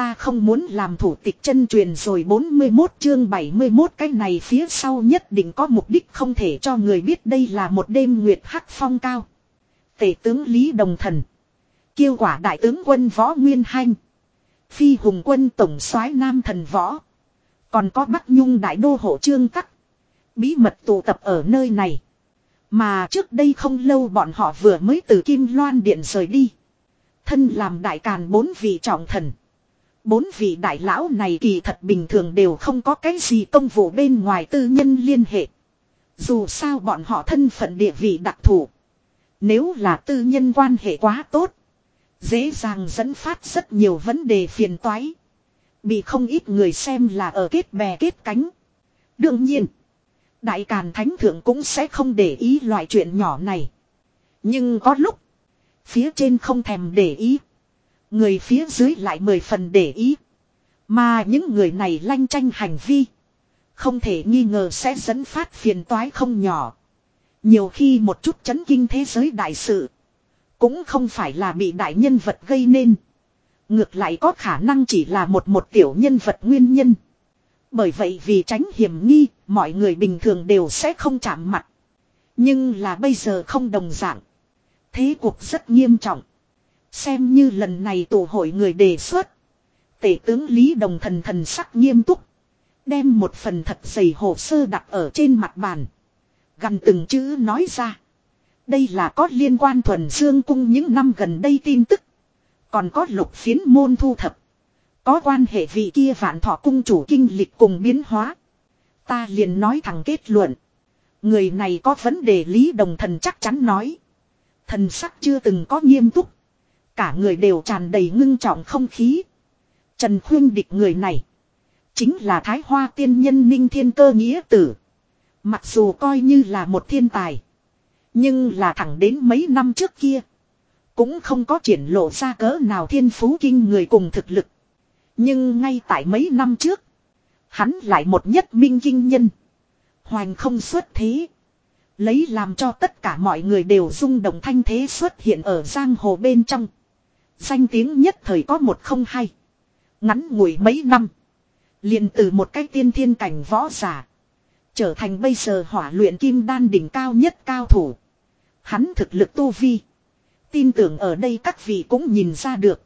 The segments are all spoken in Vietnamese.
Ta không muốn làm thủ tịch chân truyền rồi 41 chương 71 cái này phía sau nhất định có mục đích không thể cho người biết đây là một đêm nguyệt hắc phong cao. Tể tướng Lý Đồng Thần. Kiêu quả đại tướng quân Võ Nguyên Hanh. Phi hùng quân tổng soái Nam Thần Võ. Còn có Bắc Nhung đại đô hộ trương tắc. Bí mật tụ tập ở nơi này. Mà trước đây không lâu bọn họ vừa mới từ Kim Loan Điện rời đi. Thân làm đại càn bốn vị trọng thần. Bốn vị đại lão này kỳ thật bình thường đều không có cái gì công vụ bên ngoài tư nhân liên hệ. Dù sao bọn họ thân phận địa vị đặc thù. Nếu là tư nhân quan hệ quá tốt. Dễ dàng dẫn phát rất nhiều vấn đề phiền toái. Bị không ít người xem là ở kết bè kết cánh. Đương nhiên. Đại Càn Thánh Thượng cũng sẽ không để ý loại chuyện nhỏ này. Nhưng có lúc. Phía trên không thèm để ý. Người phía dưới lại mười phần để ý. Mà những người này lanh tranh hành vi. Không thể nghi ngờ sẽ dẫn phát phiền toái không nhỏ. Nhiều khi một chút chấn kinh thế giới đại sự. Cũng không phải là bị đại nhân vật gây nên. Ngược lại có khả năng chỉ là một một tiểu nhân vật nguyên nhân. Bởi vậy vì tránh hiểm nghi, mọi người bình thường đều sẽ không chạm mặt. Nhưng là bây giờ không đồng dạng. Thế cuộc rất nghiêm trọng. Xem như lần này tổ hội người đề xuất. Tể tướng Lý Đồng thần thần sắc nghiêm túc. Đem một phần thật dày hồ sơ đặt ở trên mặt bàn. Gần từng chữ nói ra. Đây là có liên quan thuần dương cung những năm gần đây tin tức. Còn có lục phiến môn thu thập. Có quan hệ vị kia vạn thọ cung chủ kinh lịch cùng biến hóa. Ta liền nói thẳng kết luận. Người này có vấn đề lý đồng thần chắc chắn nói. Thần sắc chưa từng có nghiêm túc. Cả người đều tràn đầy ngưng trọng không khí. Trần khuyên địch người này. Chính là thái hoa tiên nhân ninh thiên cơ nghĩa tử. Mặc dù coi như là một thiên tài. Nhưng là thẳng đến mấy năm trước kia. Cũng không có triển lộ ra cỡ nào thiên phú kinh người cùng thực lực. Nhưng ngay tại mấy năm trước. Hắn lại một nhất minh kinh nhân. Hoành không xuất thế. Lấy làm cho tất cả mọi người đều rung động thanh thế xuất hiện ở giang hồ bên trong. Danh tiếng nhất thời có một không hay. Ngắn ngủi mấy năm. liền từ một cái tiên thiên cảnh võ giả. Trở thành bây giờ hỏa luyện kim đan đỉnh cao nhất cao thủ. Hắn thực lực tu vi. Tin tưởng ở đây các vị cũng nhìn ra được.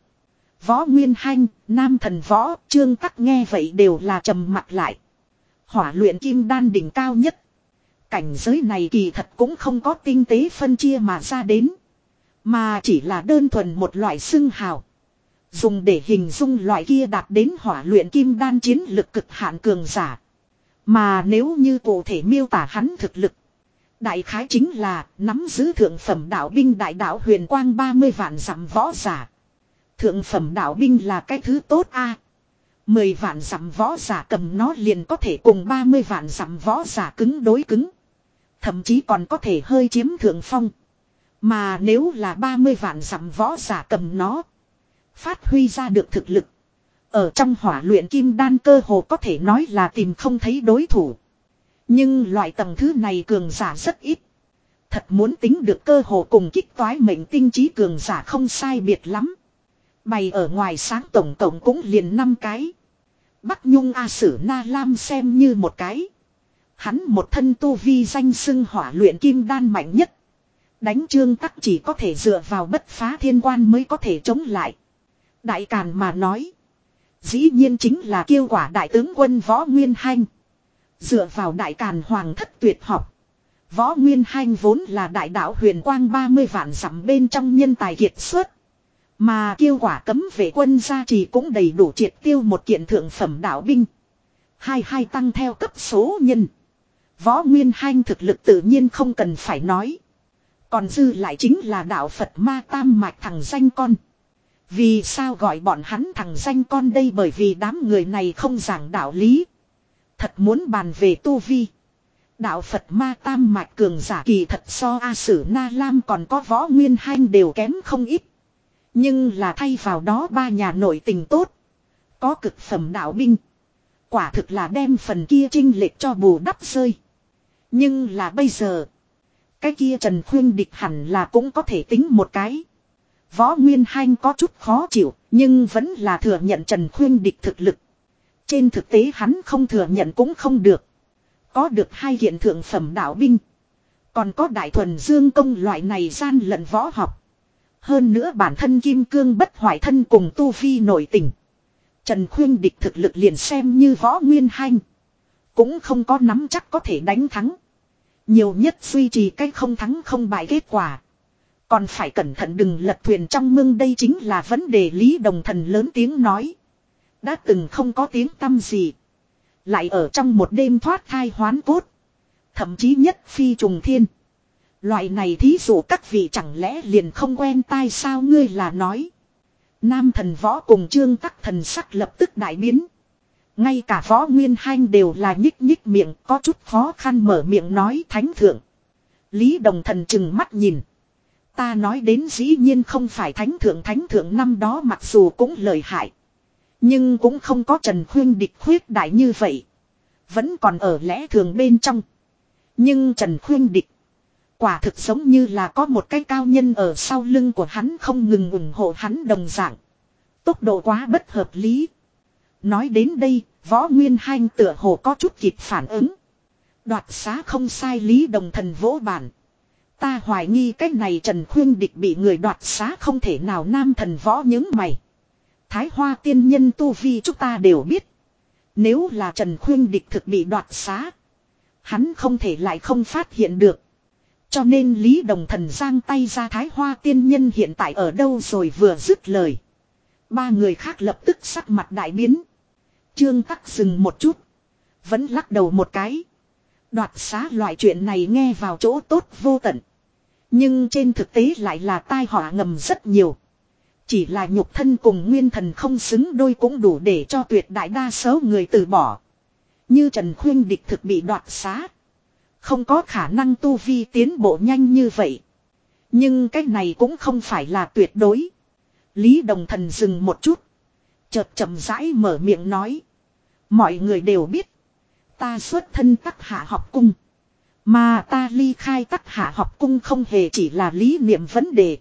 Võ Nguyên Hanh, Nam Thần Võ, Trương Tắc nghe vậy đều là trầm mặt lại. Hỏa luyện kim đan đỉnh cao nhất. Cảnh giới này kỳ thật cũng không có tinh tế phân chia mà ra đến. Mà chỉ là đơn thuần một loại xưng hào. Dùng để hình dung loại kia đạt đến hỏa luyện kim đan chiến lực cực hạn cường giả. Mà nếu như cụ thể miêu tả hắn thực lực. Đại khái chính là nắm giữ thượng phẩm đạo binh đại đạo huyền quang 30 vạn dặm võ giả. Thượng phẩm đạo binh là cái thứ tốt a. Mười vạn dặm võ giả cầm nó liền có thể cùng 30 vạn dặm võ giả cứng đối cứng. Thậm chí còn có thể hơi chiếm thượng phong. Mà nếu là 30 vạn dặm võ giả cầm nó. Phát huy ra được thực lực. Ở trong hỏa luyện kim đan cơ hồ có thể nói là tìm không thấy đối thủ. Nhưng loại tầng thứ này cường giả rất ít. Thật muốn tính được cơ hồ cùng kích toái mệnh tinh trí cường giả không sai biệt lắm. Bày ở ngoài sáng tổng tổng cũng liền năm cái. Bắc Nhung A Sử Na Lam xem như một cái. Hắn một thân tu vi danh xưng hỏa luyện kim đan mạnh nhất. Đánh trương tắc chỉ có thể dựa vào bất phá thiên quan mới có thể chống lại. Đại Càn mà nói. Dĩ nhiên chính là kêu quả đại tướng quân Võ Nguyên Hanh. Dựa vào đại Càn Hoàng thất tuyệt học. Võ Nguyên Hanh vốn là đại đạo huyền quang 30 vạn dặm bên trong nhân tài kiệt xuất. Mà kêu quả cấm vệ quân gia trì cũng đầy đủ triệt tiêu một kiện thượng phẩm đạo binh. Hai hai tăng theo cấp số nhân. Võ Nguyên Hanh thực lực tự nhiên không cần phải nói. Còn dư lại chính là đạo Phật ma tam mạch thằng danh con. Vì sao gọi bọn hắn thằng danh con đây bởi vì đám người này không giảng đạo lý. Thật muốn bàn về tu vi. Đạo Phật ma tam mạch cường giả kỳ thật so A Sử Na Lam còn có võ nguyên hanh đều kém không ít. Nhưng là thay vào đó ba nhà nội tình tốt. Có cực phẩm đạo binh. Quả thực là đem phần kia trinh lệch cho bù đắp rơi. Nhưng là bây giờ. Cái kia Trần Khuyên Địch hẳn là cũng có thể tính một cái. Võ Nguyên Hanh có chút khó chịu, nhưng vẫn là thừa nhận Trần Khuyên địch thực lực. Trên thực tế hắn không thừa nhận cũng không được. Có được hai hiện thượng phẩm đạo binh. Còn có đại thuần dương công loại này gian lận võ học. Hơn nữa bản thân kim cương bất hoại thân cùng tu vi nổi tình. Trần Khuyên địch thực lực liền xem như võ nguyên hanh. Cũng không có nắm chắc có thể đánh thắng. Nhiều nhất duy trì cái không thắng không bại kết quả. Còn phải cẩn thận đừng lật thuyền trong mương, đây chính là vấn đề Lý Đồng Thần lớn tiếng nói. Đã từng không có tiếng tâm gì. Lại ở trong một đêm thoát thai hoán cốt. Thậm chí nhất phi trùng thiên. Loại này thí dụ các vị chẳng lẽ liền không quen tai sao ngươi là nói. Nam thần võ cùng trương tắc thần sắc lập tức đại biến. Ngay cả võ nguyên hanh đều là nhích nhích miệng, có chút khó khăn mở miệng nói thánh thượng. Lý đồng thần chừng mắt nhìn. Ta nói đến dĩ nhiên không phải thánh thượng thánh thượng năm đó mặc dù cũng lợi hại. Nhưng cũng không có Trần Khuyên địch khuyết đại như vậy. Vẫn còn ở lẽ thường bên trong. Nhưng Trần Khuyên địch. Quả thực giống như là có một cái cao nhân ở sau lưng của hắn không ngừng ủng hộ hắn đồng dạng. Tốc độ quá bất hợp lý. Nói đến đây, võ nguyên hanh tựa hồ có chút kịp phản ứng. Đoạt xá không sai lý đồng thần vỗ bản. Ta hoài nghi cái này Trần Khuyên Địch bị người đoạt xá không thể nào nam thần võ những mày. Thái hoa tiên nhân tu vi chúng ta đều biết. Nếu là Trần Khuyên Địch thực bị đoạt xá. Hắn không thể lại không phát hiện được. Cho nên Lý Đồng Thần giang tay ra Thái Hoa tiên nhân hiện tại ở đâu rồi vừa dứt lời. Ba người khác lập tức sắc mặt đại biến. Trương Tắc dừng một chút. Vẫn lắc đầu một cái. Đoạt xá loại chuyện này nghe vào chỗ tốt vô tận. Nhưng trên thực tế lại là tai họa ngầm rất nhiều. Chỉ là nhục thân cùng nguyên thần không xứng đôi cũng đủ để cho tuyệt đại đa số người từ bỏ. Như Trần Khuyên địch thực bị đoạt xá. Không có khả năng tu vi tiến bộ nhanh như vậy. Nhưng cái này cũng không phải là tuyệt đối. Lý Đồng Thần dừng một chút. Chợt chậm rãi mở miệng nói. Mọi người đều biết. Ta xuất thân tắc hạ học cung. Mà ta ly khai tắc hạ học cung không hề chỉ là lý niệm vấn đề.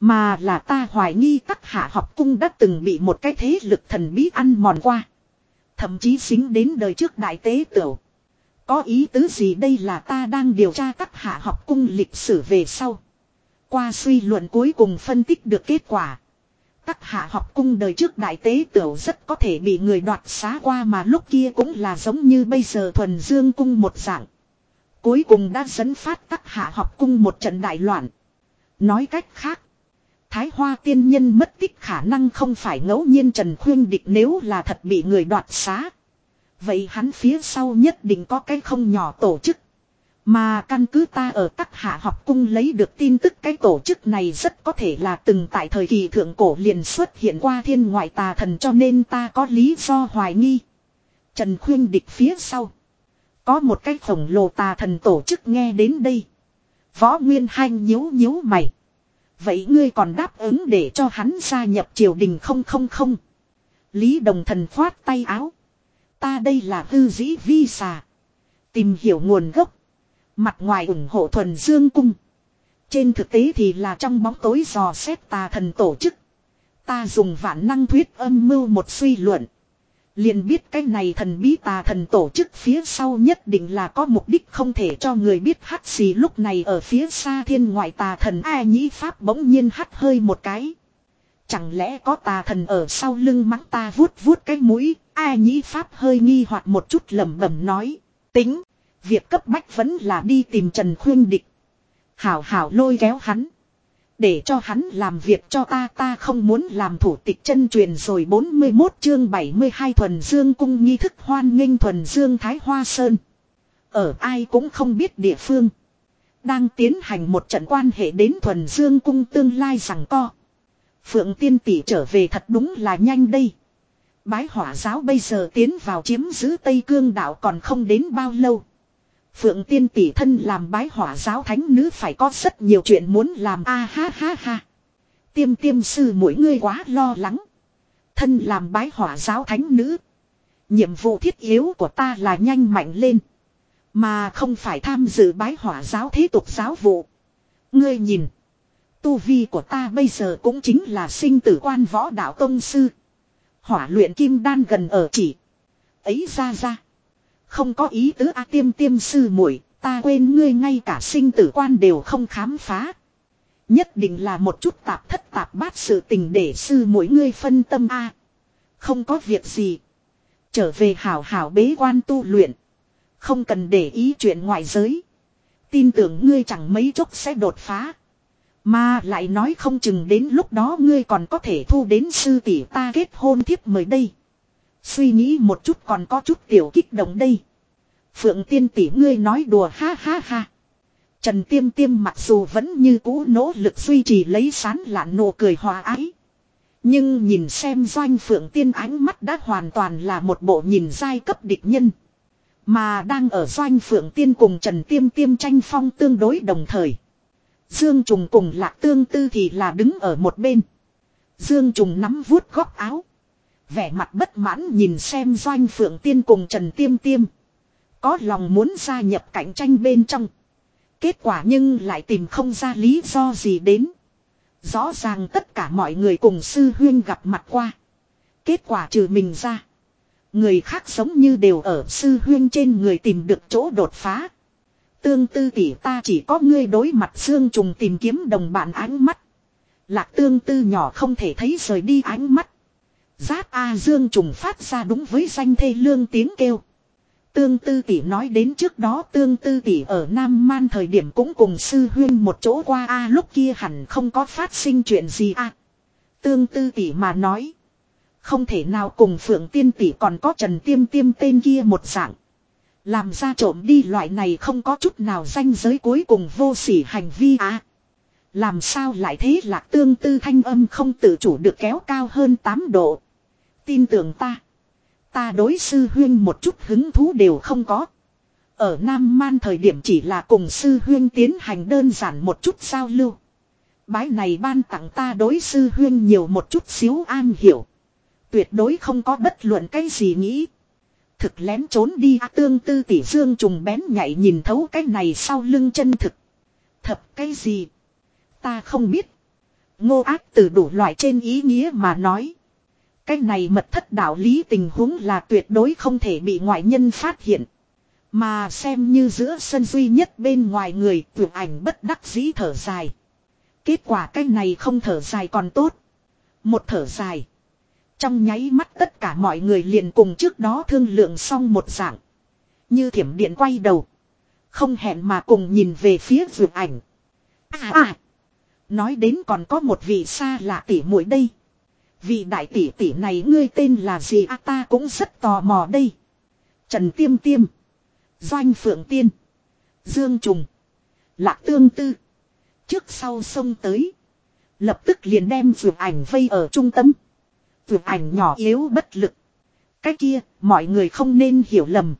Mà là ta hoài nghi tắc hạ học cung đã từng bị một cái thế lực thần bí ăn mòn qua. Thậm chí xính đến đời trước đại tế tửu. Có ý tứ gì đây là ta đang điều tra tắc hạ học cung lịch sử về sau. Qua suy luận cuối cùng phân tích được kết quả. Các hạ học cung đời trước đại tế tiểu rất có thể bị người đoạt xá qua mà lúc kia cũng là giống như bây giờ thuần dương cung một dạng. Cuối cùng đã dẫn phát các hạ học cung một trận đại loạn. Nói cách khác. Thái Hoa tiên nhân mất tích khả năng không phải ngẫu nhiên Trần Khuyên Địch nếu là thật bị người đoạt xá. Vậy hắn phía sau nhất định có cái không nhỏ tổ chức. Mà căn cứ ta ở tắc hạ học cung lấy được tin tức cái tổ chức này rất có thể là từng tại thời kỳ thượng cổ liền xuất hiện qua thiên ngoại tà thần cho nên ta có lý do hoài nghi. Trần khuyên địch phía sau. Có một cái khổng lồ tà thần tổ chức nghe đến đây. Võ Nguyên Hanh nhíu nhíu mày. Vậy ngươi còn đáp ứng để cho hắn gia nhập triều đình không không không. Lý đồng thần khoát tay áo. Ta đây là hư dĩ vi xà. Tìm hiểu nguồn gốc. Mặt ngoài ủng hộ thuần dương cung. Trên thực tế thì là trong bóng tối dò xét tà thần tổ chức. Ta dùng vạn năng thuyết âm mưu một suy luận. Liền biết cái này thần bí tà thần tổ chức phía sau nhất định là có mục đích không thể cho người biết hắt gì lúc này ở phía xa thiên ngoại tà thần a nhĩ pháp bỗng nhiên hắt hơi một cái. Chẳng lẽ có tà thần ở sau lưng mắng ta vuốt vuốt cái mũi, a nhĩ pháp hơi nghi hoặc một chút lẩm bẩm nói. Tính, việc cấp bách vẫn là đi tìm Trần Khuyên Địch. Hảo hảo lôi kéo hắn. Để cho hắn làm việc cho ta ta không muốn làm thủ tịch chân truyền rồi 41 chương 72 thuần dương cung nghi thức hoan nghênh thuần dương Thái Hoa Sơn. Ở ai cũng không biết địa phương. Đang tiến hành một trận quan hệ đến thuần dương cung tương lai rằng co. Phượng tiên tỷ trở về thật đúng là nhanh đây. Bái hỏa giáo bây giờ tiến vào chiếm giữ Tây Cương đảo còn không đến bao lâu. Phượng tiên tỷ thân làm bái hỏa giáo thánh nữ phải có rất nhiều chuyện muốn làm a ha ha ha. Tiêm tiêm sư mỗi người quá lo lắng. Thân làm bái hỏa giáo thánh nữ. Nhiệm vụ thiết yếu của ta là nhanh mạnh lên. Mà không phải tham dự bái hỏa giáo thế tục giáo vụ. Ngươi nhìn. Tu vi của ta bây giờ cũng chính là sinh tử quan võ đạo tông sư. Hỏa luyện kim đan gần ở chỉ. Ấy ra ra. Không có ý tứ A tiêm tiêm sư muội, ta quên ngươi ngay cả sinh tử quan đều không khám phá. Nhất định là một chút tạp thất tạp bát sự tình để sư mỗi ngươi phân tâm A. Không có việc gì. Trở về hảo hảo bế quan tu luyện. Không cần để ý chuyện ngoại giới. Tin tưởng ngươi chẳng mấy chốc sẽ đột phá. Mà lại nói không chừng đến lúc đó ngươi còn có thể thu đến sư tỷ ta kết hôn thiếp mời đây. Suy nghĩ một chút còn có chút tiểu kích động đây. Phượng tiên tỷ ngươi nói đùa ha ha ha. Trần Tiêm Tiêm mặc dù vẫn như cũ nỗ lực duy trì lấy sán lạn nụ cười hòa ái. Nhưng nhìn xem doanh Phượng Tiên ánh mắt đã hoàn toàn là một bộ nhìn giai cấp địch nhân. Mà đang ở doanh Phượng Tiên cùng Trần Tiêm Tiêm tranh phong tương đối đồng thời. Dương Trùng cùng Lạc Tương Tư thì là đứng ở một bên. Dương Trùng nắm vuốt góc áo. Vẻ mặt bất mãn nhìn xem doanh Phượng Tiên cùng Trần Tiêm Tiêm. Có lòng muốn gia nhập cạnh tranh bên trong. Kết quả nhưng lại tìm không ra lý do gì đến. Rõ ràng tất cả mọi người cùng sư huyên gặp mặt qua. Kết quả trừ mình ra. Người khác giống như đều ở sư huyên trên người tìm được chỗ đột phá. Tương tư tỷ ta chỉ có ngươi đối mặt xương trùng tìm kiếm đồng bạn ánh mắt. Lạc tương tư nhỏ không thể thấy rời đi ánh mắt. Giác A Dương trùng phát ra đúng với danh thê lương tiếng kêu. Tương tư tỷ nói đến trước đó, tương tư tỷ ở Nam Man thời điểm cũng cùng sư huyên một chỗ qua a, lúc kia hẳn không có phát sinh chuyện gì a. Tương tư tỷ mà nói. Không thể nào cùng phượng tiên tỷ còn có trần tiêm tiêm tên kia một dạng. Làm ra trộm đi, loại này không có chút nào danh giới cuối cùng vô sỉ hành vi a. Làm sao lại thế lạc tương tư thanh âm không tự chủ được kéo cao hơn 8 độ. Tin tưởng ta. Ta đối sư huyên một chút hứng thú đều không có. Ở Nam Man thời điểm chỉ là cùng sư huyên tiến hành đơn giản một chút giao lưu. Bái này ban tặng ta đối sư huyên nhiều một chút xíu an hiểu. Tuyệt đối không có bất luận cái gì nghĩ. Thực lén trốn đi à, tương tư tỷ dương trùng bén nhảy nhìn thấu cái này sau lưng chân thực. Thập cái gì? Ta không biết. Ngô ác từ đủ loại trên ý nghĩa mà nói. Cái này mật thất đạo lý tình huống là tuyệt đối không thể bị ngoại nhân phát hiện. Mà xem như giữa sân duy nhất bên ngoài người tưởng ảnh bất đắc dĩ thở dài. Kết quả cái này không thở dài còn tốt. Một thở dài. Trong nháy mắt tất cả mọi người liền cùng trước đó thương lượng xong một dạng. Như thiểm điện quay đầu. Không hẹn mà cùng nhìn về phía vượt ảnh. À à. Nói đến còn có một vị xa lạ tỉ muội đây vì đại tỷ tỷ này ngươi tên là gì à ta cũng rất tò mò đây. Trần Tiêm Tiêm. Doanh Phượng Tiên. Dương Trùng. Lạc Tương Tư. Trước sau sông tới. Lập tức liền đem vượt ảnh vây ở trung tâm. Vượt ảnh nhỏ yếu bất lực. Cái kia, mọi người không nên hiểu lầm.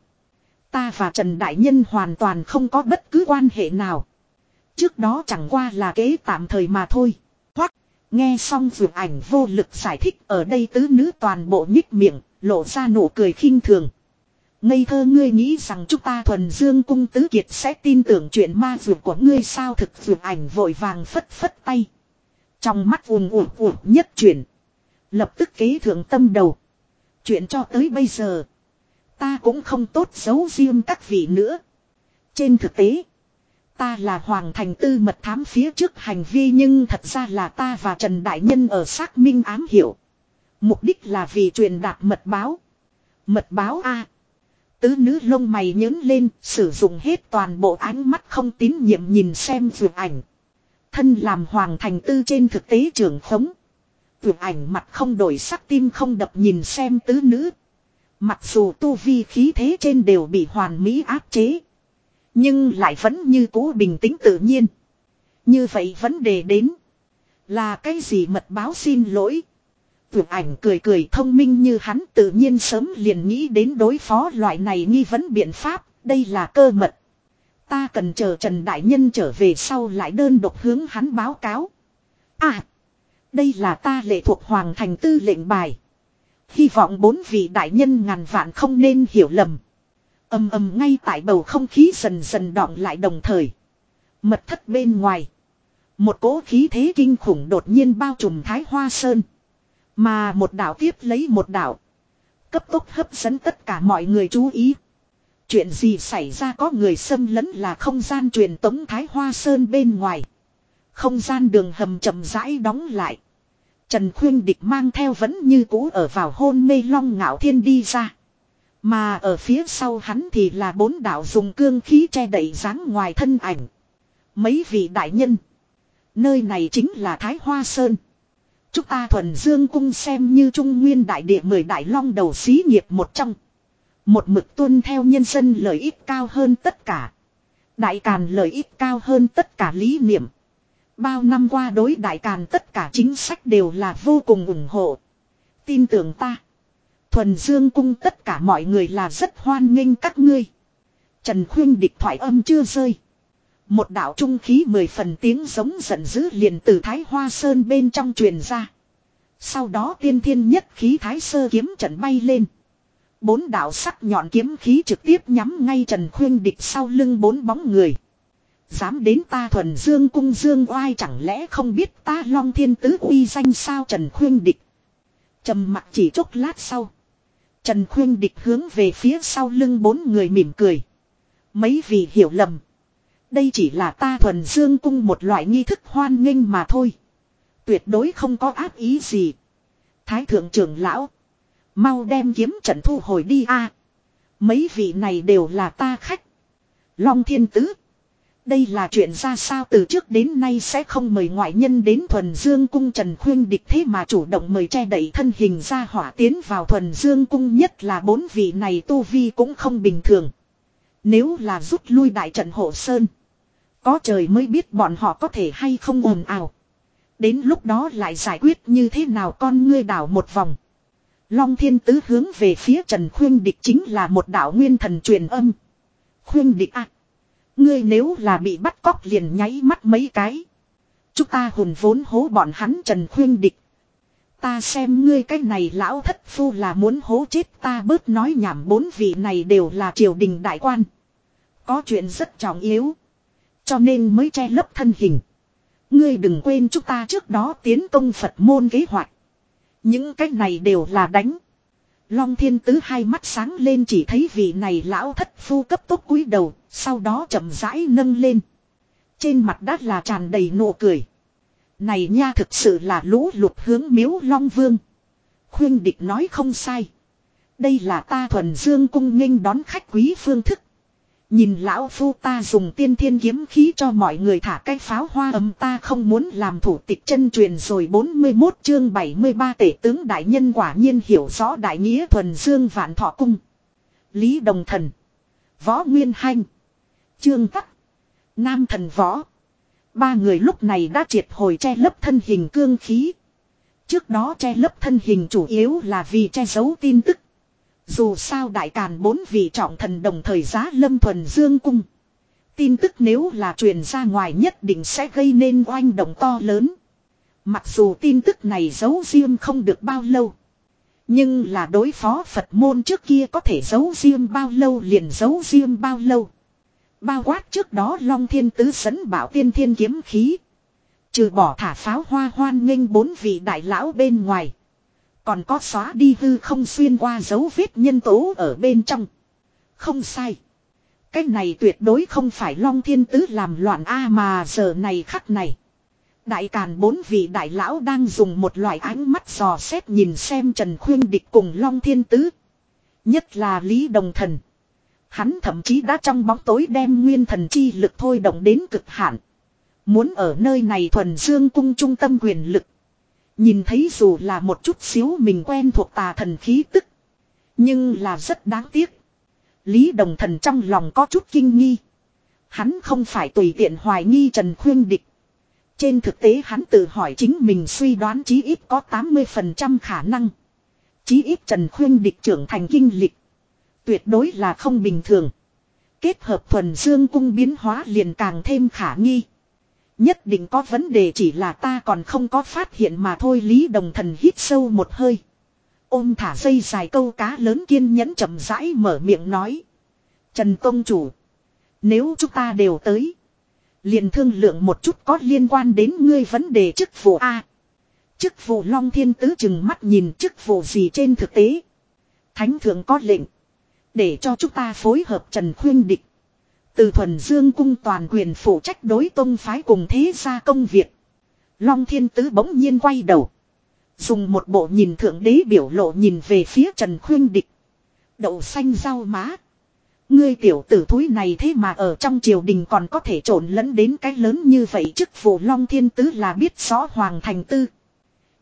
Ta và Trần Đại Nhân hoàn toàn không có bất cứ quan hệ nào. Trước đó chẳng qua là kế tạm thời mà thôi. Nghe xong vượt ảnh vô lực giải thích ở đây tứ nữ toàn bộ nhích miệng, lộ ra nụ cười khinh thường. Ngây thơ ngươi nghĩ rằng chúng ta thuần dương cung tứ kiệt sẽ tin tưởng chuyện ma vượt của ngươi sao thực vượt ảnh vội vàng phất phất tay. Trong mắt ùm ùm ùm nhất chuyển. Lập tức kế thượng tâm đầu. Chuyện cho tới bây giờ. Ta cũng không tốt giấu riêng các vị nữa. Trên thực tế. Ta là Hoàng Thành Tư mật thám phía trước hành vi nhưng thật ra là ta và Trần Đại Nhân ở xác minh ám hiểu. Mục đích là vì truyền đạt mật báo. Mật báo A. Tứ nữ lông mày nhớn lên, sử dụng hết toàn bộ ánh mắt không tín nhiệm nhìn xem vượt ảnh. Thân làm Hoàng Thành Tư trên thực tế trưởng khống. Vượt ảnh mặt không đổi sắc tim không đập nhìn xem tứ nữ. Mặc dù tu vi khí thế trên đều bị hoàn mỹ áp chế. Nhưng lại vẫn như cũ bình tĩnh tự nhiên. Như vậy vấn đề đến. Là cái gì mật báo xin lỗi. Vượt ảnh cười cười thông minh như hắn tự nhiên sớm liền nghĩ đến đối phó loại này nghi vấn biện pháp. Đây là cơ mật. Ta cần chờ Trần Đại Nhân trở về sau lại đơn độc hướng hắn báo cáo. À. Đây là ta lệ thuộc Hoàng Thành Tư lệnh bài. Hy vọng bốn vị đại nhân ngàn vạn không nên hiểu lầm âm âm ngay tại bầu không khí dần dần đọng lại đồng thời. Mật thất bên ngoài. Một cỗ khí thế kinh khủng đột nhiên bao trùm Thái Hoa Sơn. Mà một đảo tiếp lấy một đảo. Cấp tốc hấp dẫn tất cả mọi người chú ý. Chuyện gì xảy ra có người xâm lấn là không gian truyền tống Thái Hoa Sơn bên ngoài. Không gian đường hầm chậm rãi đóng lại. Trần Khuyên Địch mang theo vẫn như cũ ở vào hôn mê long ngạo thiên đi ra. Mà ở phía sau hắn thì là bốn đạo dùng cương khí che đẩy dáng ngoài thân ảnh. Mấy vị đại nhân. Nơi này chính là Thái Hoa Sơn. Chúng ta thuần dương cung xem như trung nguyên đại địa mười đại long đầu xí nghiệp một trong. Một mực tuân theo nhân dân lợi ích cao hơn tất cả. Đại càn lợi ích cao hơn tất cả lý niệm. Bao năm qua đối đại càn tất cả chính sách đều là vô cùng ủng hộ. Tin tưởng ta. Thuần Dương cung tất cả mọi người là rất hoan nghênh các ngươi. Trần Khuyên địch thoại âm chưa rơi. Một đạo trung khí mười phần tiếng giống giận dữ liền từ Thái Hoa Sơn bên trong truyền ra. Sau đó tiên thiên nhất khí Thái Sơ kiếm trận bay lên. Bốn đạo sắc nhọn kiếm khí trực tiếp nhắm ngay Trần Khuyên địch sau lưng bốn bóng người. Dám đến ta thuần dương cung dương oai chẳng lẽ không biết ta long thiên tứ uy danh sao Trần Khuyên địch. trầm mặt chỉ chốc lát sau. Trần Khuyên địch hướng về phía sau lưng bốn người mỉm cười. Mấy vị hiểu lầm. Đây chỉ là ta thuần dương cung một loại nghi thức hoan nghênh mà thôi. Tuyệt đối không có ác ý gì. Thái thượng trưởng lão. Mau đem kiếm trận thu hồi đi a. Mấy vị này đều là ta khách. Long thiên tứ. Đây là chuyện ra sao từ trước đến nay sẽ không mời ngoại nhân đến thuần dương cung Trần Khuyên địch thế mà chủ động mời che đẩy thân hình ra hỏa tiến vào thuần dương cung nhất là bốn vị này tu vi cũng không bình thường. Nếu là rút lui đại trận hộ sơn. Có trời mới biết bọn họ có thể hay không ồn ào. Đến lúc đó lại giải quyết như thế nào con ngươi đảo một vòng. Long thiên tứ hướng về phía Trần Khuyên địch chính là một đạo nguyên thần truyền âm. Khuyên địch ạ. Ngươi nếu là bị bắt cóc liền nháy mắt mấy cái. Chúng ta hùn vốn hố bọn hắn Trần Khuyên địch. Ta xem ngươi cái này lão thất phu là muốn hố chết ta bớt nói nhảm bốn vị này đều là triều đình đại quan. Có chuyện rất trọng yếu. Cho nên mới che lấp thân hình. Ngươi đừng quên chúng ta trước đó tiến công Phật môn kế hoạch. Những cách này đều là đánh. Long thiên tứ hai mắt sáng lên chỉ thấy vị này lão thất phu cấp tốc cúi đầu, sau đó chậm rãi nâng lên. Trên mặt đất là tràn đầy nụ cười. Này nha thực sự là lũ lụt hướng miếu long vương. Khuyên địch nói không sai. Đây là ta thuần dương cung nghênh đón khách quý phương thức. Nhìn lão phu ta dùng tiên thiên kiếm khí cho mọi người thả cái pháo hoa ấm ta không muốn làm thủ tịch chân truyền rồi 41 chương 73 tể tướng đại nhân quả nhiên hiểu rõ đại nghĩa thuần dương vạn thọ cung. Lý Đồng Thần. Võ Nguyên Hanh. Trương Cắt. Nam Thần Võ. Ba người lúc này đã triệt hồi che lấp thân hình cương khí. Trước đó che lấp thân hình chủ yếu là vì che giấu tin tức. Dù sao đại càn bốn vị trọng thần đồng thời giá lâm thuần dương cung. Tin tức nếu là truyền ra ngoài nhất định sẽ gây nên oanh động to lớn. Mặc dù tin tức này giấu riêng không được bao lâu. Nhưng là đối phó Phật môn trước kia có thể giấu riêng bao lâu liền giấu riêng bao lâu. Bao quát trước đó Long Thiên Tứ sấn bảo tiên thiên kiếm khí. Trừ bỏ thả pháo hoa hoan nghênh bốn vị đại lão bên ngoài. Còn có xóa đi hư không xuyên qua dấu vết nhân tố ở bên trong. Không sai. Cái này tuyệt đối không phải Long Thiên Tứ làm loạn A mà giờ này khắc này. Đại Càn bốn vị đại lão đang dùng một loại ánh mắt dò xét nhìn xem Trần Khuyên Địch cùng Long Thiên Tứ. Nhất là Lý Đồng Thần. Hắn thậm chí đã trong bóng tối đem nguyên thần chi lực thôi động đến cực hạn. Muốn ở nơi này thuần dương cung trung tâm quyền lực. Nhìn thấy dù là một chút xíu mình quen thuộc tà thần khí tức. Nhưng là rất đáng tiếc. Lý đồng thần trong lòng có chút kinh nghi. Hắn không phải tùy tiện hoài nghi Trần Khuyên Địch. Trên thực tế hắn tự hỏi chính mình suy đoán chí ít có 80% khả năng. Chí ít Trần Khuyên Địch trưởng thành kinh lịch. Tuyệt đối là không bình thường. Kết hợp thuần dương cung biến hóa liền càng thêm khả nghi. Nhất định có vấn đề chỉ là ta còn không có phát hiện mà thôi, Lý Đồng Thần hít sâu một hơi. Ôm thả dây dài câu cá lớn kiên nhẫn chậm rãi mở miệng nói. Trần Tông Chủ. Nếu chúng ta đều tới. liền thương lượng một chút có liên quan đến ngươi vấn đề chức vụ A. Chức vụ Long Thiên Tứ chừng mắt nhìn chức vụ gì trên thực tế. Thánh thượng có lệnh. Để cho chúng ta phối hợp Trần Khuyên Địch. Từ thuần dương cung toàn quyền phụ trách đối tông phái cùng thế gia công việc. Long Thiên Tứ bỗng nhiên quay đầu. Dùng một bộ nhìn thượng đế biểu lộ nhìn về phía Trần Khuyên Địch. Đậu xanh rau má. Ngươi tiểu tử thúi này thế mà ở trong triều đình còn có thể trộn lẫn đến cái lớn như vậy chức vụ Long Thiên Tứ là biết rõ Hoàng Thành Tư.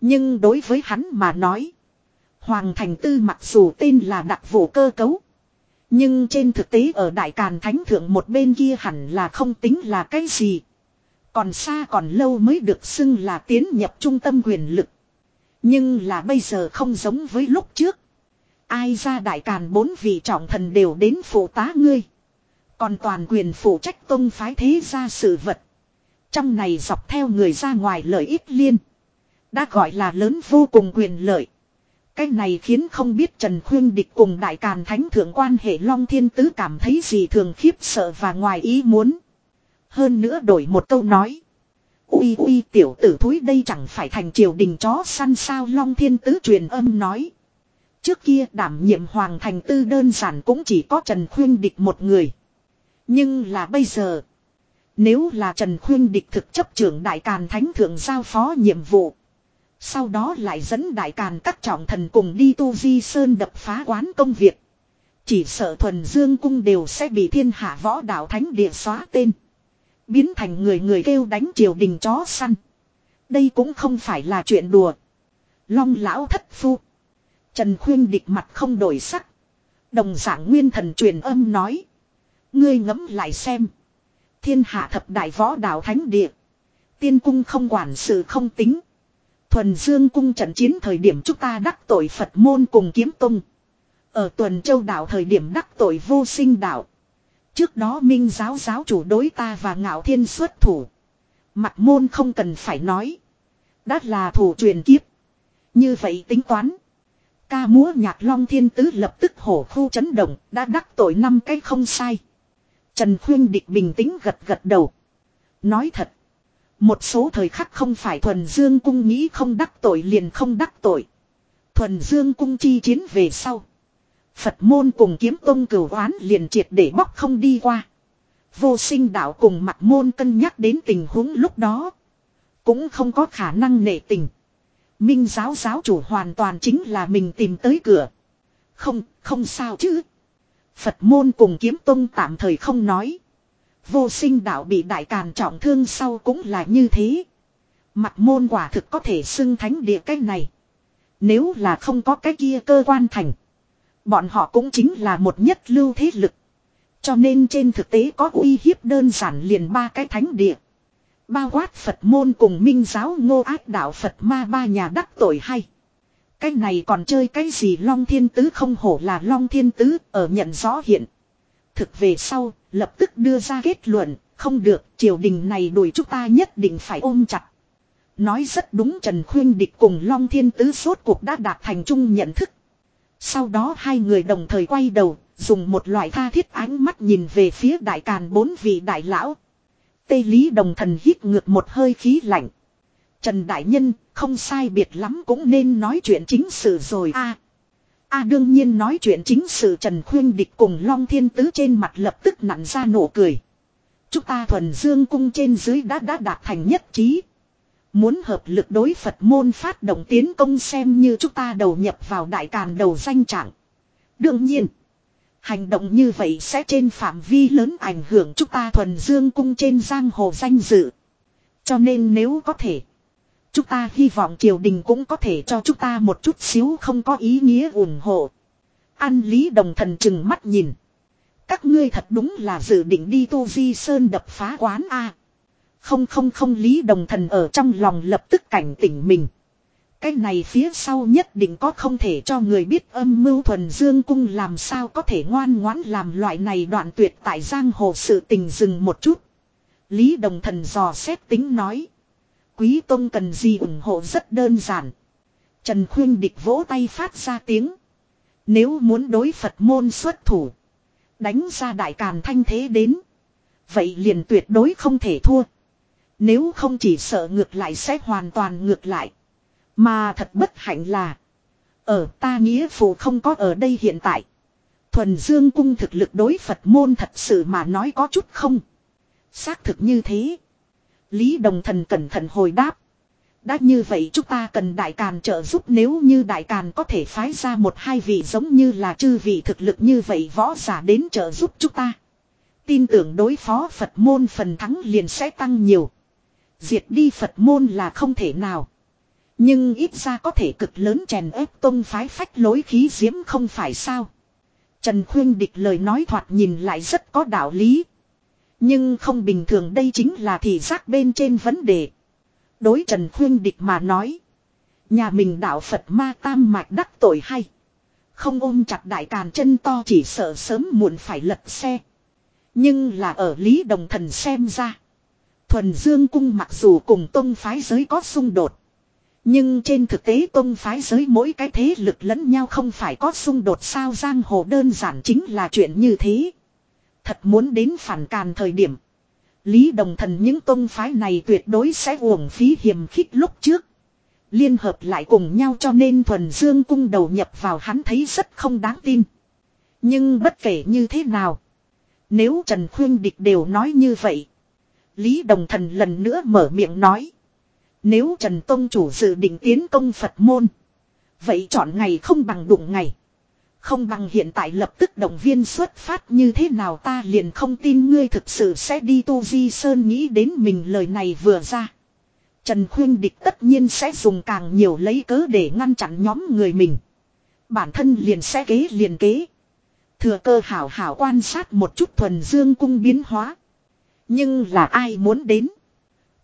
Nhưng đối với hắn mà nói. Hoàng Thành Tư mặc dù tên là đặc vụ cơ cấu. Nhưng trên thực tế ở Đại Càn Thánh Thượng một bên kia hẳn là không tính là cái gì. Còn xa còn lâu mới được xưng là tiến nhập trung tâm quyền lực. Nhưng là bây giờ không giống với lúc trước. Ai ra đại càn bốn vị trọng thần đều đến phụ tá ngươi. Còn toàn quyền phụ trách tông phái thế ra sự vật. Trong này dọc theo người ra ngoài lợi ích liên. Đã gọi là lớn vô cùng quyền lợi. Cái này khiến không biết Trần Khuyên Địch cùng Đại Càn Thánh Thượng quan hệ Long Thiên Tứ cảm thấy gì thường khiếp sợ và ngoài ý muốn. Hơn nữa đổi một câu nói. Ui ui, tiểu tử thúi đây chẳng phải thành triều đình chó săn sao Long Thiên Tứ truyền âm nói. Trước kia đảm nhiệm Hoàng Thành Tư đơn giản cũng chỉ có Trần Khuyên Địch một người. Nhưng là bây giờ. Nếu là Trần Khuyên Địch thực chấp trưởng Đại Càn Thánh Thượng giao phó nhiệm vụ. Sau đó lại dẫn Đại Càn các trọng thần cùng đi tu di sơn đập phá quán công việc. Chỉ sợ thuần dương cung đều sẽ bị thiên hạ võ đạo thánh địa xóa tên. Biến thành người người kêu đánh triều đình chó săn. Đây cũng không phải là chuyện đùa. Long lão thất phu. Trần khuyên địch mặt không đổi sắc. Đồng giảng nguyên thần truyền âm nói. Ngươi ngẫm lại xem. Thiên hạ thập đại võ đạo thánh địa. Tiên cung không quản sự không tính. Thuần Dương cung trận chiến thời điểm chúng ta đắc tội Phật môn cùng kiếm tung. Ở tuần châu đảo thời điểm đắc tội vô sinh đảo. Trước đó minh giáo giáo chủ đối ta và ngạo thiên xuất thủ. Mặt môn không cần phải nói. Đã là thủ truyền kiếp. Như vậy tính toán. Ca múa nhạc long thiên tứ lập tức hổ khu chấn động, đã đắc tội năm cái không sai. Trần Khuyên Địch bình tĩnh gật gật đầu. Nói thật. Một số thời khắc không phải thuần dương cung nghĩ không đắc tội liền không đắc tội. Thuần dương cung chi chiến về sau. Phật môn cùng kiếm tông cửu oán liền triệt để bóc không đi qua. Vô sinh đạo cùng mặt môn cân nhắc đến tình huống lúc đó. Cũng không có khả năng nể tình. Minh giáo giáo chủ hoàn toàn chính là mình tìm tới cửa. Không, không sao chứ. Phật môn cùng kiếm tông tạm thời không nói. Vô sinh đạo bị đại càn trọng thương sau cũng là như thế. Mặt môn quả thực có thể xưng thánh địa cách này. Nếu là không có cái kia cơ quan thành. Bọn họ cũng chính là một nhất lưu thế lực. Cho nên trên thực tế có uy hiếp đơn giản liền ba cái thánh địa. Bao quát Phật môn cùng minh giáo ngô ác đạo Phật ma ba nhà đắc tội hay. Cái này còn chơi cái gì Long Thiên Tứ không hổ là Long Thiên Tứ, ở nhận rõ hiện. Thực về sau, lập tức đưa ra kết luận, không được, triều đình này đuổi chúng ta nhất định phải ôm chặt. Nói rất đúng Trần Khuyên Địch cùng Long Thiên Tứ suốt cuộc đã đạt thành chung nhận thức. Sau đó hai người đồng thời quay đầu, dùng một loại tha thiết ánh mắt nhìn về phía đại càn bốn vị đại lão. Tây Lý đồng thần hít ngược một hơi khí lạnh. Trần Đại Nhân, không sai biệt lắm cũng nên nói chuyện chính sự rồi a a đương nhiên nói chuyện chính sự Trần Khuyên Địch cùng Long Thiên Tứ trên mặt lập tức nặn ra nụ cười. Chúng ta thuần dương cung trên dưới đã đã đạt thành nhất trí. Muốn hợp lực đối Phật môn phát động tiến công xem như chúng ta đầu nhập vào đại càn đầu danh trạng. Đương nhiên, hành động như vậy sẽ trên phạm vi lớn ảnh hưởng chúng ta thuần dương cung trên giang hồ danh dự. Cho nên nếu có thể, chúng ta hy vọng triều đình cũng có thể cho chúng ta một chút xíu không có ý nghĩa ủng hộ. An Lý Đồng Thần chừng mắt nhìn. Các ngươi thật đúng là dự định đi tu di sơn đập phá quán A. Không không không, Lý Đồng Thần ở trong lòng lập tức cảnh tỉnh mình. Cái này phía sau nhất định có không thể cho người biết âm mưu thuần dương cung làm sao có thể ngoan ngoãn làm loại này đoạn tuyệt tại giang hồ sự tình dừng một chút. Lý Đồng Thần dò xét tính nói. Quý Tông cần gì ủng hộ rất đơn giản. Trần Khuyên Địch vỗ tay phát ra tiếng. Nếu muốn đối Phật môn xuất thủ. Đánh ra đại càn thanh thế đến. Vậy liền tuyệt đối không thể thua. Nếu không chỉ sợ ngược lại sẽ hoàn toàn ngược lại. Mà thật bất hạnh là. Ở ta nghĩa phụ không có ở đây hiện tại. Thuần Dương cung thực lực đối Phật môn thật sự mà nói có chút không. Xác thực như thế. Lý Đồng Thần cẩn thận hồi đáp. Đã như vậy chúng ta cần đại càn trợ giúp nếu như đại càn có thể phái ra một hai vị giống như là chư vị thực lực như vậy võ giả đến trợ giúp chúng ta. Tin tưởng đối phó Phật môn phần thắng liền sẽ tăng nhiều. Diệt đi Phật môn là không thể nào. Nhưng ít ra có thể cực lớn chèn ép tông phái phách lối khí diễm không phải sao. Trần Khuyên Địch lời nói thoạt nhìn lại rất có đạo lý. Nhưng không bình thường đây chính là thị giác bên trên vấn đề. Đối Trần Khuyên Địch mà nói. Nhà mình đạo Phật ma tam mạch đắc tội hay. Không ôm chặt đại càn chân to chỉ sợ sớm muộn phải lật xe. Nhưng là ở Lý Đồng Thần xem ra. Thuần Dương Cung mặc dù cùng tông phái giới có xung đột. Nhưng trên thực tế tông phái giới mỗi cái thế lực lẫn nhau không phải có xung đột sao giang hồ đơn giản chính là chuyện như thế. Thật muốn đến phản càn thời điểm. Lý đồng thần những tôn phái này tuyệt đối sẽ uổng phí hiểm khích lúc trước. Liên hợp lại cùng nhau cho nên thuần dương cung đầu nhập vào hắn thấy rất không đáng tin. Nhưng bất kể như thế nào. Nếu Trần Khuyên Địch đều nói như vậy. Lý Đồng Thần lần nữa mở miệng nói. Nếu Trần Tông chủ dự định tiến công Phật môn. Vậy chọn ngày không bằng đụng ngày. Không bằng hiện tại lập tức động viên xuất phát như thế nào ta liền không tin ngươi thực sự sẽ đi tu di sơn nghĩ đến mình lời này vừa ra. Trần Khuyên Địch tất nhiên sẽ dùng càng nhiều lấy cớ để ngăn chặn nhóm người mình. Bản thân liền sẽ kế liền kế. Thừa cơ hảo hảo quan sát một chút thuần dương cung biến hóa. Nhưng là ai muốn đến?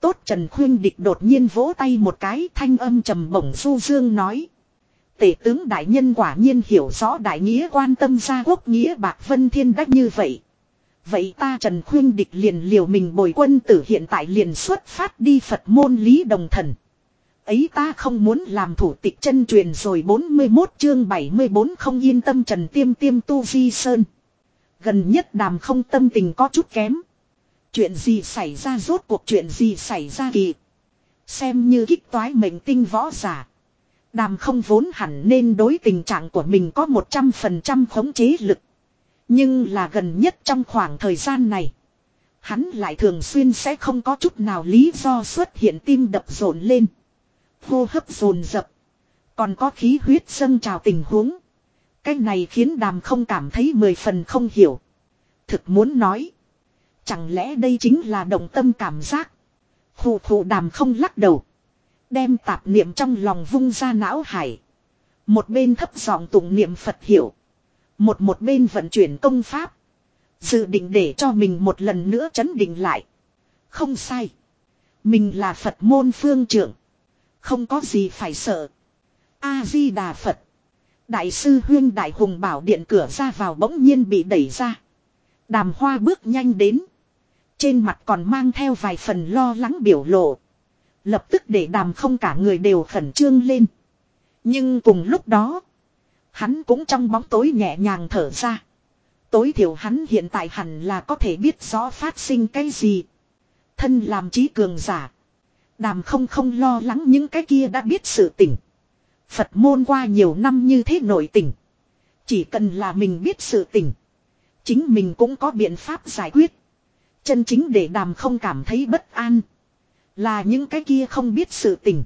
Tốt Trần Khuyên Địch đột nhiên vỗ tay một cái thanh âm trầm bổng du dương nói. Tể tướng đại nhân quả nhiên hiểu rõ đại nghĩa quan tâm gia quốc nghĩa bạc vân thiên đắc như vậy. Vậy ta Trần Khuyên Địch liền liều mình bồi quân tử hiện tại liền xuất phát đi Phật môn lý đồng thần. Ấy ta không muốn làm thủ tịch chân truyền rồi 41 chương 74 không yên tâm Trần Tiêm Tiêm Tu Di Sơn. Gần nhất đàm không tâm tình có chút kém. Chuyện gì xảy ra rốt cuộc chuyện gì xảy ra kỳ. Xem như kích toái mệnh tinh võ giả. Đàm không vốn hẳn nên đối tình trạng của mình có 100% khống chế lực. Nhưng là gần nhất trong khoảng thời gian này. Hắn lại thường xuyên sẽ không có chút nào lý do xuất hiện tim đập rộn lên. Hô hấp rồn rập. Còn có khí huyết dâng trào tình huống. Cái này khiến đàm không cảm thấy mười phần không hiểu. Thực muốn nói. Chẳng lẽ đây chính là động tâm cảm giác. Khủ khủ đàm không lắc đầu. Đem tạp niệm trong lòng vung ra não hải. Một bên thấp giọng tụng niệm Phật hiểu. Một một bên vận chuyển công pháp. Dự định để cho mình một lần nữa chấn định lại. Không sai. Mình là Phật môn phương trưởng. Không có gì phải sợ. A-di-đà Phật. Đại sư huyên đại hùng bảo điện cửa ra vào bỗng nhiên bị đẩy ra. Đàm hoa bước nhanh đến. Trên mặt còn mang theo vài phần lo lắng biểu lộ. Lập tức để đàm không cả người đều khẩn trương lên. Nhưng cùng lúc đó. Hắn cũng trong bóng tối nhẹ nhàng thở ra. Tối thiểu hắn hiện tại hẳn là có thể biết rõ phát sinh cái gì. Thân làm trí cường giả. Đàm không không lo lắng những cái kia đã biết sự tỉnh. Phật môn qua nhiều năm như thế nổi tỉnh. Chỉ cần là mình biết sự tỉnh. Chính mình cũng có biện pháp giải quyết. Chân chính để đàm không cảm thấy bất an. Là những cái kia không biết sự tình.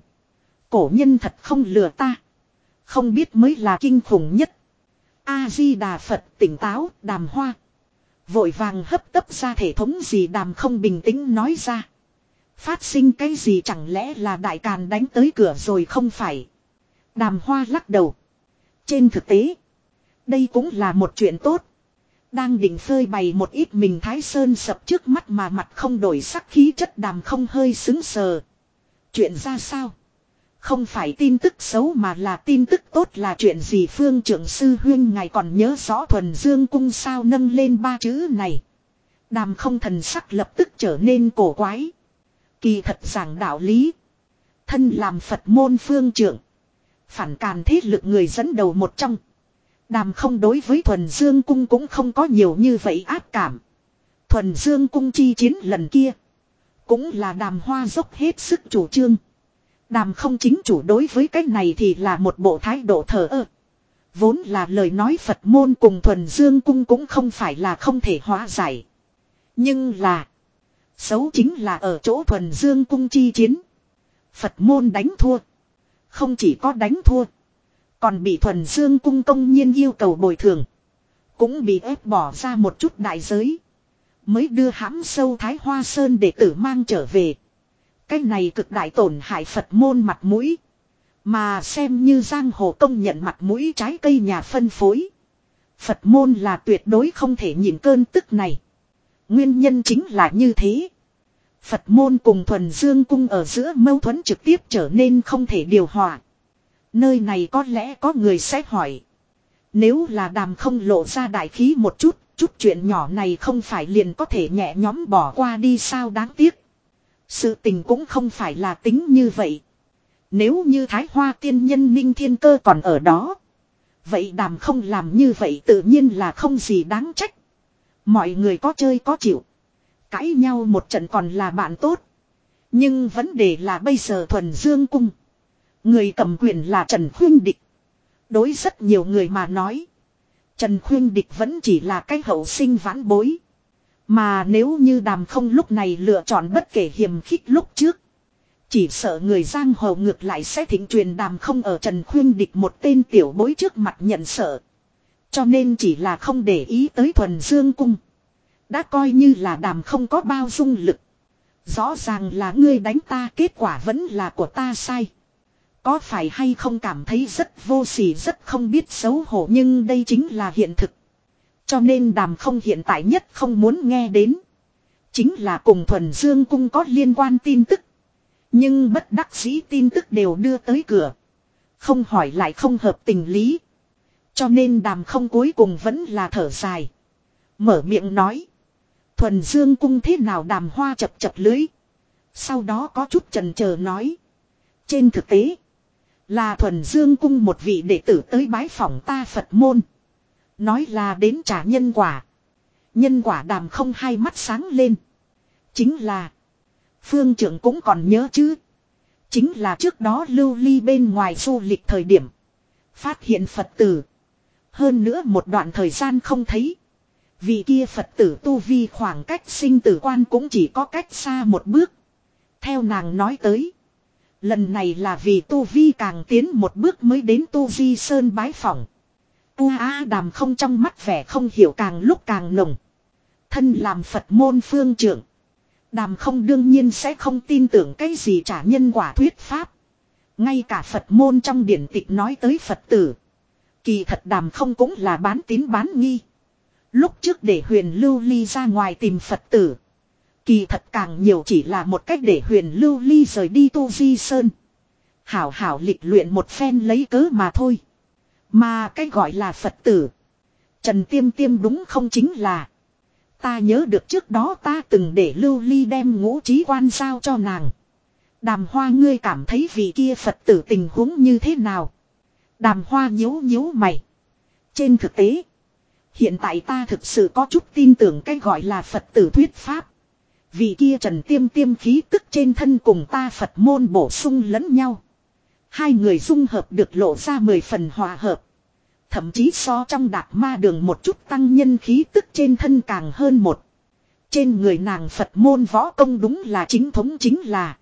Cổ nhân thật không lừa ta. Không biết mới là kinh khủng nhất. A-di-đà Phật tỉnh táo, đàm hoa. Vội vàng hấp tấp ra thể thống gì đàm không bình tĩnh nói ra. Phát sinh cái gì chẳng lẽ là đại càn đánh tới cửa rồi không phải. Đàm hoa lắc đầu. Trên thực tế, đây cũng là một chuyện tốt. Đang định phơi bày một ít mình thái sơn sập trước mắt mà mặt không đổi sắc, khí chất đàm không hơi xứng sờ. Chuyện ra sao? Không phải tin tức xấu mà là tin tức tốt là chuyện gì phương trưởng sư huyên, ngài còn nhớ rõ thuần dương cung sao nâng lên ba chữ này. Đàm không thần sắc lập tức trở nên cổ quái. Kỳ thật giảng đạo lý. Thân làm Phật môn phương trưởng. Phản càn thế lực người dẫn đầu một trong. Đàm không đối với thuần dương cung cũng không có nhiều như vậy áp cảm. Thuần Dương cung chi chiến lần kia. Cũng là đàm hoa dốc hết sức chủ trương. Đàm không chính chủ đối với cái này thì là một bộ thái độ thờ ơ. Vốn là lời nói Phật môn cùng thuần dương cung cũng không phải là không thể hóa giải. Nhưng là. Xấu chính là ở chỗ thuần dương cung chi chiến. Phật môn đánh thua. Không chỉ có đánh thua. Còn bị thuần dương cung công nhiên yêu cầu bồi thường. Cũng bị ép bỏ ra một chút đại giới. Mới đưa hãm sâu Thái Hoa Sơn để tử mang trở về. Cái này cực đại tổn hại Phật môn mặt mũi. Mà xem như giang hồ công nhận mặt mũi trái cây nhà phân phối. Phật môn là tuyệt đối không thể nhìn cơn tức này. Nguyên nhân chính là như thế. Phật môn cùng thuần dương cung ở giữa mâu thuẫn trực tiếp trở nên không thể điều hòa. Nơi này có lẽ có người sẽ hỏi. Nếu là đàm không lộ ra đại khí một chút, chút chuyện nhỏ này không phải liền có thể nhẹ nhóm bỏ qua đi sao đáng tiếc. Sự tình cũng không phải là tính như vậy. Nếu như Thái Hoa tiên nhân Ninh Thiên Cơ còn ở đó. Vậy đàm không làm như vậy tự nhiên là không gì đáng trách. Mọi người có chơi có chịu. Cãi nhau một trận còn là bạn tốt. Nhưng vấn đề là bây giờ thuần dương cung. Người cầm quyền là Trần Khuyên Địch. Đối rất nhiều người mà nói. Trần Khuyên Địch vẫn chỉ là cái hậu sinh vãn bối. Mà nếu như đàm không lúc này lựa chọn bất kể hiểm khích lúc trước. Chỉ sợ người giang hồ ngược lại sẽ thỉnh truyền đàm không ở Trần Khuyên Địch một tên tiểu bối trước mặt nhận sợ. Cho nên chỉ là không để ý tới thuần dương cung. Đã coi như là đàm không có bao dung lực. Rõ ràng là ngươi đánh ta, kết quả vẫn là của ta sai. Có phải hay không cảm thấy rất vô sỉ, rất không biết xấu hổ, nhưng đây chính là hiện thực. Cho nên đàm không hiện tại nhất không muốn nghe đến. Chính là cùng thuần dương cung có liên quan tin tức. Nhưng bất đắc dĩ tin tức đều đưa tới cửa. Không hỏi lại không hợp tình lý. Cho nên đàm không cuối cùng vẫn là thở dài. Mở miệng nói. Thuần dương cung thế nào đàm hoa chập chập lưới. Sau đó có chút trần chờ nói. Trên thực tế. Là thuần dương cung một vị đệ tử tới bái phỏng ta Phật môn. Nói là đến trả nhân quả. Nhân quả đàm không hai mắt sáng lên. Chính là. Phương trưởng cũng còn nhớ chứ. Chính là trước đó lưu ly bên ngoài du lịch thời điểm. Phát hiện Phật tử. Hơn nữa một đoạn thời gian không thấy. Vì kia Phật tử tu vi khoảng cách sinh tử quan cũng chỉ có cách xa một bước. Theo nàng nói tới. Lần này là vì tu vi càng tiến một bước mới đến tu vi sơn bái phỏng. U a đàm không trong mắt vẻ không hiểu càng lúc càng nồng. Thân làm Phật môn phương trưởng. Đàm không đương nhiên sẽ không tin tưởng cái gì trả nhân quả thuyết pháp. Ngay cả Phật môn trong điển tịch nói tới Phật tử. Kỳ thật đàm không cũng là bán tín bán nghi. Lúc trước để huyền lưu ly ra ngoài tìm Phật tử. Kỳ thật càng nhiều chỉ là một cách để huyền lưu ly rời đi tu di sơn. Hảo hảo lịch luyện một phen lấy cớ mà thôi. Mà cái gọi là Phật tử. Trần Tiêm Tiêm đúng không chính là. Ta nhớ được trước đó ta từng để lưu ly đem ngũ trí quan sao cho nàng. Đàm hoa ngươi cảm thấy vị kia Phật tử tình huống như thế nào. Đàm hoa nhíu nhíu mày. Trên thực tế. Hiện tại ta thực sự có chút tin tưởng cái gọi là Phật tử thuyết pháp. Vì kia trần tiêm tiêm khí tức trên thân cùng ta Phật môn bổ sung lẫn nhau. Hai người dung hợp được lộ ra mười phần hòa hợp. Thậm chí so trong đạp ma đường một chút tăng nhân khí tức trên thân càng hơn một. Trên người nàng Phật môn võ công đúng là chính thống chính là.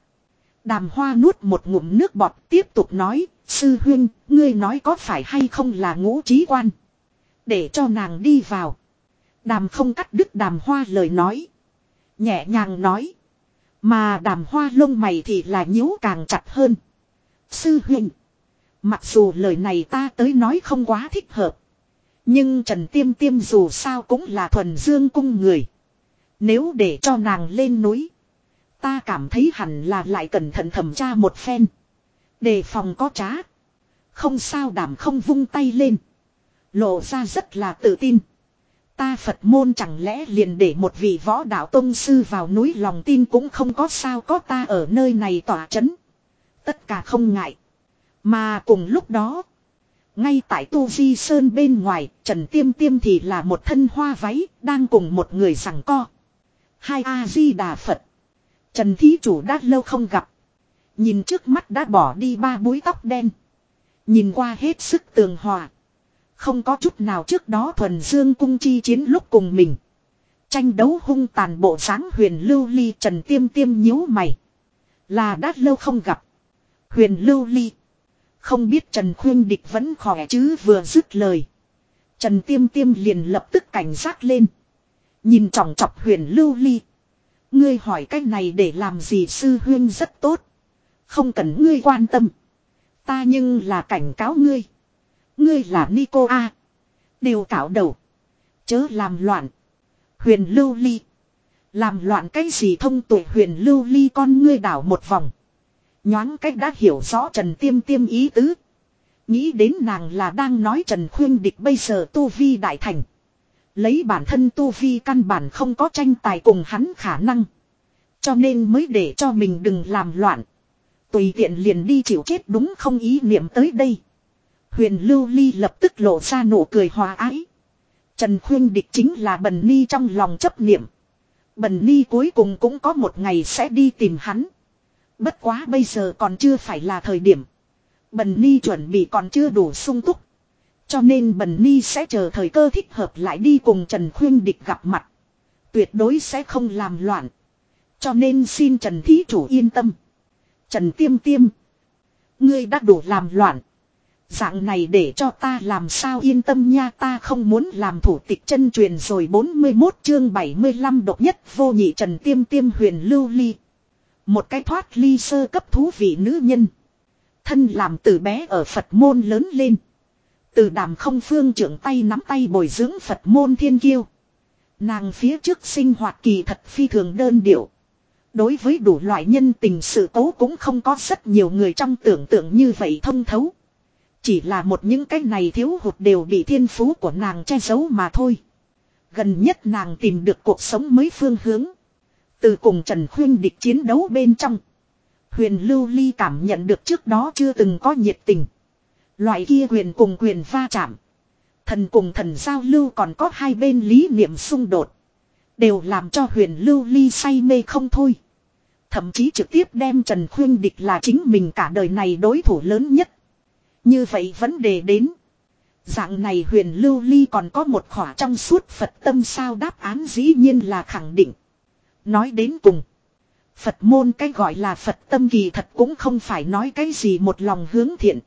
Đàm hoa nuốt một ngụm nước bọt tiếp tục nói, sư huyên, ngươi nói có phải hay không là ngũ trí quan. Để cho nàng đi vào. Đàm không cắt đứt đàm hoa lời nói. Nhẹ nhàng nói. Mà đàm hoa lông mày thì là nhíu càng chặt hơn. Sư huynh. Mặc dù lời này ta tới nói không quá thích hợp. Nhưng Trần Tiêm Tiêm dù sao cũng là thuần dương cung người. Nếu để cho nàng lên núi. Ta cảm thấy hẳn là lại cẩn thận thẩm tra một phen. Đề phòng có trá. Không sao đảm không vung tay lên. Lộ ra rất là tự tin. Ta Phật môn chẳng lẽ liền để một vị võ đạo tông sư vào núi lòng tin cũng không có sao có ta ở nơi này tỏa chấn. Tất cả không ngại. Mà cùng lúc đó. Ngay tại Tu Di Sơn bên ngoài, Trần Tiêm Tiêm thì là một thân hoa váy, đang cùng một người rằng co. Hai A-di-đà Phật. Trần Thí Chủ đã lâu không gặp. Nhìn trước mắt đã bỏ đi ba búi tóc đen. Nhìn qua hết sức tường hòa. Không có chút nào trước đó thuần dương cung chi chiến lúc cùng mình. Tranh đấu hung tàn bộ dáng huyền lưu ly trần tiêm tiêm nhíu mày. Là đã lâu không gặp. Huyền lưu ly. Không biết Trần Khuyên Địch vẫn khỏe chứ vừa dứt lời. Trần Tiêm Tiêm liền lập tức cảnh giác lên. Nhìn trọng chọc huyền lưu ly. Ngươi hỏi cách này để làm gì sư huyên rất tốt. Không cần ngươi quan tâm. Ta nhưng là cảnh cáo ngươi. Ngươi là Nico A. Đều cảo đầu. Chớ làm loạn. Huyền lưu ly. Làm loạn cái gì thông tuệ huyền lưu ly con ngươi đảo một vòng. Nhoáng cách đã hiểu rõ Trần Tiêm Tiêm ý tứ. Nghĩ đến nàng là đang nói Trần Khuyên Địch bây giờ tu vi đại thành. Lấy bản thân tu vi căn bản không có tranh tài cùng hắn khả năng. Cho nên mới để cho mình đừng làm loạn. Tùy tiện liền đi chịu chết đúng không ý niệm tới đây. Huyền Lưu Ly lập tức lộ ra nụ cười hòa ái. Trần Khuyên Địch chính là Bần Ni trong lòng chấp niệm. Bần Ni cuối cùng cũng có một ngày sẽ đi tìm hắn. Bất quá bây giờ còn chưa phải là thời điểm. Bần Ni chuẩn bị còn chưa đủ sung túc. Cho nên Bần Ni sẽ chờ thời cơ thích hợp lại đi cùng Trần Khuyên Địch gặp mặt. Tuyệt đối sẽ không làm loạn. Cho nên xin Trần Thí Chủ yên tâm. Trần Tiêm Tiêm. Ngươi đã đủ làm loạn. Dạng này để cho ta làm sao yên tâm nha, ta không muốn làm thủ tịch chân truyền rồi 41 chương 75 độc nhất vô nhị Trần Tiêm Tiêm huyền lưu ly. Một cái thoát ly sơ cấp thú vị nữ nhân. Thân làm từ bé ở Phật môn lớn lên. Từ đàm không phương trưởng tay nắm tay bồi dưỡng Phật môn thiên kiêu. Nàng phía trước sinh hoạt kỳ thật phi thường đơn điệu. Đối với đủ loại nhân tình sự tố cũng không có rất nhiều người trong tưởng tượng như vậy thông thấu. Chỉ là một những cái này thiếu hụt đều bị thiên phú của nàng che giấu mà thôi. Gần nhất nàng tìm được cuộc sống mới phương hướng. Từ cùng Trần Khuyên địch chiến đấu bên trong. Huyền Lưu Ly cảm nhận được trước đó chưa từng có nhiệt tình. Loại kia quyền cùng quyền va chạm. Thần cùng thần giao lưu còn có hai bên lý niệm xung đột. Đều làm cho huyền Lưu Ly say mê không thôi. Thậm chí trực tiếp đem Trần Khuyên địch là chính mình cả đời này đối thủ lớn nhất. Như vậy vấn đề đến. Dạng này huyền lưu ly còn có một khỏa trong suốt Phật tâm sao đáp án dĩ nhiên là khẳng định. Nói đến cùng. Phật môn cái gọi là Phật tâm kỳ thật cũng không phải nói cái gì một lòng hướng thiện.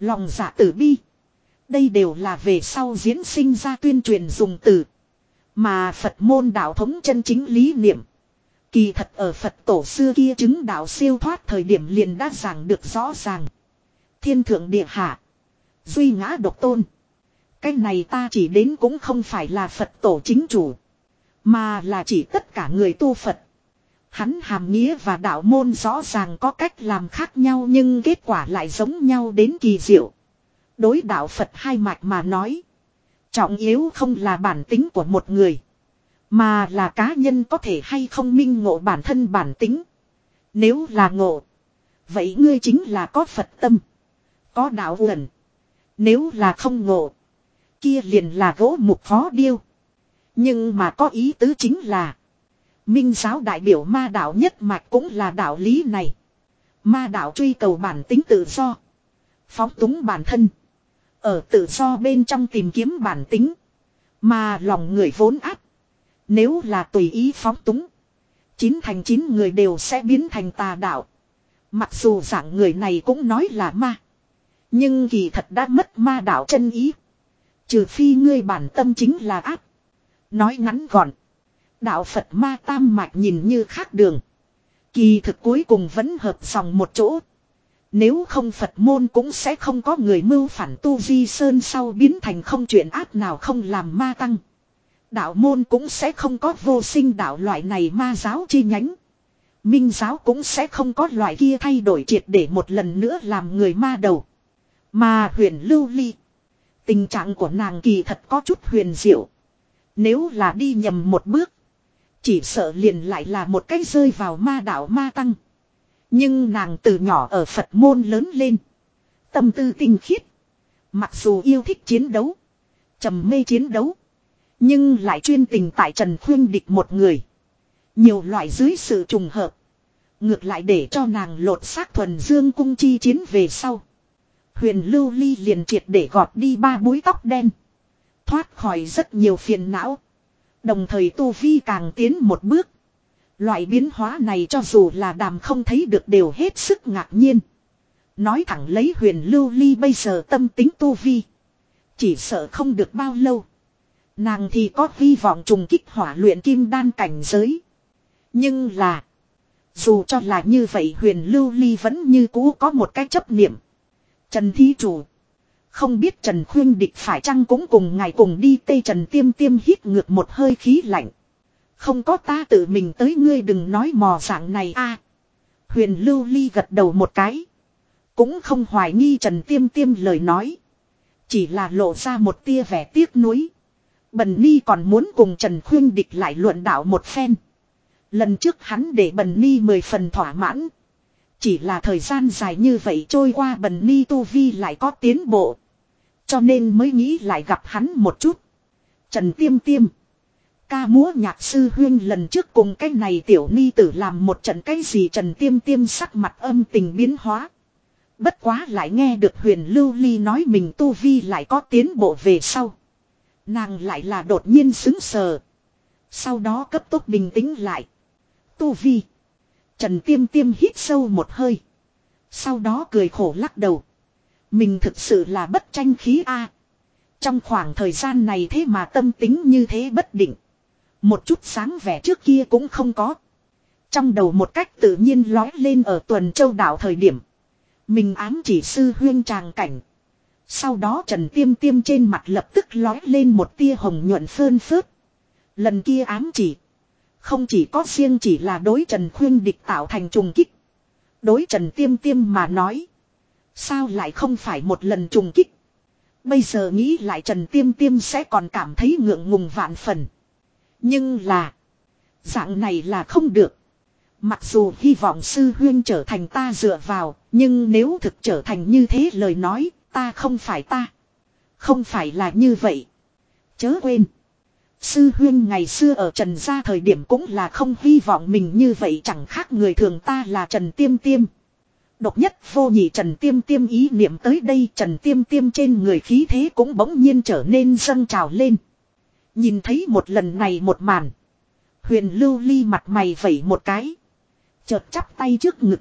Lòng dạ tử bi. Đây đều là về sau diễn sinh ra tuyên truyền dùng từ. Mà Phật môn đạo thống chân chính lý niệm. Kỳ thật ở Phật tổ xưa kia chứng đạo siêu thoát thời điểm liền đã giảng được rõ ràng. Thiên thượng địa hạ. Duy ngã độc tôn. Cái này ta chỉ đến cũng không phải là Phật tổ chính chủ. Mà là chỉ tất cả người tu Phật. Hắn hàm nghĩa và đạo môn rõ ràng có cách làm khác nhau nhưng kết quả lại giống nhau đến kỳ diệu. Đối đạo Phật hai mạch mà nói. Trọng yếu không là bản tính của một người. Mà là cá nhân có thể hay không minh ngộ bản thân bản tính. Nếu là ngộ. Vậy ngươi chính là có Phật tâm. Có đạo gần Nếu là không ngộ. Kia liền là gỗ mục khó điêu. Nhưng mà có ý tứ chính là. Minh giáo đại biểu ma đạo nhất mạch cũng là đạo lý này. Ma đạo truy cầu bản tính tự do. Phóng túng bản thân. Ở tự do bên trong tìm kiếm bản tính. Mà lòng người vốn áp. Nếu là tùy ý phóng túng. Chín thành chín người đều sẽ biến thành tà đạo. Mặc dù dạng người này cũng nói là ma. Nhưng kỳ thật đã mất ma đạo chân ý. Trừ phi ngươi bản tâm chính là áp. Nói ngắn gọn. Đạo Phật ma tam mạch nhìn như khác đường. Kỳ thực cuối cùng vẫn hợp dòng một chỗ. Nếu không Phật môn cũng sẽ không có người mưu phản tu di sơn sau biến thành không chuyện ác nào không làm ma tăng. Đạo môn cũng sẽ không có vô sinh đạo loại này ma giáo chi nhánh. Minh giáo cũng sẽ không có loại kia thay đổi triệt để một lần nữa làm người ma đầu. Mà huyền lưu ly. Tình trạng của nàng kỳ thật có chút huyền diệu. Nếu là đi nhầm một bước. Chỉ sợ liền lại là một cái rơi vào ma đạo ma tăng. Nhưng nàng từ nhỏ ở Phật môn lớn lên. Tâm tư tinh khiết. Mặc dù yêu thích chiến đấu. trầm mê chiến đấu. Nhưng lại chuyên tình tại Trần Khuyên Địch một người. Nhiều loại dưới sự trùng hợp. Ngược lại để cho nàng lột xác thuần dương cung chi chiến về sau. Huyền lưu ly liền triệt để gọt đi ba búi tóc đen. Thoát khỏi rất nhiều phiền não. Đồng thời tu vi càng tiến một bước. Loại biến hóa này cho dù là đàm không thấy được đều hết sức ngạc nhiên. Nói thẳng lấy huyền lưu ly bây giờ tâm tính tu vi. Chỉ sợ không được bao lâu. Nàng thì có hy vọng trùng kích hỏa luyện kim đan cảnh giới. Nhưng là. Dù cho là như vậy huyền lưu ly vẫn như cũ có một cái chấp niệm. Trần Thí Chủ. Không biết Trần Khuyên Địch phải chăng cũng cùng ngài cùng đi tây Trần Tiêm Tiêm hít ngược một hơi khí lạnh. Không có ta tự mình tới ngươi đừng nói mò dạng này a. Huyền Lưu Ly gật đầu một cái. Cũng không hoài nghi Trần Tiêm Tiêm lời nói. Chỉ là lộ ra một tia vẻ tiếc nuối. Bần Ni còn muốn cùng Trần Khuyên Địch lại luận đạo một phen. Lần trước hắn để Bần Ni mười phần thỏa mãn. Chỉ là thời gian dài như vậy trôi qua Bần Ni Tu Vi lại có tiến bộ. Cho nên mới nghĩ lại gặp hắn một chút. Trần Tiêm Tiêm. Ca múa nhạc sư huyên lần trước cùng cái này tiểu ni tử làm một trận cái gì Trần Tiêm Tiêm sắc mặt âm tình biến hóa. Bất quá lại nghe được huyền lưu ly nói mình tu vi lại có tiến bộ về sau. Nàng lại là đột nhiên xứng sờ. Sau đó cấp tốc bình tĩnh lại. Tu vi. Trần Tiêm Tiêm hít sâu một hơi. Sau đó cười khổ lắc đầu. Mình thực sự là bất tranh khí a. Trong khoảng thời gian này thế mà tâm tính như thế bất định. Một chút sáng vẻ trước kia cũng không có. Trong đầu một cách tự nhiên lói lên ở tuần châu đảo thời điểm. Mình ám chỉ sư huyên tràng cảnh. Sau đó Trần Tiêm Tiêm trên mặt lập tức lói lên một tia hồng nhuận phơn phớt. Lần kia ám chỉ. Không chỉ có riêng chỉ là đối Trần Khuyên địch tạo thành trùng kích. Đối Trần Tiêm Tiêm mà nói. Sao lại không phải một lần trùng kích. Bây giờ nghĩ lại Trần Tiêm Tiêm sẽ còn cảm thấy ngượng ngùng vạn phần. Nhưng là. Dạng này là không được. Mặc dù hy vọng sư huyên trở thành ta dựa vào. Nhưng nếu thực trở thành như thế lời nói. Ta không phải ta. Không phải là như vậy. Chớ quên. Sư huyên ngày xưa ở Trần gia thời điểm cũng là không hy vọng mình như vậy, chẳng khác người thường ta là Trần Tiêm Tiêm. Độc nhất vô nhị Trần Tiêm Tiêm ý niệm tới đây, Trần Tiêm Tiêm trên người khí thế cũng bỗng nhiên trở nên dâng trào lên. Nhìn thấy một lần này một màn. Huyền lưu ly mặt mày vẩy một cái. Chợt chắp tay trước ngực.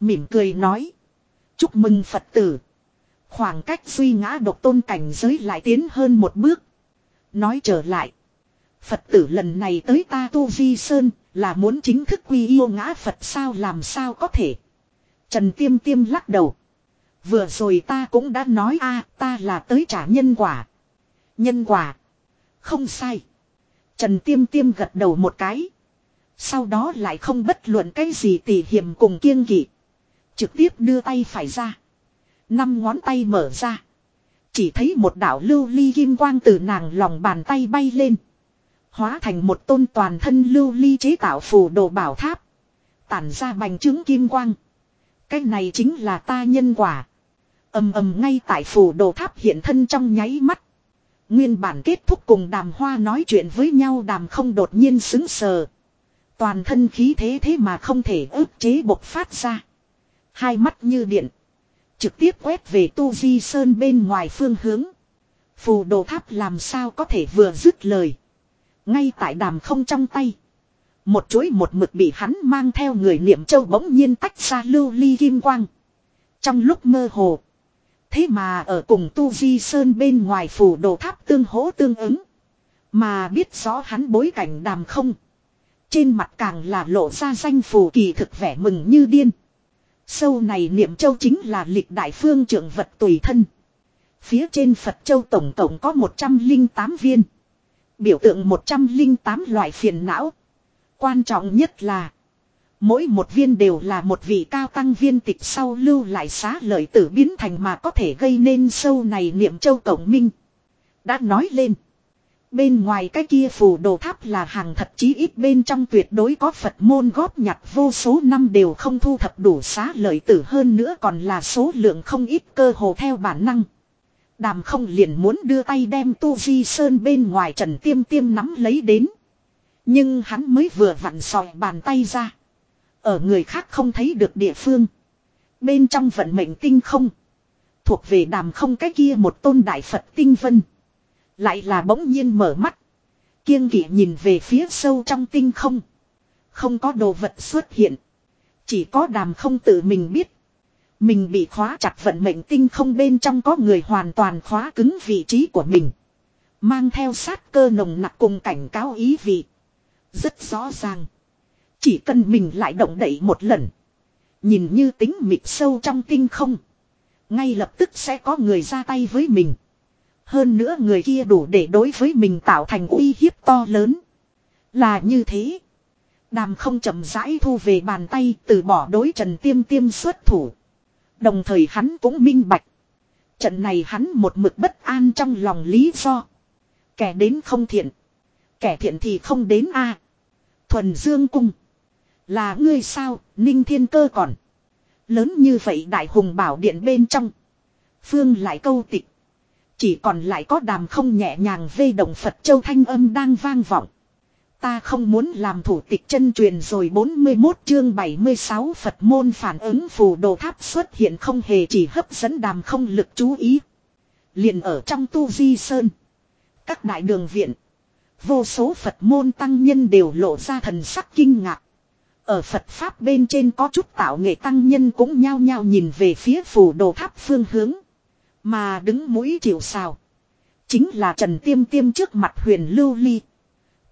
Mỉm cười nói. Chúc mừng Phật tử. Khoảng cách suy ngã độc tôn cảnh giới lại tiến hơn một bước. Nói trở lại. Phật tử lần này tới ta Tu Vi Sơn là muốn chính thức quy yêu ngã Phật sao làm sao có thể. Trần Tiêm Tiêm lắc đầu. Vừa rồi ta cũng đã nói, a, ta là tới trả nhân quả. Nhân quả. Không sai. Trần Tiêm Tiêm gật đầu một cái. Sau đó lại không bất luận cái gì tỉ hiểm cùng kiêng kỵ. Trực tiếp đưa tay phải ra. Năm ngón tay mở ra. Chỉ thấy một đạo lưu ly kim quang từ nàng lòng bàn tay bay lên. Hóa thành một tôn toàn thân lưu ly chế tạo phù đồ bảo tháp. Tản ra bành trướng kim quang. Cái này chính là ta nhân quả. ầm ầm ngay tại phù đồ tháp hiện thân trong nháy mắt. Nguyên bản kết thúc cùng đàm hoa nói chuyện với nhau đàm không đột nhiên xứng sờ. Toàn thân khí thế thế mà không thể ức chế bộc phát ra. Hai mắt như điện. Trực tiếp quét về tu di sơn bên ngoài phương hướng. Phù đồ tháp làm sao có thể vừa dứt lời. Ngay tại đàm không trong tay. Một chuỗi một mực bị hắn mang theo người niệm châu bỗng nhiên tách ra lưu ly kim quang. Trong lúc mơ hồ. Thế mà ở cùng Tu Di Sơn bên ngoài phủ đồ tháp tương hỗ tương ứng. Mà biết rõ hắn bối cảnh đàm không. Trên mặt càng là lộ ra danh phù kỳ thực vẻ mừng như điên. Sâu này niệm châu chính là lịch đại phương trưởng vật tùy thân. Phía trên Phật châu tổng tổng có 108 viên. Biểu tượng 108 loại phiền não. Quan trọng nhất là. Mỗi một viên đều là một vị cao tăng viên tịch sau lưu lại xá lợi tử biến thành mà có thể gây nên sâu này niệm châu cổng minh. Đã nói lên. Bên ngoài cái kia phù đồ tháp là hàng thật chí ít bên trong tuyệt đối có Phật môn góp nhặt vô số năm đều không thu thập đủ xá lợi tử hơn nữa còn là số lượng không ít cơ hồ theo bản năng. Đàm không liền muốn đưa tay đem tu di sơn bên ngoài trần tiêm tiêm nắm lấy đến. Nhưng hắn mới vừa vặn sòi bàn tay ra. Ở người khác không thấy được địa phương. Bên trong vận mệnh tinh không. Thuộc về đàm không cái kia một tôn đại Phật tinh vân. Lại là bỗng nhiên mở mắt. Kiêng kỵ nhìn về phía sâu trong tinh không. Không có đồ vật xuất hiện. Chỉ có đàm không tự mình biết. Mình bị khóa chặt vận mệnh tinh không bên trong có người hoàn toàn khóa cứng vị trí của mình. Mang theo sát cơ nồng nặc cùng cảnh cáo ý vị. Rất rõ ràng. Chỉ cần mình lại động đậy một lần. Nhìn như tính mịt sâu trong tinh không. Ngay lập tức sẽ có người ra tay với mình. Hơn nữa người kia đủ để đối với mình tạo thành uy hiếp to lớn. Là như thế. Đàm không chậm rãi thu về bàn tay từ bỏ đối trần tiêm tiêm xuất thủ. Đồng thời hắn cũng minh bạch. Trận này hắn một mực bất an trong lòng lý do. Kẻ đến không thiện. Kẻ thiện thì không đến a Thuần Dương Cung. Là ngươi sao, Ninh Thiên Cơ còn. Lớn như vậy Đại Hùng Bảo Điện bên trong. Phương lại câu tịch. Chỉ còn lại có đàm không nhẹ nhàng vê động Phật Châu Thanh âm đang vang vọng. Ta không muốn làm thủ tịch chân truyền rồi 41 chương 76 Phật môn phản ứng phù đồ tháp xuất hiện không hề chỉ hấp dẫn đàm không lực chú ý. Liền ở trong tu di sơn. Các đại đường viện. Vô số Phật môn tăng nhân đều lộ ra thần sắc kinh ngạc. Ở Phật Pháp bên trên có chút tạo nghệ tăng nhân cũng nhao nhao nhìn về phía phù đồ tháp phương hướng. Mà đứng mũi chịu sào. Chính là Trần Tiêm Tiêm trước mặt huyền lưu ly.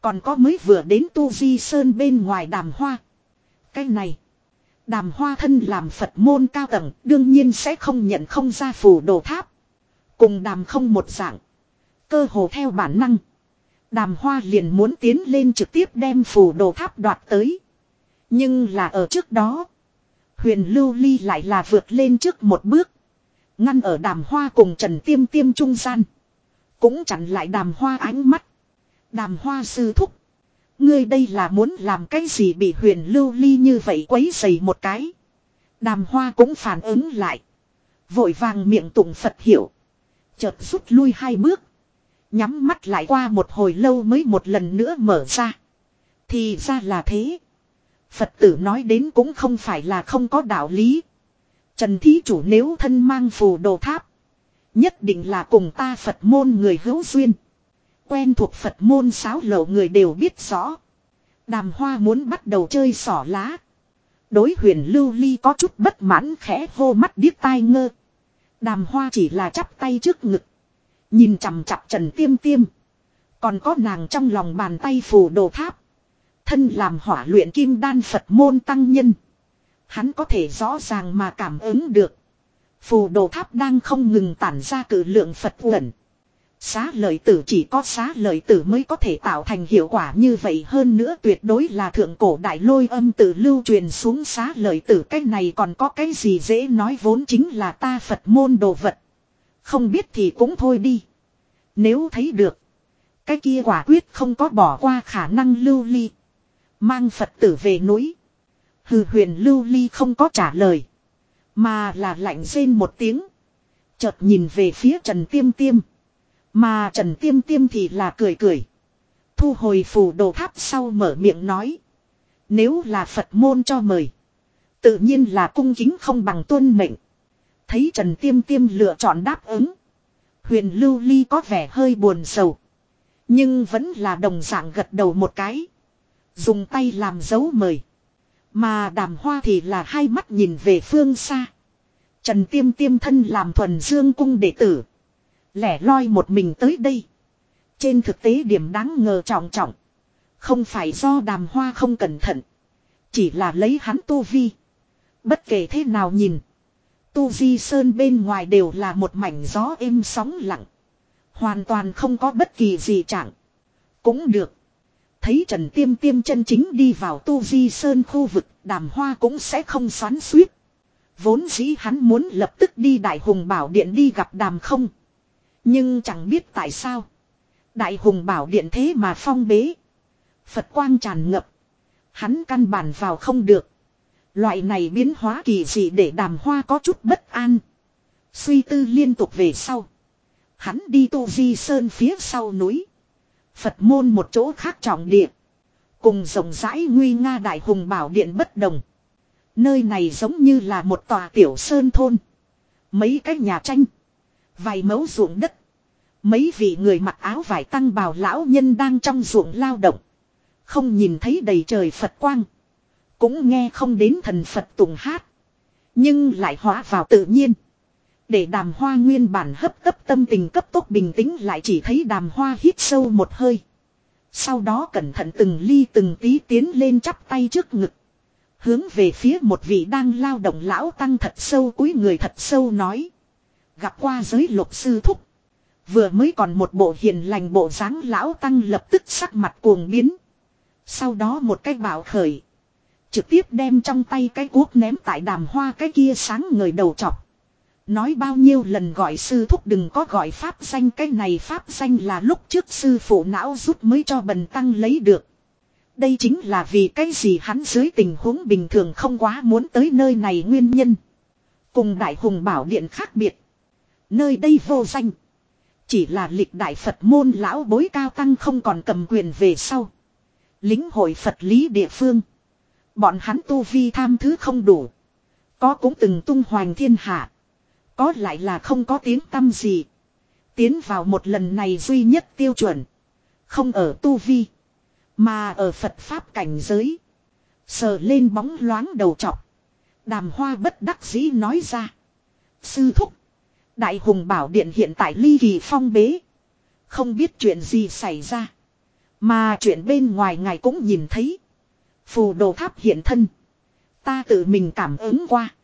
Còn có mới vừa đến Tu Di Sơn bên ngoài đàm hoa. Cái này. Đàm hoa thân làm Phật môn cao tầng, đương nhiên sẽ không nhận không ra phù đồ tháp. Cùng đàm không một dạng. Cơ hồ theo bản năng. Đàm hoa liền muốn tiến lên trực tiếp đem phù đồ tháp đoạt tới. Nhưng là ở trước đó. Huyền lưu ly lại là vượt lên trước một bước. Ngăn ở đàm hoa cùng Trần Tiêm Tiêm trung gian. Cũng chặn lại đàm hoa ánh mắt. Đàm hoa sư thúc. Ngươi đây là muốn làm cái gì bị huyền lưu ly như vậy quấy dày một cái. Đàm hoa cũng phản ứng lại. Vội vàng miệng tụng Phật hiểu. Chợt rút lui hai bước. Nhắm mắt lại qua một hồi lâu mới một lần nữa mở ra. Thì ra là thế. Phật tử nói đến cũng không phải là không có đạo lý. Trần Thí Chủ nếu thân mang phù đồ tháp. Nhất định là cùng ta Phật môn người hữu duyên. Quen thuộc Phật môn sáo lộ người đều biết rõ. Đàm hoa muốn bắt đầu chơi sỏ lá. Đối huyền lưu ly có chút bất mãn khẽ hô mắt điếc tai ngơ. Đàm hoa chỉ là chắp tay trước ngực. Nhìn chằm chặp trần tiêm tiêm. Còn có nàng trong lòng bàn tay phù đồ tháp. Thân làm hỏa luyện kim đan Phật môn tăng nhân. Hắn có thể rõ ràng mà cảm ứng được. Phù đồ tháp đang không ngừng tản ra cử lượng Phật uẩn. Xá lợi tử chỉ có xá lợi tử mới có thể tạo thành hiệu quả như vậy hơn nữa tuyệt đối là thượng cổ đại lôi âm tử lưu truyền xuống xá lợi tử cái này còn có cái gì dễ nói vốn chính là ta Phật môn đồ vật. Không biết thì cũng thôi đi. Nếu thấy được. Cái kia quả quyết không có bỏ qua khả năng lưu ly. Mang Phật tử về núi. Hừ huyền lưu ly không có trả lời. Mà là lạnh rên một tiếng. Chợt nhìn về phía Trần Tiêm Tiêm. Mà Trần Tiêm Tiêm thì là cười cười. Thu hồi phù đồ tháp sau mở miệng nói. Nếu là Phật môn cho mời. Tự nhiên là cung kính không bằng tuân mệnh. Thấy Trần Tiêm Tiêm lựa chọn đáp ứng. Huyền Lưu Ly có vẻ hơi buồn sầu. Nhưng vẫn là đồng dạng gật đầu một cái. Dùng tay làm dấu mời. Mà đàm hoa thì là hai mắt nhìn về phương xa. Trần Tiêm Tiêm thân làm thuần dương cung đệ tử. Lẻ loi một mình tới đây. Trên thực tế điểm đáng ngờ trọng trọng. Không phải do đàm hoa không cẩn thận. Chỉ là lấy hắn tu vi. Bất kể thế nào nhìn. Tu di sơn bên ngoài đều là một mảnh gió êm sóng lặng. Hoàn toàn không có bất kỳ gì chẳng. Cũng được. Thấy Trần Tiêm Tiêm chân chính đi vào Tu Di Sơn khu vực, đàm hoa cũng sẽ không xoắn suýt. Vốn dĩ hắn muốn lập tức đi Đại Hùng Bảo Điện đi gặp đàm không. Nhưng chẳng biết tại sao. Đại Hùng Bảo Điện thế mà phong bế. Phật quang tràn ngập. Hắn căn bản vào không được. Loại này biến hóa kỳ dị để đàm hoa có chút bất an. Suy tư liên tục về sau. Hắn đi Tu Di Sơn phía sau núi. Phật môn một chỗ khác trọng địa. Cùng rộng rãi nguy nga đại hùng bảo điện bất đồng. Nơi này giống như là một tòa tiểu sơn thôn. Mấy cái nhà tranh. Vài mẫu ruộng đất. Mấy vị người mặc áo vải tăng bào lão nhân đang trong ruộng lao động. Không nhìn thấy đầy trời Phật quang. Cũng nghe không đến thần Phật tùng hát. Nhưng lại hóa vào tự nhiên. Để đàm hoa nguyên bản hấp tấp tâm tình cấp tốc bình tĩnh lại chỉ thấy đàm hoa hít sâu một hơi. Sau đó cẩn thận từng ly từng tí tiến lên chắp tay trước ngực. Hướng về phía một vị đang lao động lão tăng thật sâu cúi người thật sâu nói. Gặp qua giới lục sư thúc. Vừa mới còn một bộ hiền lành bộ dáng lão tăng lập tức sắc mặt cuồng biến. Sau đó một cái bảo khởi. Trực tiếp đem trong tay cái cuốc ném tại đàm hoa cái kia sáng người đầu chọc. Nói bao nhiêu lần gọi sư thúc đừng có gọi pháp danh, cái này pháp danh là lúc trước sư phụ não rút mới cho bần tăng lấy được. Đây chính là vì cái gì hắn dưới tình huống bình thường không quá muốn tới nơi này nguyên nhân. Cùng đại hùng bảo điện khác biệt. Nơi đây vô danh. Chỉ là lịch đại Phật môn lão bối cao tăng không còn cầm quyền về sau. Lính hội Phật lý địa phương. Bọn hắn tu vi tham thứ không đủ. Có cũng từng tung hoành thiên hạ. Có lại là không có tiếng tâm gì. Tiến vào một lần này duy nhất tiêu chuẩn. Không ở tu vi. Mà ở Phật Pháp cảnh giới. Sờ lên bóng loáng đầu trọc. Đàm hoa bất đắc dĩ nói ra. Sư thúc. Đại hùng bảo điện hiện tại ly kỳ phong bế. Không biết chuyện gì xảy ra. Mà chuyện bên ngoài ngài cũng nhìn thấy. Phù đồ tháp hiện thân. Ta tự mình cảm ứng qua.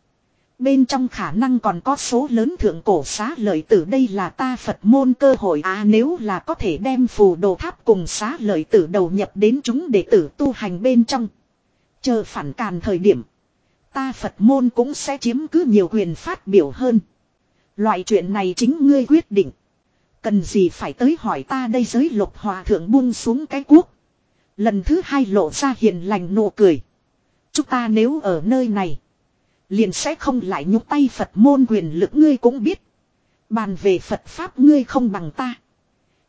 Bên trong khả năng còn có số lớn thượng cổ xá lợi tử đây là ta Phật môn cơ hội à nếu là có thể đem phù đồ tháp cùng xá lợi tử đầu nhập đến chúng để tử tu hành bên trong. Chờ phản càn thời điểm. Ta Phật môn cũng sẽ chiếm cứ nhiều quyền phát biểu hơn. Loại chuyện này chính ngươi quyết định. Cần gì phải tới hỏi ta đây giới lục hòa thượng buông xuống cái cuốc. Lần thứ hai lộ ra hiền lành nụ cười. Chúng ta nếu ở nơi này. Liền sẽ không lại nhúc tay Phật môn quyền lực ngươi cũng biết. Bàn về Phật Pháp ngươi không bằng ta.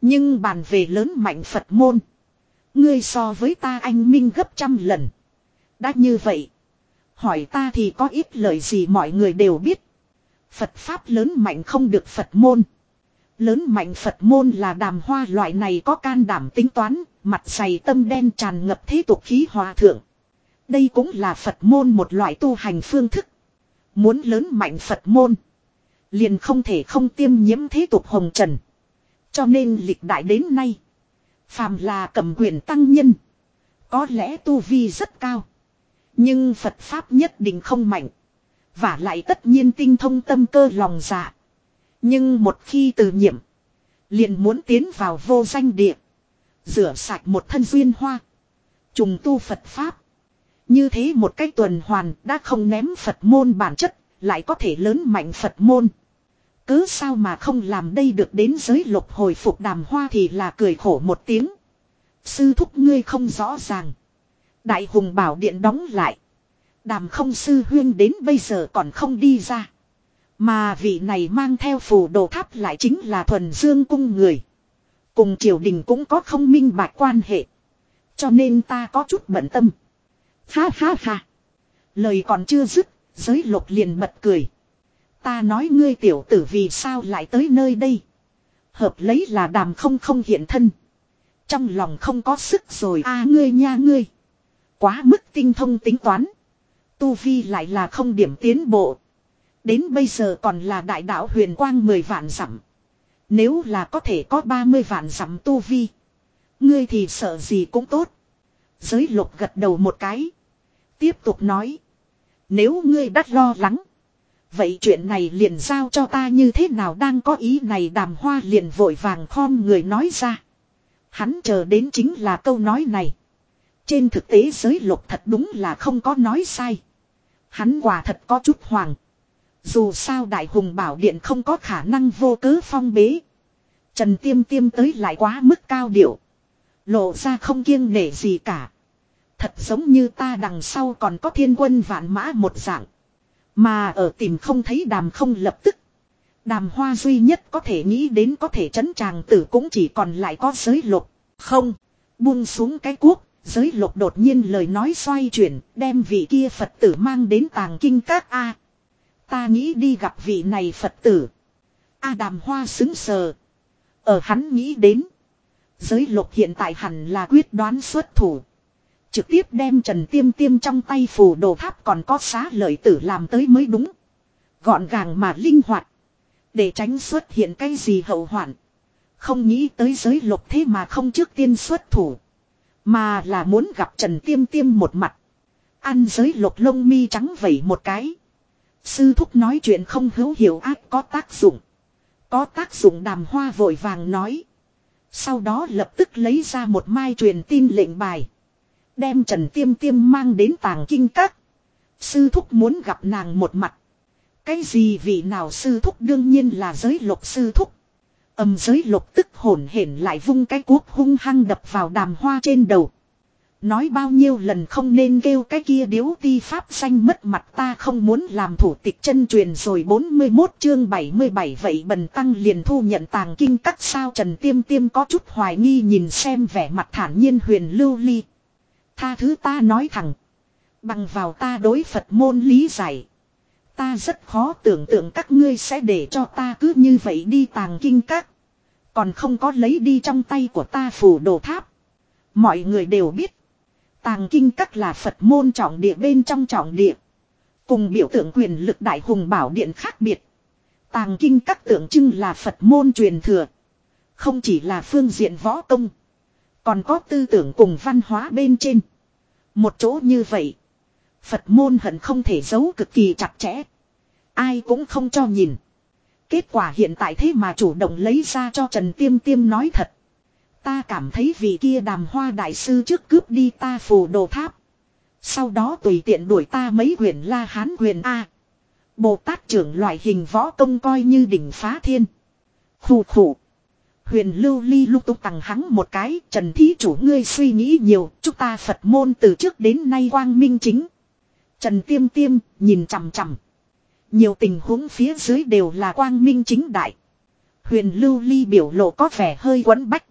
Nhưng bàn về lớn mạnh Phật môn. Ngươi so với ta anh minh gấp trăm lần. Đã như vậy. Hỏi ta thì có ít lời gì mọi người đều biết. Phật Pháp lớn mạnh không được Phật môn. Lớn mạnh Phật môn là đàm hoa loại này có can đảm tính toán, mặt dày tâm đen tràn ngập thế tục khí hòa thượng. Đây cũng là Phật môn một loại tu hành phương thức. Muốn lớn mạnh Phật môn. Liền không thể không tiêm nhiễm thế tục hồng trần. Cho nên lịch đại đến nay. Phàm là cầm quyền tăng nhân. Có lẽ tu vi rất cao. Nhưng Phật Pháp nhất định không mạnh. Và lại tất nhiên tinh thông tâm cơ lòng dạ. Nhưng một khi từ nhiệm. Liền muốn tiến vào vô danh địa. Rửa sạch một thân duyên hoa. Trùng tu Phật Pháp. Như thế một cái tuần hoàn đã không ném Phật môn bản chất, lại có thể lớn mạnh Phật môn. Cứ sao mà không làm đây được đến giới lục hồi phục đàm hoa thì là cười khổ một tiếng. Sư thúc ngươi không rõ ràng. Đại hùng bảo điện đóng lại. Đàm không sư huyên đến bây giờ còn không đi ra. Mà vị này mang theo phù đồ tháp lại chính là thuần dương cung người. Cùng triều đình cũng có không minh bạch quan hệ. Cho nên ta có chút bận tâm. Ha ha ha. Lời còn chưa dứt, giới lục liền bật cười. Ta nói ngươi tiểu tử vì sao lại tới nơi đây. Hợp lấy là đàm không không hiện thân. Trong lòng không có sức rồi a ngươi nha ngươi. Quá mức tinh thông tính toán. Tu Vi lại là không điểm tiến bộ. Đến bây giờ còn là đại đạo huyền quang 10 vạn dặm. Nếu là có thể có 30 vạn dặm Tu Vi. Ngươi thì sợ gì cũng tốt. Giới lục gật đầu một cái. Tiếp tục nói. Nếu ngươi đắt lo lắng. Vậy chuyện này liền giao cho ta như thế nào đang có ý này đàm hoa liền vội vàng khom người nói ra. Hắn chờ đến chính là câu nói này. Trên thực tế giới lục thật đúng là không có nói sai. Hắn quả thật có chút hoàng. Dù sao đại hùng bảo điện không có khả năng vô cớ phong bế. Trần tiêm tiêm tới lại quá mức cao điệu. Lộ ra không kiêng nể gì cả. Thật giống như ta đằng sau còn có thiên quân vạn mã một dạng. Mà ở tìm không thấy đàm không lập tức. Đàm hoa duy nhất có thể nghĩ đến có thể chấn tràng tử cũng chỉ còn lại có giới lục. Không. Buông xuống cái cuốc. Giới lục đột nhiên lời nói xoay chuyển, đem vị kia Phật tử mang đến tàng kinh các A. Ta nghĩ đi gặp vị này Phật tử. A đàm hoa xứng sờ. Ở hắn nghĩ đến. Giới lục hiện tại hẳn là quyết đoán xuất thủ. Trực tiếp đem Trần Tiêm Tiêm trong tay phù đồ tháp còn có xá lợi tử làm tới mới đúng. Gọn gàng mà linh hoạt. Để tránh xuất hiện cái gì hậu hoạn. Không nghĩ tới giới lục thế mà không trước tiên xuất thủ. Mà là muốn gặp Trần Tiêm Tiêm một mặt. Ăn giới lục lông mi trắng vẩy một cái. Sư thúc nói chuyện không hữu hiệu ác có tác dụng. Có tác dụng đàm hoa vội vàng nói. Sau đó lập tức lấy ra một mai truyền tin lệnh bài. Đem Trần Tiêm Tiêm mang đến tàng kinh các. Sư thúc muốn gặp nàng một mặt. Cái gì vị nào sư thúc đương nhiên là giới lục sư thúc. Âm giới lục tức hổn hển lại vung cái cuốc hung hăng đập vào đàm hoa trên đầu. Nói bao nhiêu lần không nên kêu cái kia điếu ti pháp xanh mất mặt ta không muốn làm thủ tịch chân truyền rồi 41 chương 77 vậy bần tăng liền thu nhận tàng kinh các sao trần tiêm tiêm có chút hoài nghi nhìn xem vẻ mặt thản nhiên huyền lưu ly. Tha thứ ta nói thẳng. Bằng vào ta đối Phật môn lý giải. Ta rất khó tưởng tượng các ngươi sẽ để cho ta cứ như vậy đi tàng kinh các. Còn không có lấy đi trong tay của ta phủ đồ tháp. Mọi người đều biết. Tàng kinh các là Phật môn trọng địa bên trong trọng địa. Cùng biểu tượng quyền lực đại hùng bảo điện khác biệt. Tàng kinh các tượng trưng là Phật môn truyền thừa. Không chỉ là phương diện võ công. Còn có tư tưởng cùng văn hóa bên trên. Một chỗ như vậy. Phật môn hận không thể giấu cực kỳ chặt chẽ. Ai cũng không cho nhìn. Kết quả hiện tại thế mà chủ động lấy ra cho Trần Tiêm Tiêm nói thật. Ta cảm thấy vị kia đàm hoa đại sư trước cướp đi ta phù đồ tháp. Sau đó tùy tiện đuổi ta mấy huyền la hán huyền A. Bồ Tát trưởng loại hình võ công coi như đỉnh phá thiên. Khủ khủ. Huyền lưu ly lúc tục tặng hắn một cái. Trần thí chủ, ngươi suy nghĩ nhiều. Chúng ta Phật môn từ trước đến nay quang minh chính. Trần tiêm tiêm nhìn chằm chằm. Nhiều tình huống phía dưới đều là quang minh chính đại. Huyền lưu ly biểu lộ có vẻ hơi quấn bách.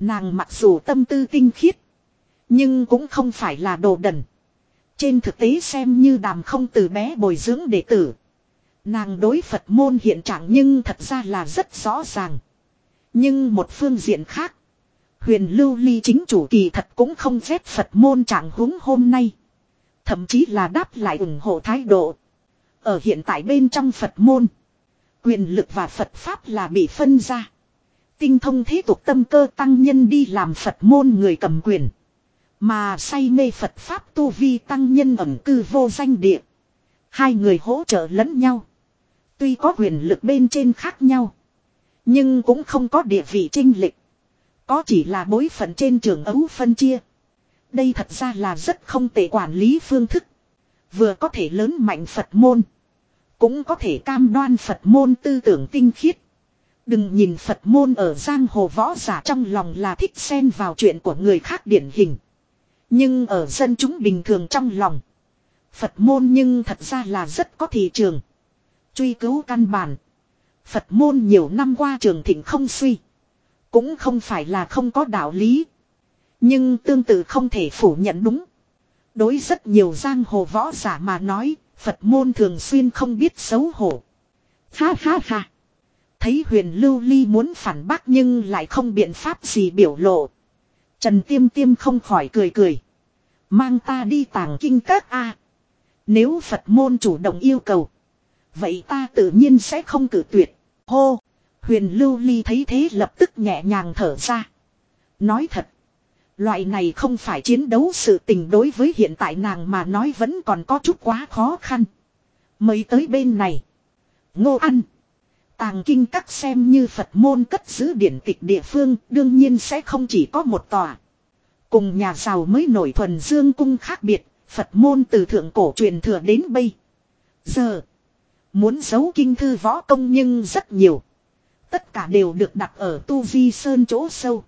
Nàng mặc dù tâm tư tinh khiết. Nhưng cũng không phải là đồ đần. Trên thực tế xem như đàm không từ bé bồi dưỡng đệ tử. Nàng đối Phật môn hiện trạng nhưng thật ra là rất rõ ràng. Nhưng một phương diện khác. Huyền lưu ly chính chủ kỳ thật cũng không phép Phật môn trạng huống hôm nay. Thậm chí là đáp lại ủng hộ thái độ. Ở hiện tại bên trong Phật môn. Quyền lực và Phật Pháp là bị phân ra. Tinh thông thế tục tâm cơ tăng nhân đi làm Phật môn người cầm quyền. Mà say mê Phật Pháp tu vi tăng nhân ẩn cư vô danh địa. Hai người hỗ trợ lẫn nhau. Tuy có quyền lực bên trên khác nhau. Nhưng cũng không có địa vị trinh lịch. Có chỉ là bối phận trên trường ấu phân chia. Đây thật ra là rất không tệ quản lý phương thức. Vừa có thể lớn mạnh Phật môn. Cũng có thể cam đoan Phật môn tư tưởng tinh khiết. Đừng nhìn Phật môn ở giang hồ võ giả trong lòng là thích xen vào chuyện của người khác điển hình. Nhưng ở dân chúng bình thường trong lòng. Phật môn nhưng thật ra là rất có thị trường. Truy cứu căn bản. Phật môn nhiều năm qua trường thịnh không suy. Cũng không phải là không có đạo lý. Nhưng tương tự không thể phủ nhận đúng. Đối rất nhiều giang hồ võ giả mà nói, Phật môn thường xuyên không biết xấu hổ. Ha ha ha. Thấy huyền lưu ly muốn phản bác nhưng lại không biện pháp gì biểu lộ. Trần tiêm tiêm không khỏi cười cười. Mang ta đi tàng kinh các A. Nếu Phật môn chủ động yêu cầu. Vậy ta tự nhiên sẽ không cử tuyệt. Hô. Huyền lưu ly thấy thế lập tức nhẹ nhàng thở ra. Nói thật. Loại này không phải chiến đấu sự tình đối với hiện tại nàng mà nói vẫn còn có chút quá khó khăn. Mới tới bên này. Ngô ăn. Tàng kinh các xem như Phật môn cất giữ điển tịch địa phương đương nhiên sẽ không chỉ có một tòa. Cùng nhà giàu mới nổi thuần dương cung khác biệt, Phật môn từ thượng cổ truyền thừa đến bây. Giờ, muốn giấu kinh thư võ công nhưng rất nhiều. Tất cả đều được đặt ở tu vi sơn chỗ sâu.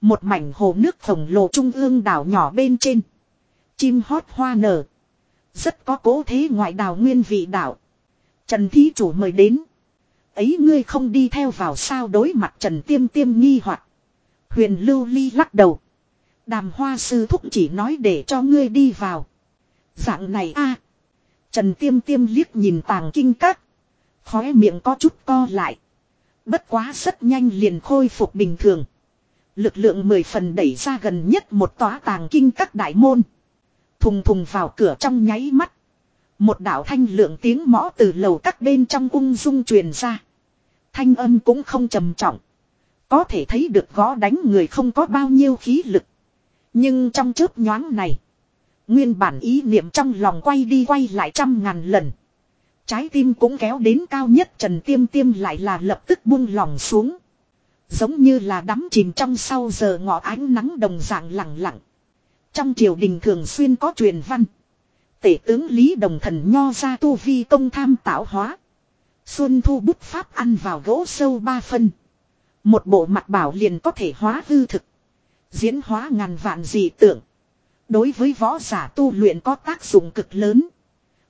Một mảnh hồ nước khổng lồ trung ương đảo nhỏ bên trên. Chim hót hoa nở. Rất có cố thế ngoại đảo nguyên vị đảo. Trần Thí Chủ mời đến. Ấy ngươi không đi theo vào sao đối mặt Trần Tiêm Tiêm nghi hoặc Huyền Lưu Ly lắc đầu. Đàm hoa sư thúc chỉ nói để cho ngươi đi vào. Dạng này a Trần tiêm tiêm liếc nhìn tàng kinh các. Khóe miệng có chút co lại. Bất quá rất nhanh liền khôi phục bình thường. Lực lượng mười phần đẩy ra gần nhất một tòa tàng kinh các đại môn. Thùng thùng vào cửa trong nháy mắt. Một đạo thanh lượng tiếng mõ từ lầu các bên trong ung dung truyền ra. Thanh âm cũng không trầm trọng. Có thể thấy được gõ đánh người không có bao nhiêu khí lực. Nhưng trong chớp nhoáng này. Nguyên bản ý niệm trong lòng quay đi quay lại trăm ngàn lần. Trái tim cũng kéo đến cao nhất trần tiêm tiêm lại là lập tức buông lòng xuống. Giống như là đắm chìm trong sau giờ ngọ ánh nắng đồng dạng lặng lặng. Trong triều đình thường xuyên có truyền văn. Tể tướng Lý Đồng Thần nho ra tu vi công tham tạo hóa. Xuân thu bút pháp ăn vào gỗ sâu ba phân. Một bộ mặt bảo liền có thể hóa hư thực. Diễn hóa ngàn vạn dị tượng. Đối với võ giả tu luyện có tác dụng cực lớn.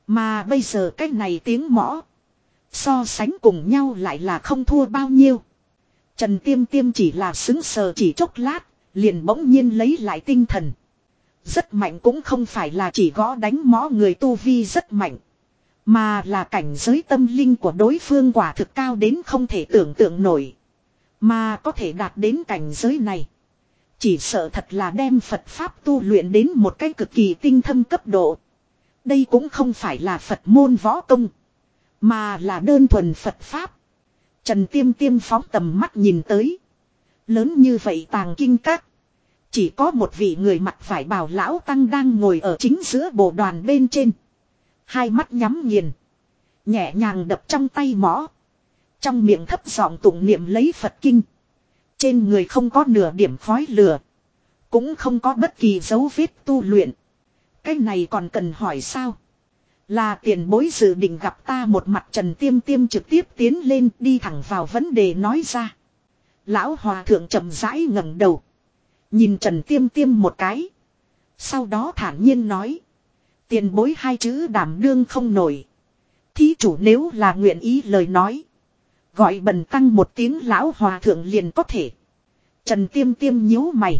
Mà bây giờ cái này tiếng mõ. So sánh cùng nhau lại là không thua bao nhiêu. Trần Tiêm Tiêm chỉ là xứng sờ chỉ chốc lát. Liền bỗng nhiên lấy lại tinh thần. Rất mạnh cũng không phải là chỉ gõ đánh mõ người tu vi rất mạnh. Mà là cảnh giới tâm linh của đối phương quả thực cao đến không thể tưởng tượng nổi. Mà có thể đạt đến cảnh giới này. Chỉ sợ thật là đem Phật Pháp tu luyện đến một cái cực kỳ tinh thâm cấp độ. Đây cũng không phải là Phật môn võ công. Mà là đơn thuần Phật Pháp. Trần Tiêm Tiêm phóng tầm mắt nhìn tới. Lớn như vậy tàng kinh các. Chỉ có một vị người mặt phải bảo lão tăng đang ngồi ở chính giữa bộ đoàn bên trên. Hai mắt nhắm nghiền. Nhẹ nhàng đập trong tay mõ. Trong miệng thấp giọng tụng niệm lấy Phật kinh. Trên người không có nửa điểm khói lửa. Cũng không có bất kỳ dấu vết tu luyện. Cái này còn cần hỏi sao? Là tiền bối dự định gặp ta một mặt trần tiêm tiêm trực tiếp tiến lên đi thẳng vào vấn đề nói ra. Lão hòa thượng chậm rãi ngẩng đầu. Nhìn trần tiêm tiêm một cái. Sau đó thản nhiên nói. Tiền bối hai chữ đảm đương không nổi. Thí chủ nếu là nguyện ý lời nói. Gọi bần tăng một tiếng lão hòa thượng liền có thể. Trần tiêm tiêm nhíu mày.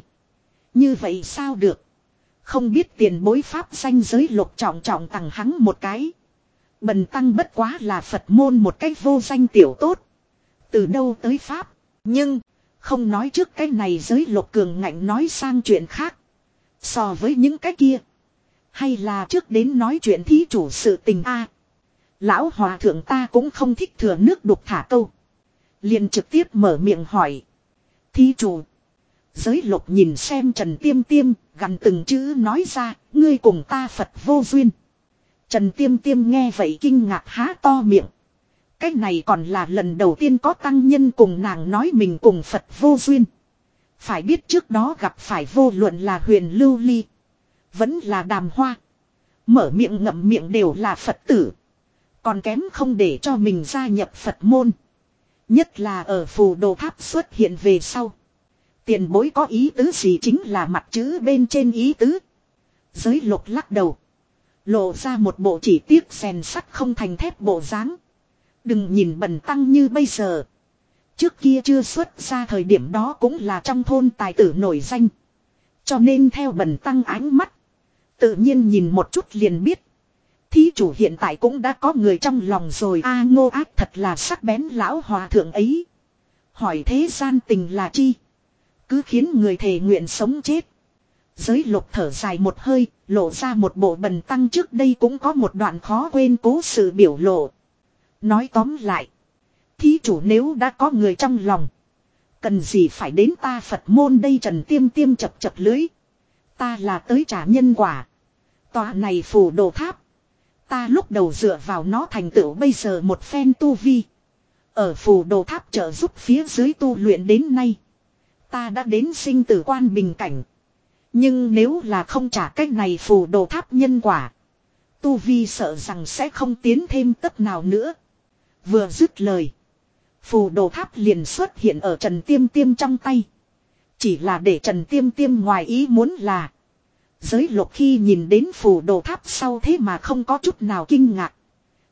Như vậy sao được. Không biết tiền bối pháp danh giới lục trọng trọng tặng hắn một cái. Bần tăng bất quá là Phật môn một cách vô danh tiểu tốt. Từ đâu tới Pháp. Nhưng, không nói trước cái này giới lục cường ngạnh nói sang chuyện khác. So với những cái kia. Hay là trước đến nói chuyện thí chủ sự tình a Lão hòa thượng ta cũng không thích thừa nước đục thả câu. liền trực tiếp mở miệng hỏi. Thí chủ. Giới lục nhìn xem Trần Tiêm Tiêm, gần từng chữ nói ra, ngươi cùng ta Phật vô duyên. Trần Tiêm Tiêm nghe vậy kinh ngạc há to miệng. Cái này còn là lần đầu tiên có tăng nhân cùng nàng nói mình cùng Phật vô duyên. Phải biết trước đó gặp phải vô luận là huyền lưu ly. Vẫn là đàm hoa. Mở miệng ngậm miệng đều là Phật tử. Còn kém không để cho mình gia nhập Phật môn. Nhất là ở phù đồ tháp xuất hiện về sau. Tiền bối có ý tứ gì chính là mặt chữ bên trên ý tứ. Giới lục lắc đầu. Lộ ra một bộ chỉ tiếc rèn sắt không thành thép bộ dáng. Đừng nhìn bần tăng như bây giờ. Trước kia chưa xuất ra thời điểm đó cũng là trong thôn tài tử nổi danh. Cho nên theo bần tăng ánh mắt. Tự nhiên nhìn một chút liền biết. Thí chủ hiện tại cũng đã có người trong lòng rồi a ngô ác thật là sắc bén lão hòa thượng ấy. Hỏi thế gian tình là chi? Cứ khiến người thề nguyện sống chết. Giới lục thở dài một hơi, lộ ra một bộ bần tăng trước đây cũng có một đoạn khó quên cố sự biểu lộ. Nói tóm lại. Thí chủ nếu đã có người trong lòng. Cần gì phải đến ta Phật môn đây trần tiêm tiêm chập chập lưới. Ta là tới trả nhân quả. Tòa này phù đồ tháp. Ta lúc đầu dựa vào nó thành tựu bây giờ một phen tu vi. Ở phù đồ tháp trợ giúp phía dưới tu luyện đến nay. Ta đã đến sinh tử quan bình cảnh. Nhưng nếu là không trả cách này phù đồ tháp nhân quả. Tu vi sợ rằng sẽ không tiến thêm tất nào nữa. Vừa dứt lời. Phù đồ tháp liền xuất hiện ở Trần Tiêm Tiêm trong tay. Chỉ là để Trần Tiêm Tiêm ngoài ý muốn là. Giới lục khi nhìn đến phù đồ tháp sau thế mà không có chút nào kinh ngạc.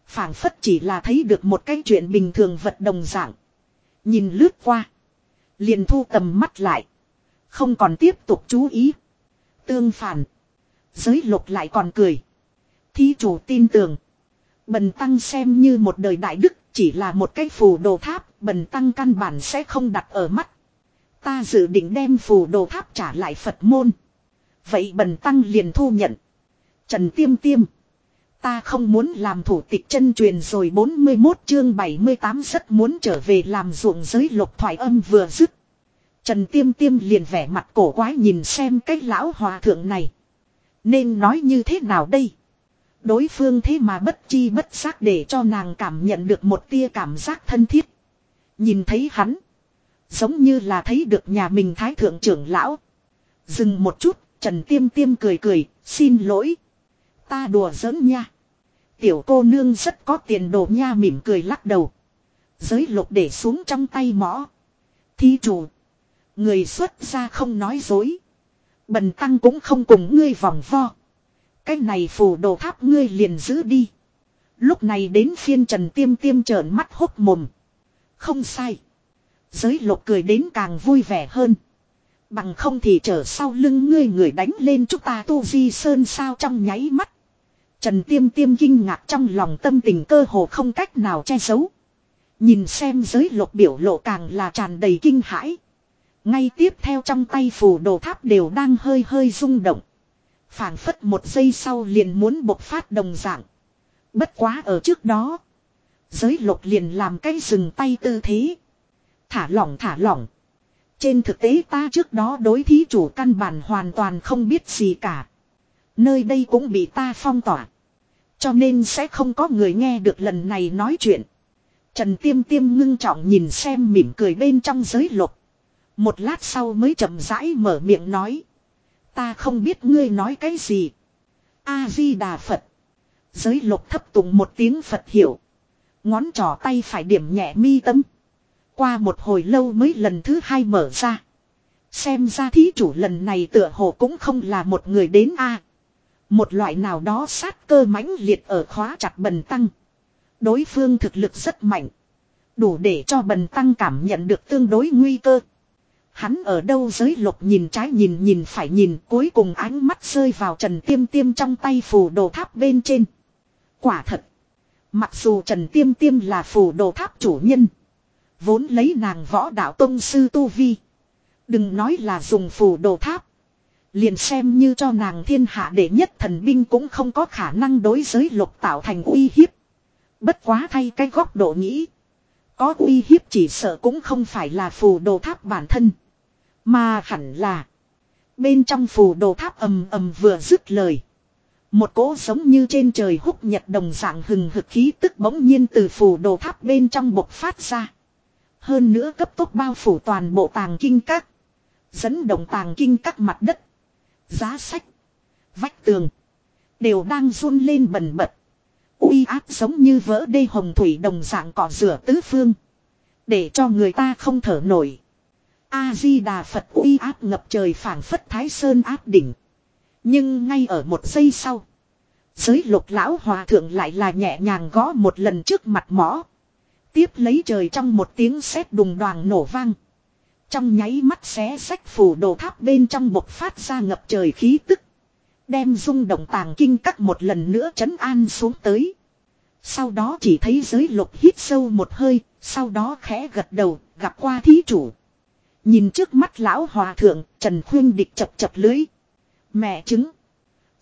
phảng phất chỉ là thấy được một cái chuyện bình thường vật đồng dạng. Nhìn lướt qua. Liền thu tầm mắt lại. Không còn tiếp tục chú ý. Tương phản. Giới lục lại còn cười. Thí chủ tin tưởng. Bần tăng xem như một đời đại đức, chỉ là một cái phù đồ tháp. Bần tăng căn bản sẽ không đặt ở mắt. Ta dự định đem phù đồ tháp trả lại Phật môn. Vậy bần tăng liền thu nhận. Trần Tiêm Tiêm. Ta không muốn làm thủ tịch chân truyền rồi 41 chương 78 rất muốn trở về làm ruộng giới lục thoại âm vừa dứt. Trần Tiêm Tiêm liền vẻ mặt cổ quái nhìn xem cái lão hòa thượng này. Nên nói như thế nào đây? Đối phương thế mà bất chi bất giác để cho nàng cảm nhận được một tia cảm giác thân thiết. Nhìn thấy hắn. Giống như là thấy được nhà mình thái thượng trưởng lão. Dừng một chút, Trần Tiêm Tiêm cười cười, xin lỗi. Ta đùa giỡn nha. Tiểu cô nương rất có tiền đồ nha mỉm cười lắc đầu. Giới lục để xuống trong tay mõ. Thi chủ. Người xuất ra không nói dối. Bần tăng cũng không cùng ngươi vòng vo. Cái này phù đồ tháp ngươi liền giữ đi. Lúc này đến phiên trần tiêm tiêm trợn mắt hốc mồm. Không sai. Giới lục cười đến càng vui vẻ hơn. Bằng không thì trở sau lưng ngươi người đánh lên chúng ta tu di sơn sao trong nháy mắt. Trần tiêm tiêm kinh ngạc trong lòng tâm tình cơ hồ không cách nào che giấu. Nhìn xem giới lục biểu lộ càng là tràn đầy kinh hãi. Ngay tiếp theo trong tay phù đồ tháp đều đang hơi hơi rung động. phảng phất một giây sau liền muốn bộc phát đồng dạng. Bất quá ở trước đó. Giới lục liền làm cái dừng tay tư thế. Thả lỏng thả lỏng. Trên thực tế ta trước đó đối thí chủ căn bản hoàn toàn không biết gì cả. Nơi đây cũng bị ta phong tỏa. Cho nên sẽ không có người nghe được lần này nói chuyện. Trần Tiêm Tiêm ngưng trọng nhìn xem mỉm cười bên trong giới lục. Một lát sau mới chậm rãi mở miệng nói. Ta không biết ngươi nói cái gì. A-di-đà Phật. Giới lục thấp tùng một tiếng Phật hiểu. Ngón trỏ tay phải điểm nhẹ mi tâm. Qua một hồi lâu mới lần thứ hai mở ra. Xem ra thí chủ lần này tựa hồ cũng không là một người đến a một loại nào đó sát cơ mãnh liệt ở khóa chặt bần tăng. Đối phương thực lực rất mạnh. Đủ để cho bần tăng cảm nhận được tương đối nguy cơ. Hắn ở đâu giới lục nhìn trái nhìn nhìn phải nhìn, cuối cùng ánh mắt rơi vào trần tiêm tiêm trong tay phù đồ tháp bên trên. Quả thật. Mặc dù trần tiêm tiêm là phù đồ tháp chủ nhân. Vốn lấy nàng võ đạo tông sư tu vi. Đừng nói là dùng phù đồ tháp. Liền xem như cho nàng thiên hạ đệ nhất thần binh cũng không có khả năng đối giới lục tạo thành uy hiếp. Bất quá thay cái góc độ nghĩ. Có uy hiếp chỉ sợ cũng không phải là phù đồ tháp bản thân. Mà hẳn là. Bên trong phù đồ tháp ầm ầm vừa dứt lời. Một cỗ giống như trên trời húc nhật đồng dạng hừng hực khí tức bỗng nhiên từ phù đồ tháp bên trong bộc phát ra. Hơn nữa cấp tốc bao phủ toàn bộ tàng kinh các. Dẫn động tàng kinh các mặt đất. Giá sách. Vách tường. Đều đang run lên bần bật. uy áp giống như vỡ đê hồng thủy đồng dạng cỏ rửa tứ phương. Để cho người ta không thở nổi. A-di-đà Phật uy áp ngập trời phảng phất thái sơn áp đỉnh. Nhưng ngay ở một giây sau. Giới lục lão hòa thượng lại là nhẹ nhàng gõ một lần trước mặt mõ. Tiếp lấy trời trong một tiếng sét đùng đoàn nổ vang. Trong nháy mắt xé sách phủ đồ tháp bên trong bộc phát ra ngập trời khí tức. Đem rung động tàng kinh các một lần nữa chấn an xuống tới. Sau đó chỉ thấy giới lục hít sâu một hơi, sau đó khẽ gật đầu, gặp qua thí chủ. Nhìn trước mắt lão hòa thượng, Trần Khuyên Địch chập chập lưới. Mẹ chứng.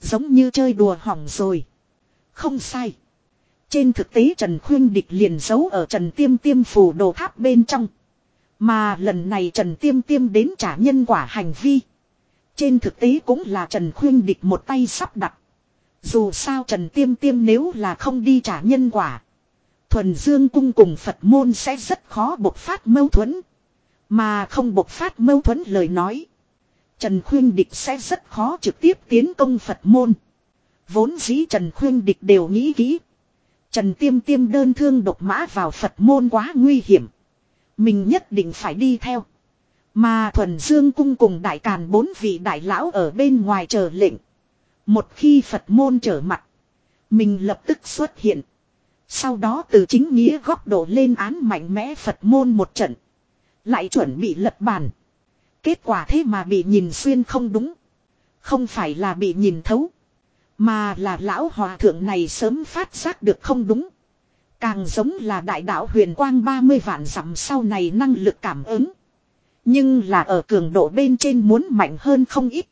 Giống như chơi đùa hỏng rồi. Không sai. Trên thực tế Trần Khuyên Địch liền giấu ở Trần Tiêm Tiêm phủ đồ tháp bên trong. Mà lần này Trần Tiêm Tiêm đến trả nhân quả hành vi. Trên thực tế cũng là Trần Khuyên Địch một tay sắp đặt. Dù sao Trần Tiêm Tiêm nếu là không đi trả nhân quả. Thuần Dương Cung cùng Phật môn sẽ rất khó bộc phát mâu thuẫn. Mà không bộc phát mâu thuẫn lời nói. Trần Khuyên Địch sẽ rất khó trực tiếp tiến công Phật môn. Vốn dĩ Trần Khuyên Địch đều nghĩ kỹ. Trần Tiêm Tiêm đơn thương độc mã vào Phật môn quá nguy hiểm. Mình nhất định phải đi theo. Mà Thuần Dương Cung cùng Đại Càn bốn vị đại lão ở bên ngoài chờ lệnh. Một khi Phật môn trở mặt. Mình lập tức xuất hiện. Sau đó từ chính nghĩa góc độ lên án mạnh mẽ Phật môn một trận. Lại chuẩn bị lật bàn. Kết quả thế mà bị nhìn xuyên không đúng. Không phải là bị nhìn thấu. Mà là lão hòa thượng này sớm phát giác được không đúng. Càng giống là đại đạo huyền quang 30 vạn dặm sau này năng lực cảm ứng. Nhưng là ở cường độ bên trên muốn mạnh hơn không ít.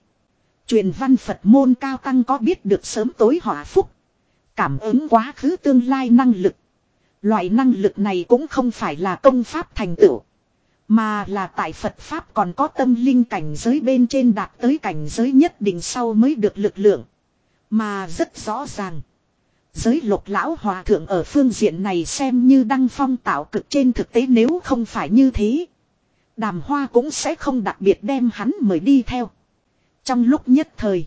Truyền văn Phật môn cao tăng có biết được sớm tối hỏa phúc. Cảm ứng quá khứ tương lai năng lực. Loại năng lực này cũng không phải là công pháp thành tựu. Mà là tại Phật Pháp còn có tâm linh cảnh giới bên trên đạt tới cảnh giới nhất định sau mới được lực lượng. Mà rất rõ ràng. Giới lục lão hòa thượng ở phương diện này xem như đăng phong tạo cực trên thực tế nếu không phải như thế. Đàm hoa cũng sẽ không đặc biệt đem hắn mời đi theo. Trong lúc nhất thời.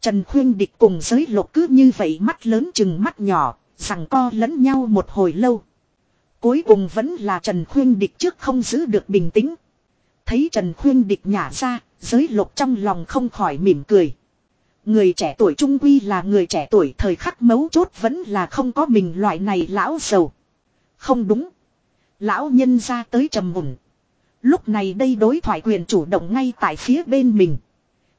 Trần Khuyên Địch cùng giới lục cứ như vậy mắt lớn chừng mắt nhỏ, rằng co lẫn nhau một hồi lâu. Cuối cùng vẫn là Trần Khuyên Địch trước không giữ được bình tĩnh. Thấy Trần Khuyên Địch nhả ra, giới lục trong lòng không khỏi mỉm cười. Người trẻ tuổi trung quy là người trẻ tuổi, thời khắc mấu chốt vẫn là không có mình loại này lão giàu. Không đúng. Lão nhân ra tới trầm mùng. Lúc này đây đối thoại quyền chủ động ngay tại phía bên mình.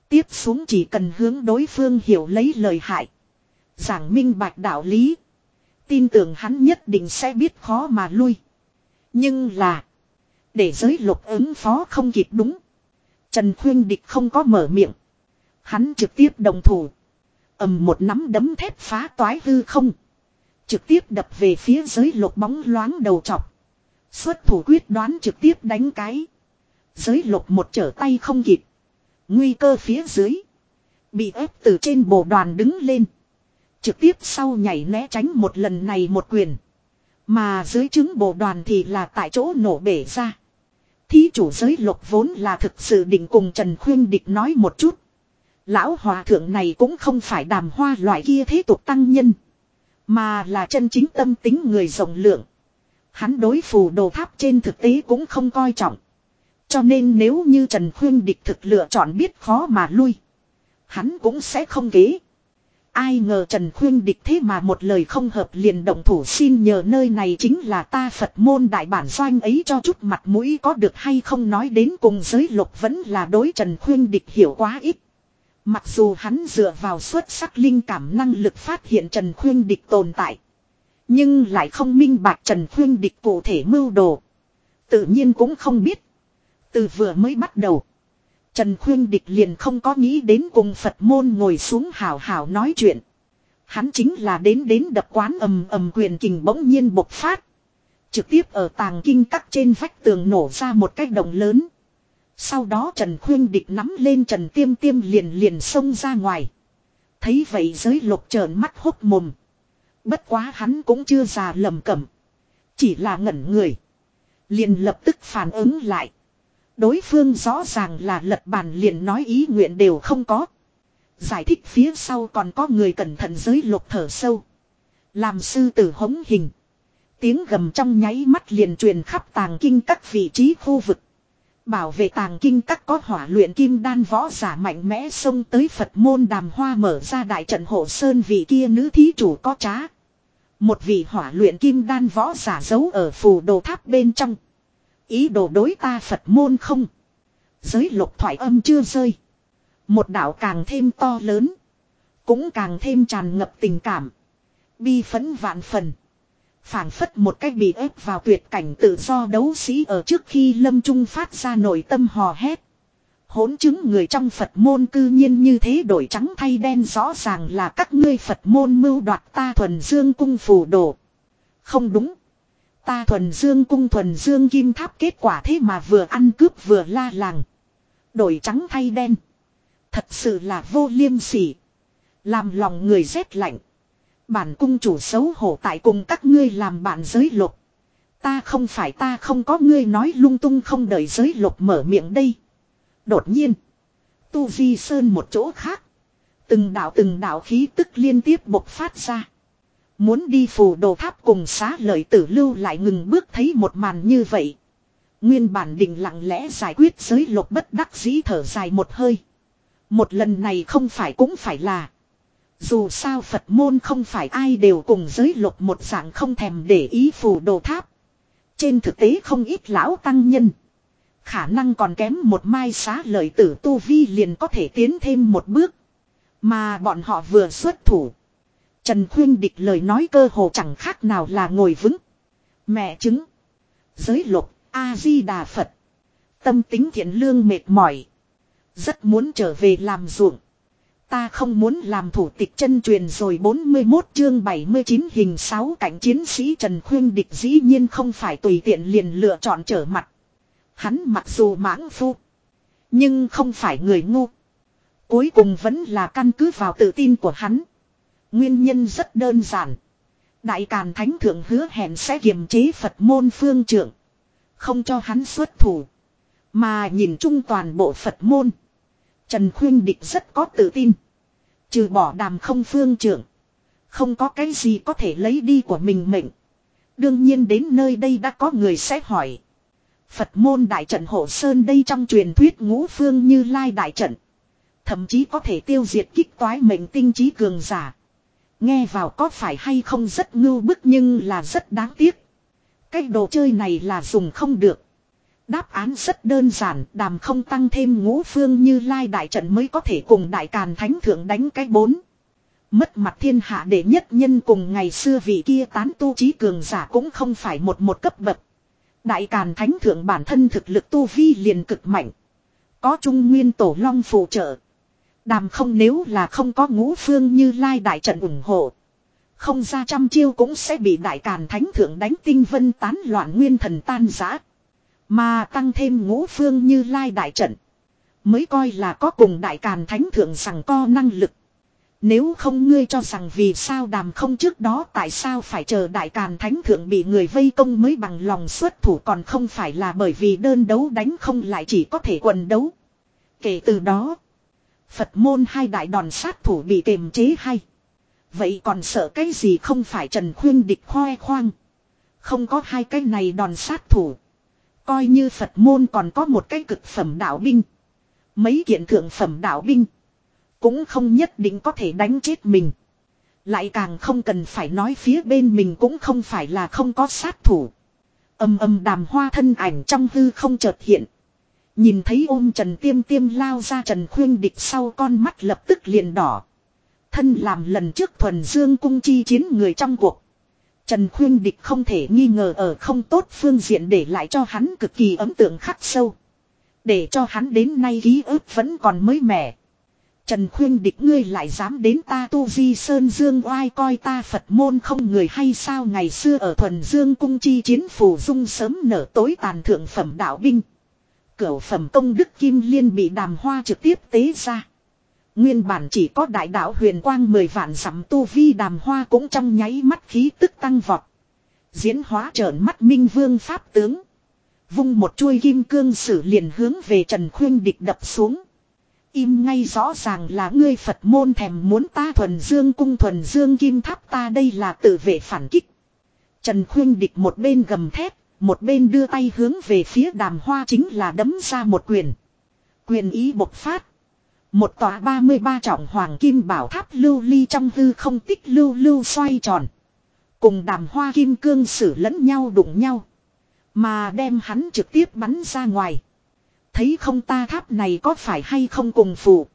Tiếp xuống chỉ cần hướng đối phương hiểu lấy lời hại. Giảng minh bạch đạo lý. Tin tưởng hắn nhất định sẽ biết khó mà lui. Nhưng là. Để giới lục ứng phó không kịp đúng. Trần Khuyên Địch không có mở miệng. Hắn trực tiếp đồng thủ. ầm một nắm đấm thép phá toái hư không. Trực tiếp đập về phía giới lục bóng loáng đầu chọc. Xuất thủ quyết đoán trực tiếp đánh cái. Giới lục một trở tay không kịp. Nguy cơ phía dưới. Bị ép từ trên bộ đoàn đứng lên. Trực tiếp sau nhảy né tránh một lần này một quyền. Mà dưới chứng bộ đoàn thì là tại chỗ nổ bể ra. Thí chủ giới lục vốn là thực sự định cùng Trần Khuyên Địch nói một chút. Lão hòa thượng này cũng không phải đàm hoa loại kia thế tục tăng nhân. Mà là chân chính tâm tính người rộng lượng. Hắn đối phù đồ tháp trên thực tế cũng không coi trọng. Cho nên nếu như Trần Khuyên địch thực lựa chọn biết khó mà lui. Hắn cũng sẽ không kế. Ai ngờ Trần Khuyên địch thế mà một lời không hợp liền động thủ xin nhờ nơi này chính là ta Phật môn đại bản doanh ấy cho chút mặt mũi có được hay không nói đến cùng giới lục vẫn là đối Trần Khuyên địch hiểu quá ít. Mặc dù hắn dựa vào xuất sắc linh cảm năng lực phát hiện Trần Khuyên Địch tồn tại. Nhưng lại không minh bạch Trần Khuyên Địch cụ thể mưu đồ. Tự nhiên cũng không biết. Từ vừa mới bắt đầu. Trần Khuyên Địch liền không có nghĩ đến cùng Phật môn ngồi xuống hào hào nói chuyện. Hắn chính là đến đến đập quán ầm ầm quyền kình bỗng nhiên bộc phát. Trực tiếp ở tàng kinh các trên vách tường nổ ra một cái đồng lớn. Sau đó Trần Khuyên Địch nắm lên Trần Tiêm Tiêm liền liền xông ra ngoài. Thấy vậy giới lục trợn mắt hốc mồm. Bất quá hắn cũng chưa già lầm cẩm. Chỉ là ngẩn người. Liền lập tức phản ứng lại. Đối phương rõ ràng là lật bàn liền nói ý nguyện đều không có. Giải thích phía sau còn có người cẩn thận giới lục thở sâu. Làm sư tử hống hình. Tiếng gầm trong nháy mắt liền truyền khắp tàng kinh các vị trí khu vực. Bảo vệ tàng kinh các có hỏa luyện kim đan võ giả mạnh mẽ xông tới Phật môn đàm hoa mở ra đại trận hộ sơn vị kia nữ thí chủ có trá. Một vị hỏa luyện kim đan võ giả giấu ở phù đồ tháp bên trong. Ý đồ đối ta Phật môn không. Giới lục thoại âm chưa rơi. Một đạo càng thêm to lớn. Cũng càng thêm tràn ngập tình cảm. Bi phấn vạn phần phảng phất một cách bị ép vào tuyệt cảnh tự do đấu sĩ ở trước khi lâm trung phát ra nội tâm hò hét. Hỗn chứng người trong Phật môn cư nhiên như thế đổi trắng thay đen rõ ràng là các ngươi Phật môn mưu đoạt ta thuần dương cung phù đồ. Không đúng. Ta thuần dương cung thuần dương kim tháp kết quả thế mà vừa ăn cướp vừa la làng. Đổi trắng thay đen. Thật sự là vô liêm sỉ. Làm lòng người rét lạnh. Bản cung chủ xấu hổ tại cùng các ngươi làm bạn giới lục. Ta không phải ta không có ngươi nói lung tung không đợi giới lục mở miệng đây. Đột nhiên. Tu Vi Sơn một chỗ khác. Từng đạo từng đạo khí tức liên tiếp bộc phát ra. Muốn đi phù đồ tháp cùng xá lợi tử lưu lại ngừng bước thấy một màn như vậy. Nguyên bản định lặng lẽ giải quyết giới lục bất đắc dĩ thở dài một hơi. Một lần này không phải cũng phải là. Dù sao Phật môn không phải ai đều cùng giới lục một dạng không thèm để ý phù đồ tháp. Trên thực tế không ít lão tăng nhân. Khả năng còn kém một mai xá lợi tử tu vi liền có thể tiến thêm một bước. Mà bọn họ vừa xuất thủ. Trần Khuyên Địch lời nói cơ hồ chẳng khác nào là ngồi vững. Mẹ chứng. Giới lục, A-di-đà Phật. Tâm tính thiện lương mệt mỏi. Rất muốn trở về làm ruộng. Ta không muốn làm thủ tịch chân truyền rồi 41 chương 79 hình 6 cảnh chiến sĩ Trần Khuyên Địch dĩ nhiên không phải tùy tiện liền lựa chọn trở mặt. Hắn mặc dù mãng phu. Nhưng không phải người ngu. Cuối cùng vẫn là căn cứ vào tự tin của hắn. Nguyên nhân rất đơn giản. Đại Càn Thánh Thượng hứa hẹn sẽ kiềm chế Phật môn phương trưởng. Không cho hắn xuất thủ. Mà nhìn chung toàn bộ Phật môn. Trần Khuyên Địch rất có tự tin. Trừ bỏ đàm không phương trưởng. Không có cái gì có thể lấy đi của mình mệnh. Đương nhiên đến nơi đây đã có người sẽ hỏi. Phật môn đại trận hộ sơn đây trong truyền thuyết ngũ phương như lai đại trận. Thậm chí có thể tiêu diệt kích toái mệnh tinh trí cường giả. Nghe vào có phải hay không rất ngưu bức nhưng là rất đáng tiếc. Cái đồ chơi này là dùng không được. Đáp án rất đơn giản, đàm không tăng thêm ngũ phương như lai đại trận mới có thể cùng đại càn thánh thượng đánh cái bốn. Mất mặt thiên hạ đệ nhất nhân cùng ngày xưa vị kia tán tu trí cường giả cũng không phải một một cấp bậc. Đại càn thánh thượng bản thân thực lực tu vi liền cực mạnh. Có trung nguyên tổ long phù trợ. Đàm không nếu là không có ngũ phương như lai đại trận ủng hộ. Không ra trăm chiêu cũng sẽ bị đại càn thánh thượng đánh tinh vân tán loạn nguyên thần tan giã. Mà tăng thêm ngũ phương như lai đại trận. Mới coi là có cùng đại càn thánh thượng rằng co năng lực. Nếu không ngươi cho rằng vì sao đàm không trước đó tại sao phải chờ đại càn thánh thượng bị người vây công mới bằng lòng xuất thủ còn không phải là bởi vì đơn đấu đánh không lại chỉ có thể quần đấu. Kể từ đó, Phật môn hai đại đòn sát thủ bị kềm chế hay. Vậy còn sợ cái gì không phải Trần Khuyên địch khoe khoang. Không có hai cái này đòn sát thủ. Coi như Phật môn còn có một cái cực phẩm đạo binh. Mấy kiện thượng phẩm đạo binh. Cũng không nhất định có thể đánh chết mình. Lại càng không cần phải nói phía bên mình cũng không phải là không có sát thủ. Âm âm đàm hoa thân ảnh trong hư không chợt hiện. Nhìn thấy ôm Trần Tiêm Tiêm lao ra Trần Khuyên địch sau con mắt lập tức liền đỏ. Thân làm lần trước thuần dương cung chi chiến người trong cuộc. Trần Khuyên Địch không thể nghi ngờ ở không tốt phương diện để lại cho hắn cực kỳ ấn tượng khắc sâu. Để cho hắn đến nay ký ức vẫn còn mới mẻ. Trần Khuyên Địch ngươi lại dám đến ta tu di sơn dương oai coi ta Phật môn không người hay sao ngày xưa ở thuần dương cung chi chiến phủ dung sớm nở tối tàn thượng phẩm đạo binh. Cửu phẩm công đức kim liên bị đàm hoa trực tiếp tế ra. Nguyên bản chỉ có đại đạo huyền quang mười vạn sắm tu vi đàm hoa cũng trong nháy mắt khí tức tăng vọt. Diễn hóa trợn mắt minh vương pháp tướng. Vung một chuôi kim cương sử liền hướng về Trần Khuyên địch đập xuống. Im ngay rõ ràng là ngươi Phật môn thèm muốn ta thuần dương cung thuần dương kim tháp ta đây là tự vệ phản kích. Trần Khuyên địch một bên gầm thép, một bên đưa tay hướng về phía đàm hoa chính là đấm ra một quyền. Quyền ý bộc phát. Một tòa 33 trọng hoàng kim bảo tháp lưu ly trong hư không tích lưu lưu xoay tròn. Cùng đàm hoa kim cương sử lẫn nhau đụng nhau. Mà đem hắn trực tiếp bắn ra ngoài. Thấy không ta tháp này có phải hay không cùng phụ.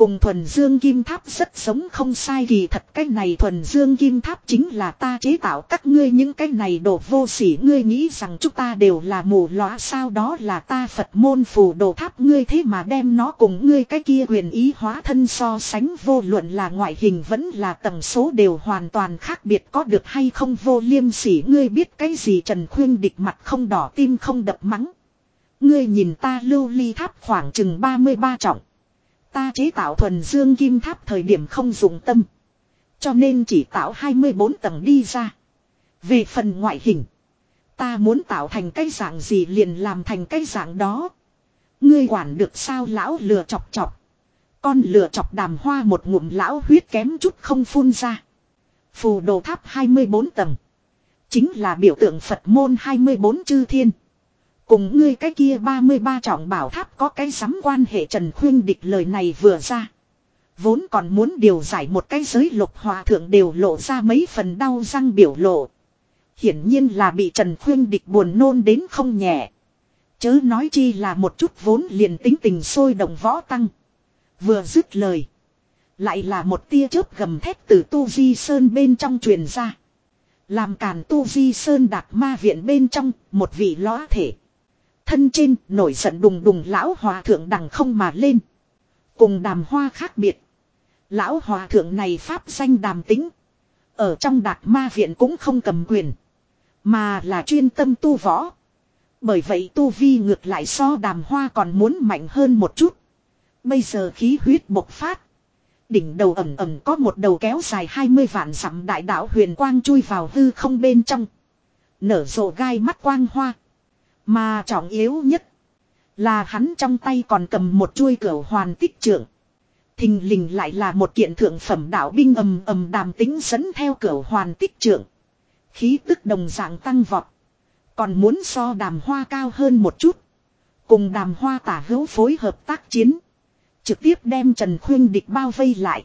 Cùng thuần dương kim tháp rất giống không sai kỳ thật cái này thuần dương kim tháp chính là ta chế tạo các ngươi những cái này đồ vô sỉ. Ngươi nghĩ rằng chúng ta đều là mù lóa sao? Đó là ta Phật môn phù đồ tháp. Ngươi thế mà đem nó cùng ngươi cái kia quyền ý hóa thân so sánh. Vô luận là ngoại hình vẫn là tầng số đều hoàn toàn khác biệt. Có được hay không vô liêm sỉ? Ngươi biết cái gì? Trần Khuyên địch mặt không đỏ, tim không đập mắng. Ngươi nhìn ta lưu ly tháp khoảng chừng 33 trọng. Ta chế tạo thuần dương kim tháp thời điểm không dùng tâm. Cho nên chỉ tạo 24 tầng đi ra. Về phần ngoại hình. Ta muốn tạo thành cái dạng gì liền làm thành cái dạng đó. Ngươi quản được sao lão lừa chọc chọc. Con lừa chọc đàm hoa một ngụm lão huyết kém chút không phun ra. Phù đồ tháp 24 tầng. Chính là biểu tượng Phật môn 24 chư thiên. Cùng ngươi cái kia 33 trọng bảo tháp có cái sắm quan hệ Trần Khuyên địch lời này vừa ra. Vốn còn muốn điều giải một cái giới lục hòa thượng đều lộ ra mấy phần đau răng biểu lộ. Hiển nhiên là bị Trần Khuyên địch buồn nôn đến không nhẹ. Chớ nói chi là một chút vốn liền tính tình sôi động võ tăng. Vừa dứt lời. Lại là một tia chớp gầm thép từ Tu Di Sơn bên trong truyền ra. Làm càn Tu Di Sơn đạc ma viện bên trong, một vị lõa thể. Thân trên, nổi giận đùng đùng lão hòa thượng đằng không mà lên. Cùng đàm hoa khác biệt. Lão hòa thượng này pháp danh đàm tính. Ở trong đạc ma viện cũng không cầm quyền. Mà là chuyên tâm tu võ. Bởi vậy tu vi ngược lại so đàm hoa còn muốn mạnh hơn một chút. Bây giờ khí huyết bộc phát. Đỉnh đầu ẩm ẩm có một đầu kéo dài 20 vạn dặm đại đạo huyền quang chui vào hư không bên trong. Nở rộ gai mắt quang hoa. Mà trọng yếu nhất. Là hắn trong tay còn cầm một chuôi cửa hoàn tích trưởng. Thình lình lại là một kiện thượng phẩm đạo binh ầm ầm đàm tính dẫn theo cửa hoàn tích trưởng. Khí tức đồng dạng tăng vọt. Còn muốn so đàm hoa cao hơn một chút. Cùng đàm hoa tả hữu phối hợp tác chiến. Trực tiếp đem Trần Khuyên địch bao vây lại.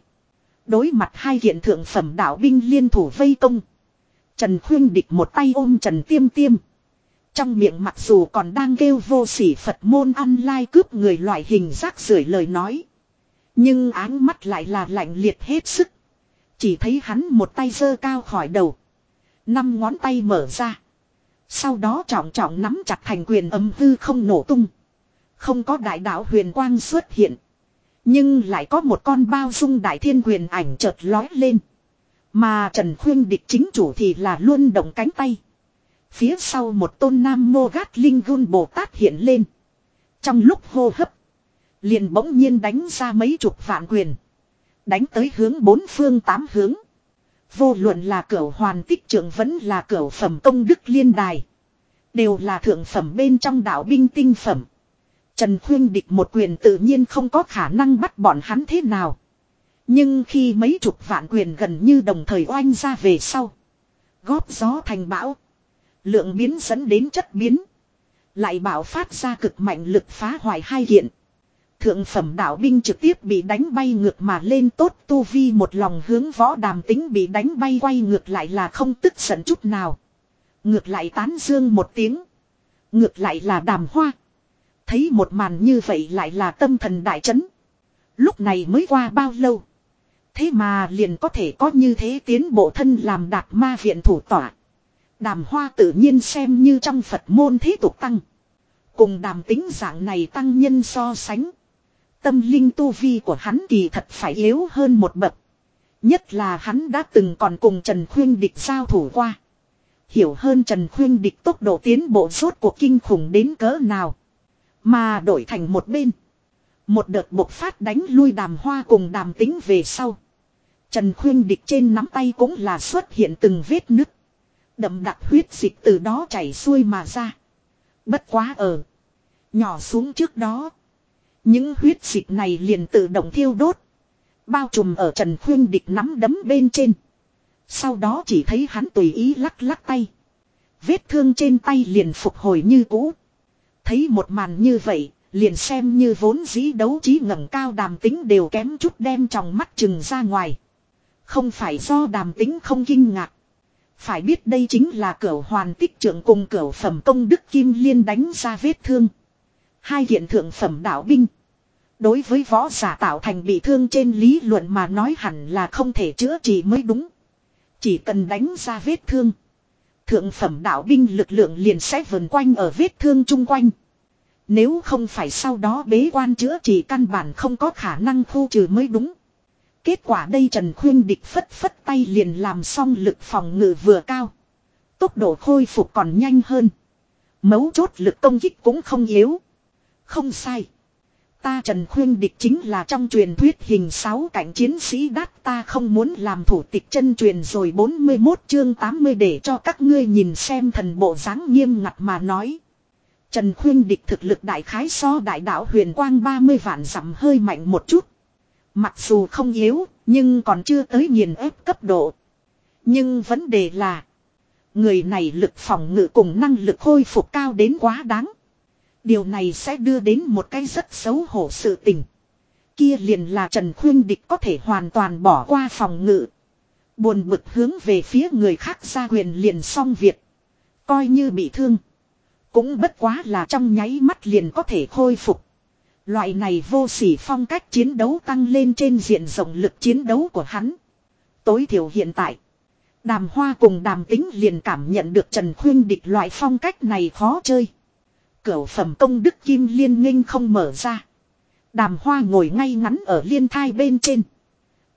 Đối mặt hai kiện thượng phẩm đạo binh liên thủ vây công. Trần Khuyên địch một tay ôm Trần Tiêm Tiêm. Trong miệng mặc dù còn đang kêu vô sỉ Phật môn ăn lai cướp người loại hình rác rưởi lời nói. Nhưng áng mắt lại là lạnh liệt hết sức. Chỉ thấy hắn một tay giơ cao khỏi đầu. Năm ngón tay mở ra. Sau đó trọng trọng nắm chặt thành quyền âm hư không nổ tung. Không có đại đạo huyền quang xuất hiện. Nhưng lại có một con bao dung đại thiên quyền ảnh chợt lói lên. Mà Trần Khuyên địch chính chủ thì là luôn động cánh tay. Phía sau một tôn nam mô gát linh gun Bồ Tát hiện lên. Trong lúc hô hấp. Liền bỗng nhiên đánh ra mấy chục vạn quyền. Đánh tới hướng bốn phương tám hướng. Vô luận là cửa hoàn tích trưởng vẫn là cửa phẩm công đức liên đài. Đều là thượng phẩm bên trong đạo binh tinh phẩm. Trần Khuyên địch một quyền tự nhiên không có khả năng bắt bọn hắn thế nào. Nhưng khi mấy chục vạn quyền gần như đồng thời oanh ra về sau. Góp gió thành bão. Lượng biến dẫn đến chất biến. Lại bảo phát ra cực mạnh lực phá hoại hai hiện. Thượng phẩm đạo binh trực tiếp bị đánh bay ngược mà lên tốt tu vi một lòng hướng võ đàm tính bị đánh bay quay ngược lại là không tức giận chút nào. Ngược lại tán dương một tiếng. Ngược lại là đàm hoa. Thấy một màn như vậy lại là tâm thần đại chấn. Lúc này mới qua bao lâu. Thế mà liền có thể có như thế tiến bộ thân làm đạt ma viện thủ tỏa. Đàm hoa tự nhiên xem như trong Phật môn thế tục tăng. Cùng đàm tính dạng này tăng nhân so sánh. Tâm linh tu vi của hắn kỳ thật phải yếu hơn một bậc. Nhất là hắn đã từng còn cùng Trần Khuyên Địch giao thủ qua. Hiểu hơn Trần Khuyên Địch tốc độ tiến bộ rốt cuộc kinh khủng đến cỡ nào. Mà đổi thành một bên. Một đợt bộc phát đánh lui đàm hoa cùng đàm tính về sau. Trần Khuyên Địch trên nắm tay cũng là xuất hiện từng vết nứt. Đậm đặc huyết dịch từ đó chảy xuôi mà ra. Bất quá ở. Nhỏ xuống trước đó. Những huyết dịch này liền tự động thiêu đốt. Bao trùm ở Trần Khuyên Địch nắm đấm bên trên. Sau đó chỉ thấy hắn tùy ý lắc lắc tay. Vết thương trên tay liền phục hồi như cũ. Thấy một màn như vậy, liền xem như vốn dĩ đấu trí ngẩng cao đàm tính đều kém chút đem trong mắt chừng ra ngoài. Không phải do đàm tính không kinh ngạc. Phải biết đây chính là cửa hoàn tích trưởng cùng cửa phẩm công đức kim liên đánh ra vết thương. Hai hiện thượng phẩm đạo binh. Đối với võ giả tạo thành bị thương trên lý luận mà nói hẳn là không thể chữa trị mới đúng. Chỉ cần đánh ra vết thương. Thượng phẩm đạo binh lực lượng liền sẽ vần quanh ở vết thương chung quanh. Nếu không phải sau đó bế quan chữa trị căn bản không có khả năng khu trừ mới đúng. Kết quả đây Trần Khuyên địch phất phất tay liền làm xong lực phòng ngự vừa cao. Tốc độ khôi phục còn nhanh hơn. Mấu chốt lực công kích cũng không yếu. Không sai. Ta Trần Khuyên Địch chính là trong truyền thuyết hình sáu cảnh chiến sĩ đắt ta không muốn làm thủ tịch chân truyền rồi 41 chương 80 để cho các ngươi nhìn xem thần bộ dáng nghiêm ngặt mà nói. Trần Khuyên Địch thực lực đại khái so đại đạo huyền quang 30 vạn dặm hơi mạnh một chút. Mặc dù không yếu, nhưng còn chưa tới nghiền ép cấp độ. Nhưng vấn đề là, người này lực phòng ngự cùng năng lực khôi phục cao đến quá đáng. Điều này sẽ đưa đến một cái rất xấu hổ sự tình. Kia liền là Trần Khuyên Địch có thể hoàn toàn bỏ qua phòng ngự. Buồn bực hướng về phía người khác ra quyền liền xong việc. Coi như bị thương. Cũng bất quá là trong nháy mắt liền có thể khôi phục. Loại này vô sỉ phong cách chiến đấu tăng lên trên diện rộng lực chiến đấu của hắn. Tối thiểu hiện tại. Đàm hoa cùng đàm tính liền cảm nhận được Trần Khuyên địch loại phong cách này khó chơi. Cửu phẩm công đức kim liên nghênh không mở ra. Đàm hoa ngồi ngay ngắn ở liên thai bên trên.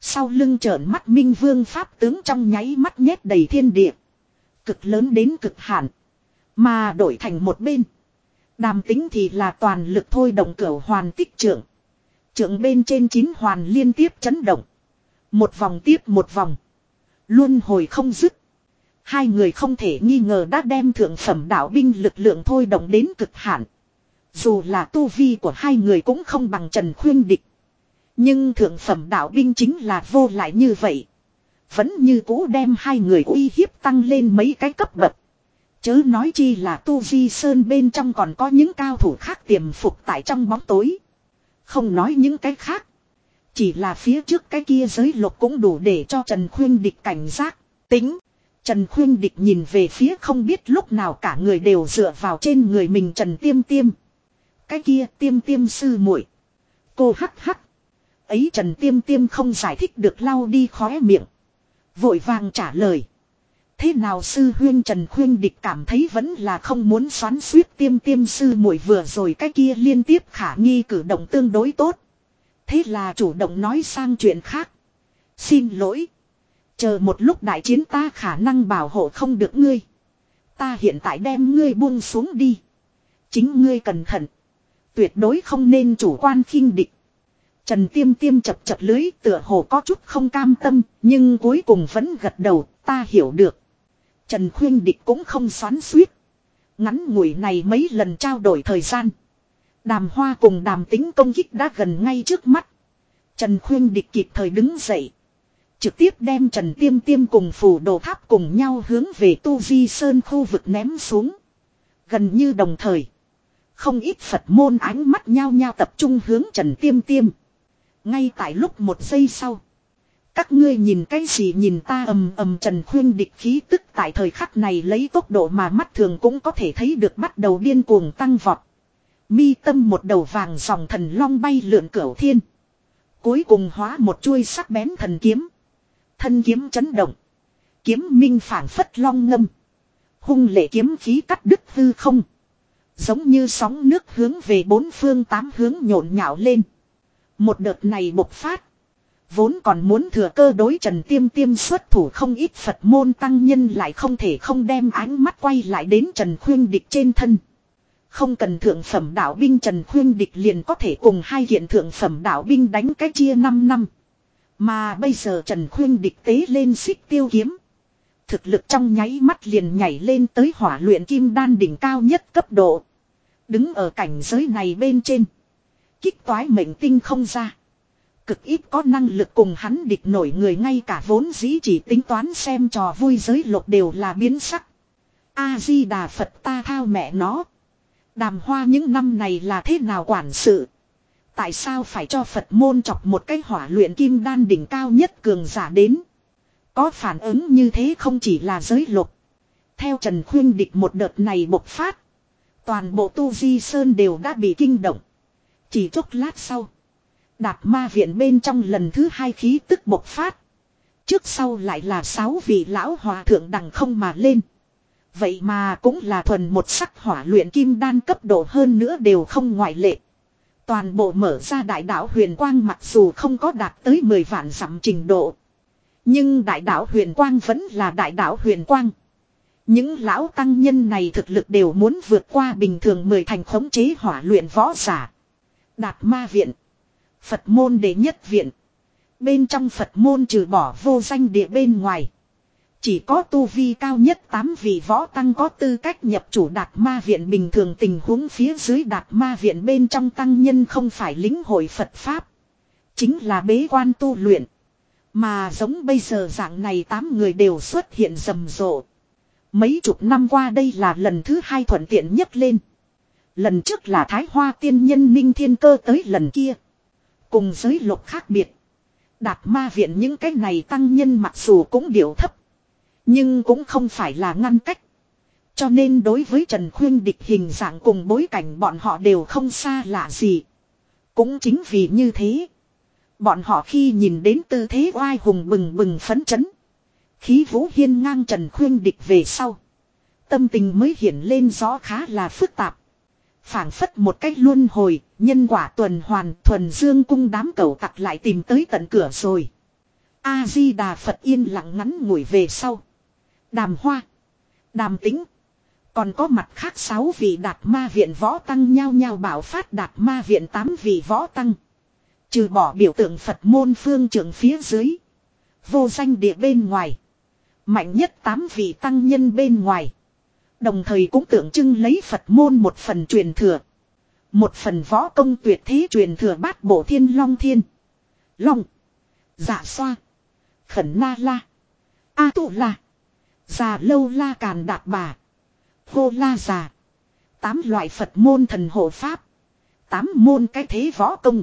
Sau lưng trợn mắt minh vương pháp tướng trong nháy mắt nhét đầy thiên địa. Cực lớn đến cực hạn. Mà đổi thành một bên. Đàm tính thì là toàn lực thôi động cửa hoàn tích trưởng. Trưởng bên trên chín hoàn liên tiếp chấn động. Một vòng tiếp một vòng. Luôn hồi không dứt. Hai người không thể nghi ngờ đã đem thượng phẩm đạo binh lực lượng thôi động đến cực hạn. Dù là tu vi của hai người cũng không bằng Trần Khuyên Địch. Nhưng thượng phẩm đạo binh chính là vô lại như vậy. Vẫn như cũ đem hai người uy hiếp tăng lên mấy cái cấp bậc. Chớ nói chi là tu vi sơn bên trong còn có những cao thủ khác tiềm phục tại trong bóng tối. Không nói những cái khác. Chỉ là phía trước cái kia giới lục cũng đủ để cho Trần Khuyên Địch cảnh giác, tính. Trần Khuyên Địch nhìn về phía không biết lúc nào cả người đều dựa vào trên người mình Trần Tiêm Tiêm. Cái kia Tiêm Tiêm sư muội Cô hắc hắc. Ấy Trần Tiêm Tiêm không giải thích được lau đi khóe miệng. Vội vàng trả lời. Thế nào sư huyên Trần Khuyên Địch cảm thấy vẫn là không muốn xoắn suýt tiêm tiêm sư muội vừa rồi cái kia liên tiếp khả nghi cử động tương đối tốt. Thế là chủ động nói sang chuyện khác. Xin lỗi. Chờ một lúc đại chiến ta khả năng bảo hộ không được ngươi. Ta hiện tại đem ngươi buông xuống đi. Chính ngươi cẩn thận. Tuyệt đối không nên chủ quan khinh địch. Trần Tiêm Tiêm chập chập lưới tựa hồ có chút không cam tâm, nhưng cuối cùng vẫn gật đầu, ta hiểu được. Trần Khuyên Địch cũng không xoắn suýt. Ngắn ngủi này mấy lần trao đổi thời gian. Đàm hoa cùng đàm tính công kích đã gần ngay trước mắt. Trần Khuyên Địch kịp thời đứng dậy. Trực tiếp đem Trần Tiêm Tiêm cùng phủ đồ tháp cùng nhau hướng về Tu Di Sơn khu vực ném xuống. Gần như đồng thời. Không ít Phật môn ánh mắt nhao nhao tập trung hướng Trần Tiêm Tiêm. Ngay tại lúc một giây sau. Các ngươi nhìn cái gì nhìn ta ầm ầm Trần Khuyên địch khí tức tại thời khắc này lấy tốc độ mà mắt thường cũng có thể thấy được bắt đầu điên cuồng tăng vọt. Mi tâm một đầu vàng dòng thần long bay lượn cửu thiên. Cuối cùng hóa một chuôi sắc bén thần kiếm. Thân kiếm chấn động. Kiếm minh phản phất long ngâm. Hung lệ kiếm khí cắt đứt hư không. Giống như sóng nước hướng về bốn phương tám hướng nhộn nhạo lên. Một đợt này bộc phát. Vốn còn muốn thừa cơ đối Trần Tiêm Tiêm xuất thủ không ít Phật môn tăng nhân lại không thể không đem ánh mắt quay lại đến Trần Khuyên Địch trên thân. Không cần thượng phẩm đạo binh Trần Khuyên Địch liền có thể cùng hai hiện thượng phẩm đạo binh đánh cái chia 5 năm. Mà bây giờ Trần Khuyên Địch tế lên xích tiêu kiếm. Thực lực trong nháy mắt liền nhảy lên tới hỏa luyện kim đan đỉnh cao nhất cấp độ. Đứng ở cảnh giới này bên trên. Kích toái mệnh tinh không ra. Cực ít có năng lực cùng hắn địch nổi người ngay cả vốn dĩ chỉ tính toán xem trò vui giới lục đều là biến sắc. A-di-đà Phật ta thao mẹ nó. Đàm hoa những năm này là thế nào quản sự. Tại sao phải cho Phật môn chọc một cái hỏa luyện kim đan đỉnh cao nhất cường giả đến. Có phản ứng như thế không chỉ là giới lục. Theo Trần Khuyên địch một đợt này bộc phát. Toàn bộ tu di sơn đều đã bị kinh động. Chỉ chốc lát sau. Đạt ma viện bên trong lần thứ hai khí tức bộc phát. Trước sau lại là sáu vị lão hòa thượng đằng không mà lên. Vậy mà cũng là thuần một sắc hỏa luyện kim đan cấp độ hơn nữa đều không ngoại lệ. Toàn bộ mở ra đại đạo huyền quang mặc dù không có đạt tới 10 vạn dặm trình độ. Nhưng đại đạo huyền quang vẫn là đại đạo huyền quang. Những lão tăng nhân này thực lực đều muốn vượt qua bình thường mười thành khống chế hỏa luyện võ giả. Đạt ma viện. Phật môn đệ nhất viện. Bên trong Phật môn trừ bỏ vô danh địa bên ngoài. Chỉ có tu vi cao nhất 8 vị võ tăng có tư cách nhập chủ đạt ma viện bình thường tình huống phía dưới đạt ma viện bên trong tăng nhân không phải lính hội Phật Pháp. Chính là bế quan tu luyện. Mà giống bây giờ dạng này 8 người đều xuất hiện rầm rộ. Mấy chục năm qua đây là lần thứ hai thuận tiện nhất lên. Lần trước là Thái Hoa tiên nhân Ninh Thiên Cơ tới lần kia. Cùng giới lục khác biệt. Đạt ma viện những cái này tăng nhân mặc dù cũng điều thấp. Nhưng cũng không phải là ngăn cách. Cho nên đối với Trần Khuyên địch hình dạng cùng bối cảnh bọn họ đều không xa lạ gì. Cũng chính vì như thế. Bọn họ khi nhìn đến tư thế oai hùng bừng bừng phấn chấn. Khí vũ hiên ngang Trần Khuyên địch về sau. Tâm tình mới hiện lên rõ khá là phức tạp phảng phất một cách luân hồi, nhân quả tuần hoàn thuần dương cung đám cầu tặc lại tìm tới tận cửa rồi. A-di-đà Phật yên lặng ngắn ngủi về sau. Đàm hoa. Đàm tính. Còn có mặt khác sáu vị đạt ma viện võ tăng nhao nhao bảo phát đạt ma viện tám vị võ tăng. Trừ bỏ biểu tượng Phật môn phương trưởng phía dưới. Vô danh địa bên ngoài. Mạnh nhất tám vị tăng nhân bên ngoài. Đồng thời cũng tượng trưng lấy Phật môn một phần truyền thừa. Một phần võ công tuyệt thế truyền thừa bát bộ thiên long thiên. Long. Dạ xoa. Khẩn na la. A tụ la. Già lâu la càn đạt bà. Hô la già. Tám loại Phật môn thần hộ pháp. Tám môn cái thế võ công.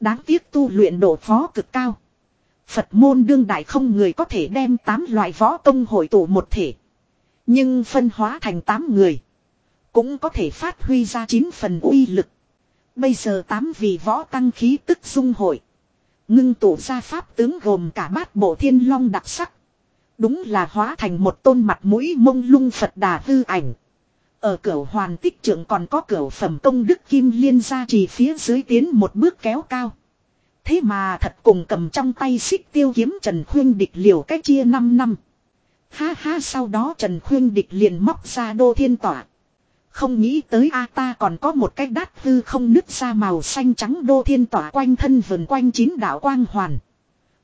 Đáng tiếc tu luyện độ phó cực cao. Phật môn đương đại không người có thể đem tám loại võ công hội tụ một thể. Nhưng phân hóa thành tám người. Cũng có thể phát huy ra chín phần uy lực. Bây giờ tám vị võ tăng khí tức dung hội. Ngưng tụ ra pháp tướng gồm cả bát bộ thiên long đặc sắc. Đúng là hóa thành một tôn mặt mũi mông lung Phật đà hư ảnh. Ở cửa hoàn tích trưởng còn có cửa phẩm công đức kim liên gia chỉ phía dưới tiến một bước kéo cao. Thế mà thật cùng cầm trong tay xích tiêu kiếm Trần Khuyên địch liều cách chia 5 năm. Ha ha, sau đó Trần Khuyên địch liền móc ra đô thiên tỏa. Không nghĩ tới a ta còn có một cái đát hư không nứt ra màu xanh trắng đô thiên tỏa quanh thân vườn quanh chín đạo quang hoàn.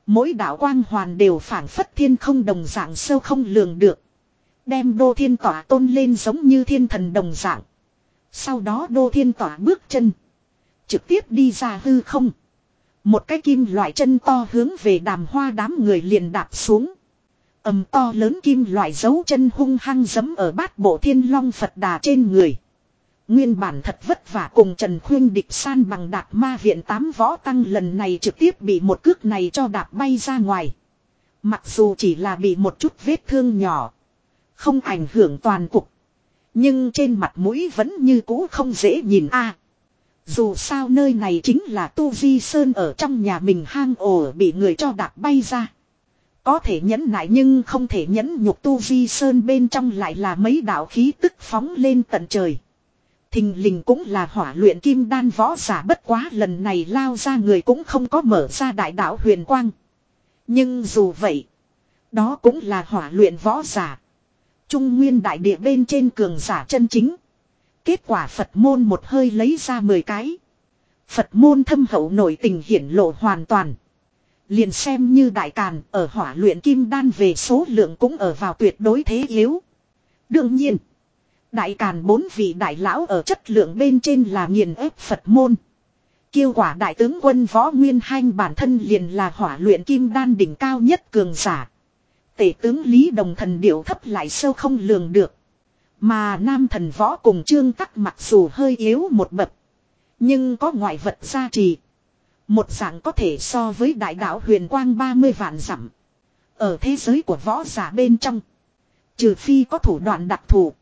Mỗi đạo quang hoàn đều phản phất thiên không đồng dạng sâu không lường được. Đem đô thiên tỏa tôn lên giống như thiên thần đồng dạng. Sau đó đô thiên tỏa bước chân. Trực tiếp đi ra hư không. Một cái kim loại chân to hướng về đàm hoa đám người liền đạp xuống ầm to lớn kim loại dấu chân hung hăng giấm ở bát bộ thiên long Phật đà trên người. Nguyên bản thật vất vả cùng Trần Khuyên địch san bằng đạp ma viện tám võ tăng lần này trực tiếp bị một cước này cho đạp bay ra ngoài. Mặc dù chỉ là bị một chút vết thương nhỏ. Không ảnh hưởng toàn cục. Nhưng trên mặt mũi vẫn như cũ không dễ nhìn a. dù sao nơi này chính là Tu Di Sơn ở trong nhà mình hang ổ bị người cho đạp bay ra. Có thể nhẫn nại nhưng không thể nhẫn nhục Tu vi Sơn bên trong lại là mấy đạo khí tức phóng lên tận trời. Thình lình cũng là hỏa luyện kim đan võ giả bất quá lần này lao ra người cũng không có mở ra đại đạo huyền quang. Nhưng dù vậy, đó cũng là hỏa luyện võ giả. Trung nguyên đại địa bên trên cường giả chân chính. Kết quả Phật môn một hơi lấy ra 10 cái. Phật môn thâm hậu nổi tình hiển lộ hoàn toàn. Liền xem như đại càn, ở hỏa luyện kim đan về số lượng cũng ở vào tuyệt đối thế yếu. Đương nhiên. Đại Càn bốn vị đại lão ở chất lượng bên trên là nghiền ép Phật môn. Kiêu quả đại tướng quân võ nguyên hanh bản thân liền là hỏa luyện kim đan đỉnh cao nhất cường giả. Tể tướng Lý Đồng thần điệu thấp lại sâu không lường được. Mà nam thần võ cùng trương tắc mặc dù hơi yếu một bậc. Nhưng có ngoại vật gia trì. Một dạng có thể so với đại đạo huyền quang 30 vạn dặm. Ở thế giới của võ giả bên trong. Trừ phi có thủ đoạn đặc thù.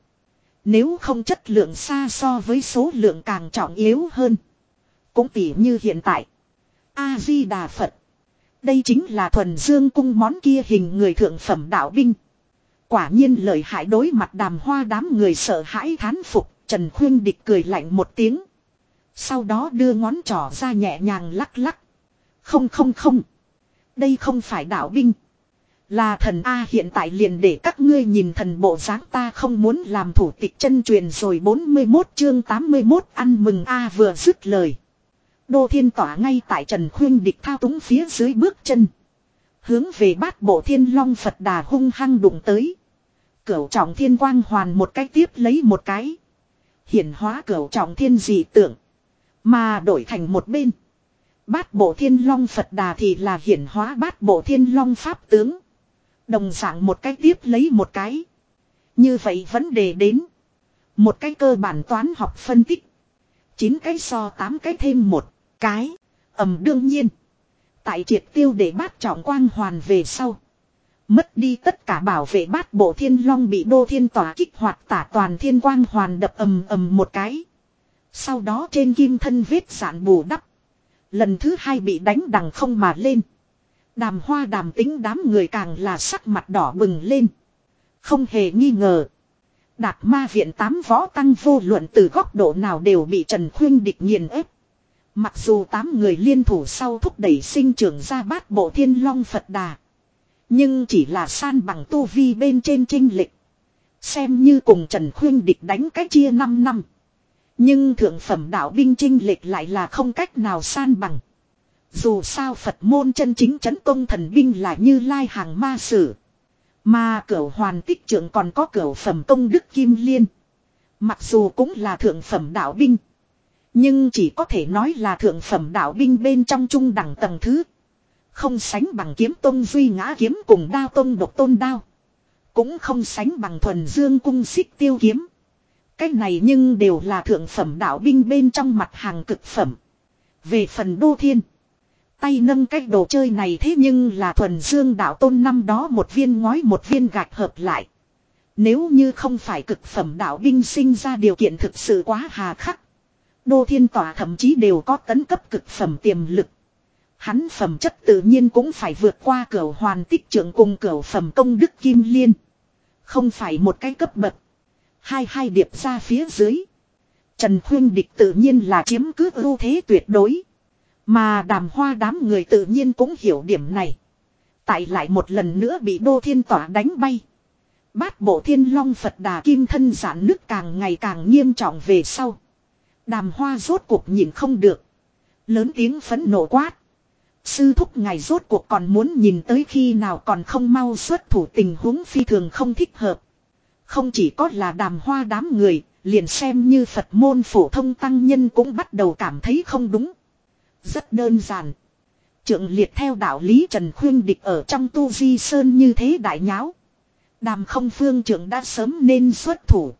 Nếu không chất lượng xa so với số lượng càng trọng yếu hơn. Cũng tỉ như hiện tại. A-di-đà Phật. Đây chính là thuần dương cung món kia hình người thượng phẩm đạo binh. Quả nhiên lời hại đối mặt đàm hoa đám người sợ hãi thán phục. Trần Khuyên Địch cười lạnh một tiếng. Sau đó đưa ngón trỏ ra nhẹ nhàng lắc lắc. Không không không. Đây không phải đạo binh. Là thần A hiện tại liền để các ngươi nhìn thần bộ dáng ta không muốn làm thủ tịch chân truyền rồi 41 chương 81 ăn mừng A vừa dứt lời. Đô thiên tỏa ngay tại trần khuyên địch thao túng phía dưới bước chân. Hướng về bát bộ thiên long Phật đà hung hăng đụng tới. Cửu trọng thiên quang hoàn một cái tiếp lấy một cái. Hiển hóa cửu trọng thiên dị tượng. Mà đổi thành một bên. Bát bộ thiên long Phật đà thì là hiển hóa bát bộ thiên long pháp tướng. Đồng dạng một cái tiếp lấy một cái. Như vậy vấn đề đến. Một cái cơ bản toán học phân tích. chín cái so tám cái thêm một cái. ầm đương nhiên. Tại triệt tiêu để bát trọng quang hoàn về sau. Mất đi tất cả bảo vệ bát bộ thiên long bị đô thiên tỏa kích hoạt tả toàn thiên quang hoàn đập ầm ầm một cái. Sau đó trên kim thân vết sạn bù đắp. Lần thứ hai bị đánh đằng không mà lên. Đàm hoa đàm tính đám người càng là sắc mặt đỏ bừng lên. Không hề nghi ngờ. Đạt ma viện tám võ tăng vô luận từ góc độ nào đều bị Trần Khuyên địch nghiền ép. Mặc dù tám người liên thủ sau thúc đẩy sinh trưởng ra bát bộ thiên long Phật đà. Nhưng chỉ là san bằng tu vi bên trên trinh lịch. Xem như cùng Trần Khuyên địch đánh cách chia 5 năm. Nhưng thượng phẩm đạo binh trinh lệch lại là không cách nào san bằng. Dù sao Phật môn chân chính chấn công thần binh là như lai hàng ma sử. Mà cửa hoàn tích trưởng còn có cửa phẩm công đức kim liên. Mặc dù cũng là thượng phẩm đạo binh. Nhưng chỉ có thể nói là thượng phẩm đạo binh bên trong trung đẳng tầng thứ. Không sánh bằng kiếm tôn duy ngã kiếm cùng đao tôn độc tôn đao. Cũng không sánh bằng thuần dương cung xích tiêu kiếm. Cách này nhưng đều là thượng phẩm đạo binh bên trong mặt hàng cực phẩm. Về phần đô thiên. Tay nâng cách đồ chơi này thế nhưng là thuần dương đạo tôn năm đó một viên ngói một viên gạch hợp lại. Nếu như không phải cực phẩm đạo binh sinh ra điều kiện thực sự quá hà khắc. Đô thiên tỏa thậm chí đều có tấn cấp cực phẩm tiềm lực. Hắn phẩm chất tự nhiên cũng phải vượt qua cửa hoàn tích trưởng cùng cửa phẩm công đức kim liên. Không phải một cái cấp bậc. Hai hai điệp ra phía dưới. Trần Khuyên Địch tự nhiên là chiếm cứ ưu thế tuyệt đối. Mà đàm hoa đám người tự nhiên cũng hiểu điểm này. Tại lại một lần nữa bị đô thiên tỏa đánh bay. Bát bộ thiên long Phật đà kim thân giản nước càng ngày càng nghiêm trọng về sau. Đàm hoa rốt cuộc nhìn không được. Lớn tiếng phấn nộ quát. Sư thúc ngài rốt cuộc còn muốn nhìn tới khi nào còn không mau xuất thủ tình huống phi thường không thích hợp. Không chỉ có là đàm hoa đám người, liền xem như Phật môn phổ thông tăng nhân cũng bắt đầu cảm thấy không đúng. Rất đơn giản. Trượng liệt theo đạo lý Trần Khuyên Địch ở trong tu di sơn như thế đại nháo. Đàm không phương trưởng đã sớm nên xuất thủ.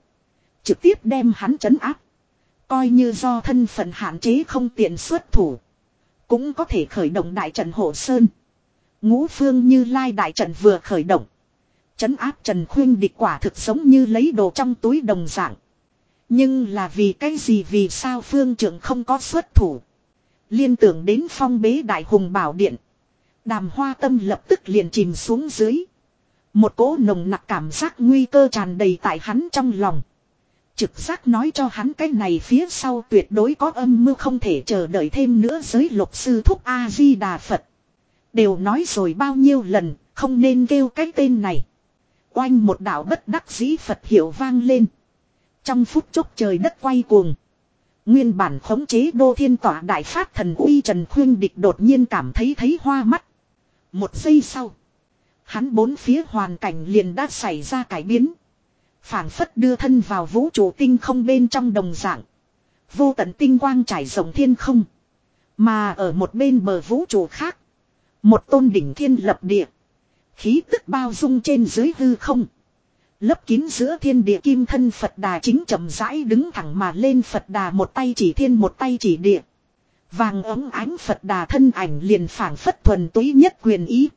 Trực tiếp đem hắn trấn áp. Coi như do thân phận hạn chế không tiện xuất thủ. Cũng có thể khởi động đại trận hộ sơn. Ngũ phương như lai đại trận vừa khởi động. Chấn áp Trần Khuyên địch quả thực giống như lấy đồ trong túi đồng dạng. Nhưng là vì cái gì vì sao phương trưởng không có xuất thủ. Liên tưởng đến phong bế đại hùng bảo điện. Đàm hoa tâm lập tức liền chìm xuống dưới. Một cỗ nồng nặc cảm giác nguy cơ tràn đầy tại hắn trong lòng. Trực giác nói cho hắn cái này phía sau tuyệt đối có âm mưu không thể chờ đợi thêm nữa giới lục sư thúc A-di-đà Phật. Đều nói rồi bao nhiêu lần, không nên kêu cái tên này. Oanh một đạo bất đắc dĩ Phật hiệu vang lên. Trong phút chốc trời đất quay cuồng. Nguyên bản khống chế đô thiên tỏa đại phát thần uy Trần Khuyên Địch đột nhiên cảm thấy thấy hoa mắt. Một giây sau. Hắn bốn phía hoàn cảnh liền đã xảy ra cải biến phảng phất đưa thân vào vũ trụ tinh không bên trong đồng dạng. Vô tận tinh quang trải rộng thiên không. Mà ở một bên bờ vũ trụ khác. Một tôn đỉnh thiên lập địa. Khí tức bao dung trên dưới hư không. Lấp kín giữa thiên địa kim thân Phật đà chính chậm rãi đứng thẳng mà lên Phật đà một tay chỉ thiên một tay chỉ địa. Vàng ấm ánh Phật đà thân ảnh liền phảng phất thuần túy nhất quyền ý.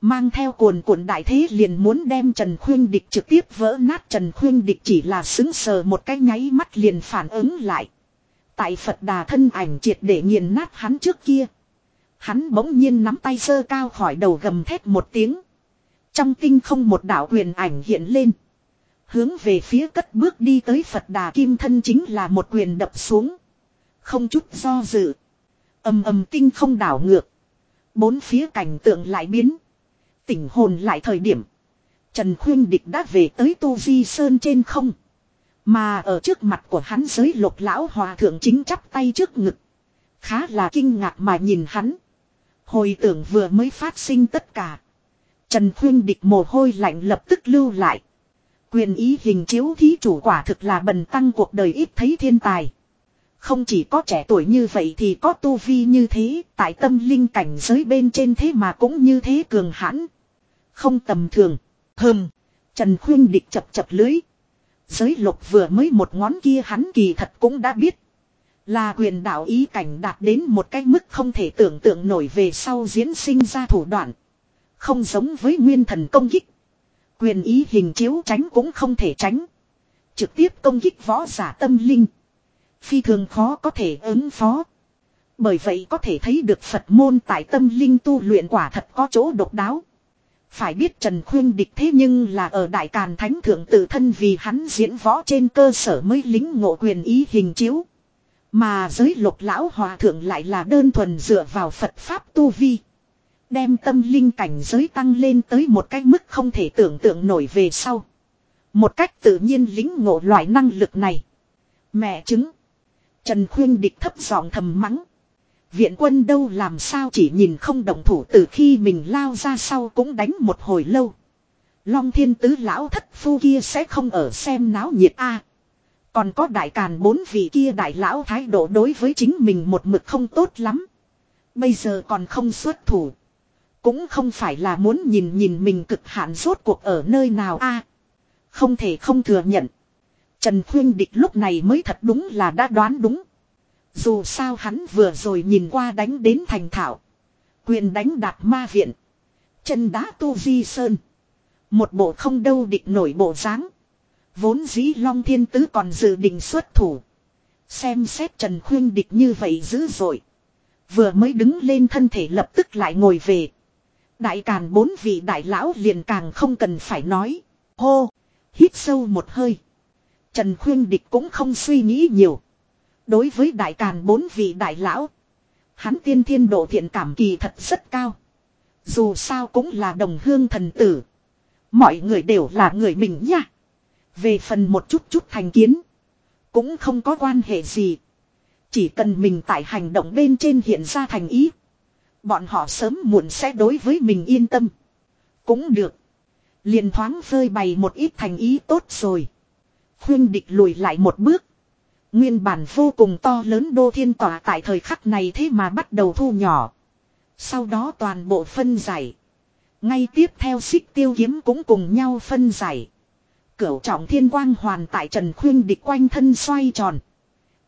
Mang theo cuồn cuộn đại thế liền muốn đem Trần Khuyên Địch trực tiếp vỡ nát Trần Khuyên Địch chỉ là xứng sờ một cái nháy mắt liền phản ứng lại. Tại Phật đà thân ảnh triệt để nghiền nát hắn trước kia. Hắn bỗng nhiên nắm tay sơ cao khỏi đầu gầm thét một tiếng. Trong tinh không một đạo quyền ảnh hiện lên. Hướng về phía cất bước đi tới Phật đà kim thân chính là một quyền đập xuống. Không chút do dự. ầm ầm tinh không đảo ngược. Bốn phía cảnh tượng lại biến tỉnh hồn lại thời điểm. Trần Khuyên Địch đã về tới Tu Di Sơn trên không. Mà ở trước mặt của hắn giới lục lão hòa thượng chính chắp tay trước ngực. Khá là kinh ngạc mà nhìn hắn. Hồi tưởng vừa mới phát sinh tất cả. Trần Khuyên Địch mồ hôi lạnh lập tức lưu lại. Quyền ý hình chiếu thí chủ quả thực là bần tăng cuộc đời ít thấy thiên tài. Không chỉ có trẻ tuổi như vậy thì có tu vi như thế, tại tâm linh cảnh giới bên trên thế mà cũng như thế cường hãn. Không tầm thường. hơm, Trần Khuyên Địch chập chập lưới. Giới lục vừa mới một ngón kia hắn kỳ thật cũng đã biết. Là quyền đạo ý cảnh đạt đến một cái mức không thể tưởng tượng nổi về sau diễn sinh ra thủ đoạn. Không giống với nguyên thần công kích. Quyền ý hình chiếu tránh cũng không thể tránh. Trực tiếp công kích võ giả tâm linh. Phi thường khó có thể ứng phó. Bởi vậy có thể thấy được Phật môn tại tâm linh tu luyện quả thật có chỗ độc đáo. Phải biết Trần Khuyên địch thế nhưng là ở Đại Càn Thánh Thượng tự thân vì hắn diễn võ trên cơ sở mới lính ngộ quyền ý hình chiếu. Mà giới lục lão hòa thượng lại là đơn thuần dựa vào Phật Pháp tu vi. Đem tâm linh cảnh giới tăng lên tới một cái mức không thể tưởng tượng nổi về sau. Một cách tự nhiên lính ngộ loại năng lực này. Mẹ chứng. Trần Khuyên địch thấp giọng thầm mắng. Viện quân đâu làm sao chỉ nhìn không động thủ từ khi mình lao ra sau cũng đánh một hồi lâu. Long thiên tứ lão thất phu kia sẽ không ở xem náo nhiệt a Còn có đại càn bốn vị kia đại lão thái độ đối với chính mình một mực không tốt lắm. Bây giờ còn không xuất thủ. Cũng không phải là muốn nhìn nhìn mình cực hạn rốt cuộc ở nơi nào a Không thể không thừa nhận. Trần Khuyên Địch lúc này mới thật đúng là đã đoán đúng. Dù sao hắn vừa rồi nhìn qua đánh đến thành thảo Quyền đánh đạp ma viện. Chân đá tu di sơn. Một bộ không đâu địch nổi bộ dáng Vốn dĩ Long Thiên Tứ còn dự định xuất thủ. Xem xét Trần Khuyên địch như vậy dữ dội. Vừa mới đứng lên thân thể lập tức lại ngồi về. Đại càn bốn vị đại lão liền càng không cần phải nói. Hô! Hít sâu một hơi. Trần Khuyên Địch cũng không suy nghĩ nhiều. Đối với đại càn bốn vị đại lão. Hắn tiên thiên độ thiện cảm kỳ thật rất cao. Dù sao cũng là đồng hương thần tử. Mọi người đều là người mình nha. Về phần một chút chút thành kiến. Cũng không có quan hệ gì. Chỉ cần mình tại hành động bên trên hiện ra thành ý. Bọn họ sớm muộn sẽ đối với mình yên tâm. Cũng được. liền thoáng phơi bày một ít thành ý tốt rồi. Khuyên địch lùi lại một bước. Nguyên bản vô cùng to lớn đô thiên tỏa tại thời khắc này thế mà bắt đầu thu nhỏ. Sau đó toàn bộ phân giải. Ngay tiếp theo xích tiêu kiếm cũng cùng nhau phân giải. Cửu trọng thiên quang hoàn tại trần khuyên địch quanh thân xoay tròn.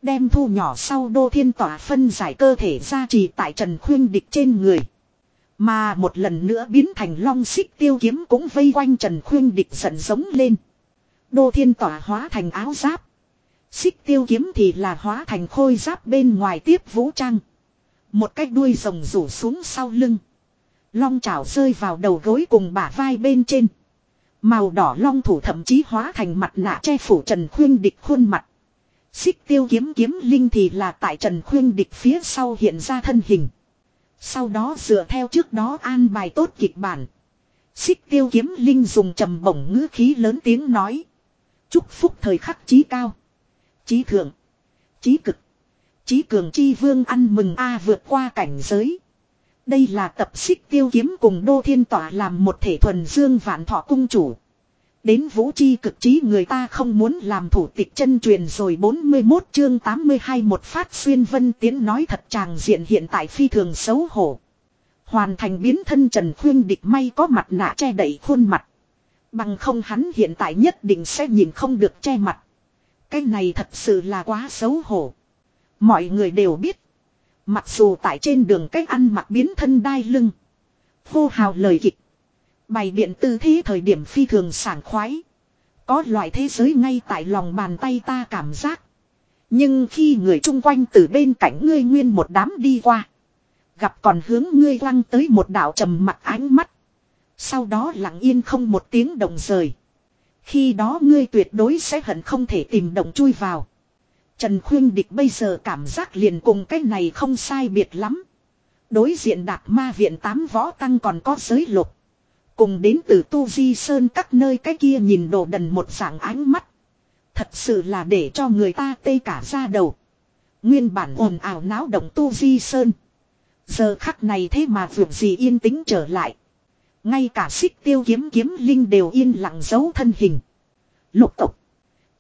Đem thu nhỏ sau đô thiên tỏa phân giải cơ thể ra trì tại trần khuyên địch trên người. Mà một lần nữa biến thành long xích tiêu kiếm cũng vây quanh trần khuyên địch giận giống lên. Đô thiên tỏa hóa thành áo giáp. Xích tiêu kiếm thì là hóa thành khôi giáp bên ngoài tiếp vũ trang. Một cái đuôi rồng rủ xuống sau lưng. Long chảo rơi vào đầu gối cùng bả vai bên trên. Màu đỏ long thủ thậm chí hóa thành mặt nạ che phủ Trần Khuyên Địch khuôn mặt. Xích tiêu kiếm kiếm linh thì là tại Trần Khuyên Địch phía sau hiện ra thân hình. Sau đó dựa theo trước đó an bài tốt kịch bản. Xích tiêu kiếm linh dùng trầm bổng ngữ khí lớn tiếng nói. Chúc phúc thời khắc chí cao. Chí thượng. Chí cực. Chí cường chi vương ăn mừng A à vượt qua cảnh giới. Đây là tập xích tiêu kiếm cùng Đô Thiên Tỏa làm một thể thuần dương vạn thọ cung chủ. Đến vũ chi cực trí người ta không muốn làm thủ tịch chân truyền rồi 41 chương 82 một phát xuyên vân tiến nói thật chàng diện hiện tại phi thường xấu hổ. Hoàn thành biến thân Trần Khuyên địch may có mặt nạ che đẩy khuôn mặt. Bằng không hắn hiện tại nhất định sẽ nhìn không được che mặt. Cái này thật sự là quá xấu hổ. Mọi người đều biết. Mặc dù tại trên đường cách ăn mặc biến thân đai lưng. Hô hào lời kịch. Bày biện tư thế thời điểm phi thường sảng khoái. Có loại thế giới ngay tại lòng bàn tay ta cảm giác. Nhưng khi người chung quanh từ bên cạnh ngươi nguyên một đám đi qua. Gặp còn hướng ngươi lăng tới một đạo trầm mặt ánh mắt. Sau đó lặng yên không một tiếng động rời. Khi đó ngươi tuyệt đối sẽ hận không thể tìm động chui vào. Trần Khuyên Địch bây giờ cảm giác liền cùng cái này không sai biệt lắm. Đối diện đạt ma viện tám võ tăng còn có giới lục. Cùng đến từ Tu Di Sơn các nơi cái kia nhìn đồ đần một dạng ánh mắt. Thật sự là để cho người ta tê cả ra đầu. Nguyên bản ồn ào náo động Tu Di Sơn. Giờ khắc này thế mà vượt gì yên tĩnh trở lại. Ngay cả xích tiêu kiếm kiếm linh đều yên lặng giấu thân hình. Lục tục.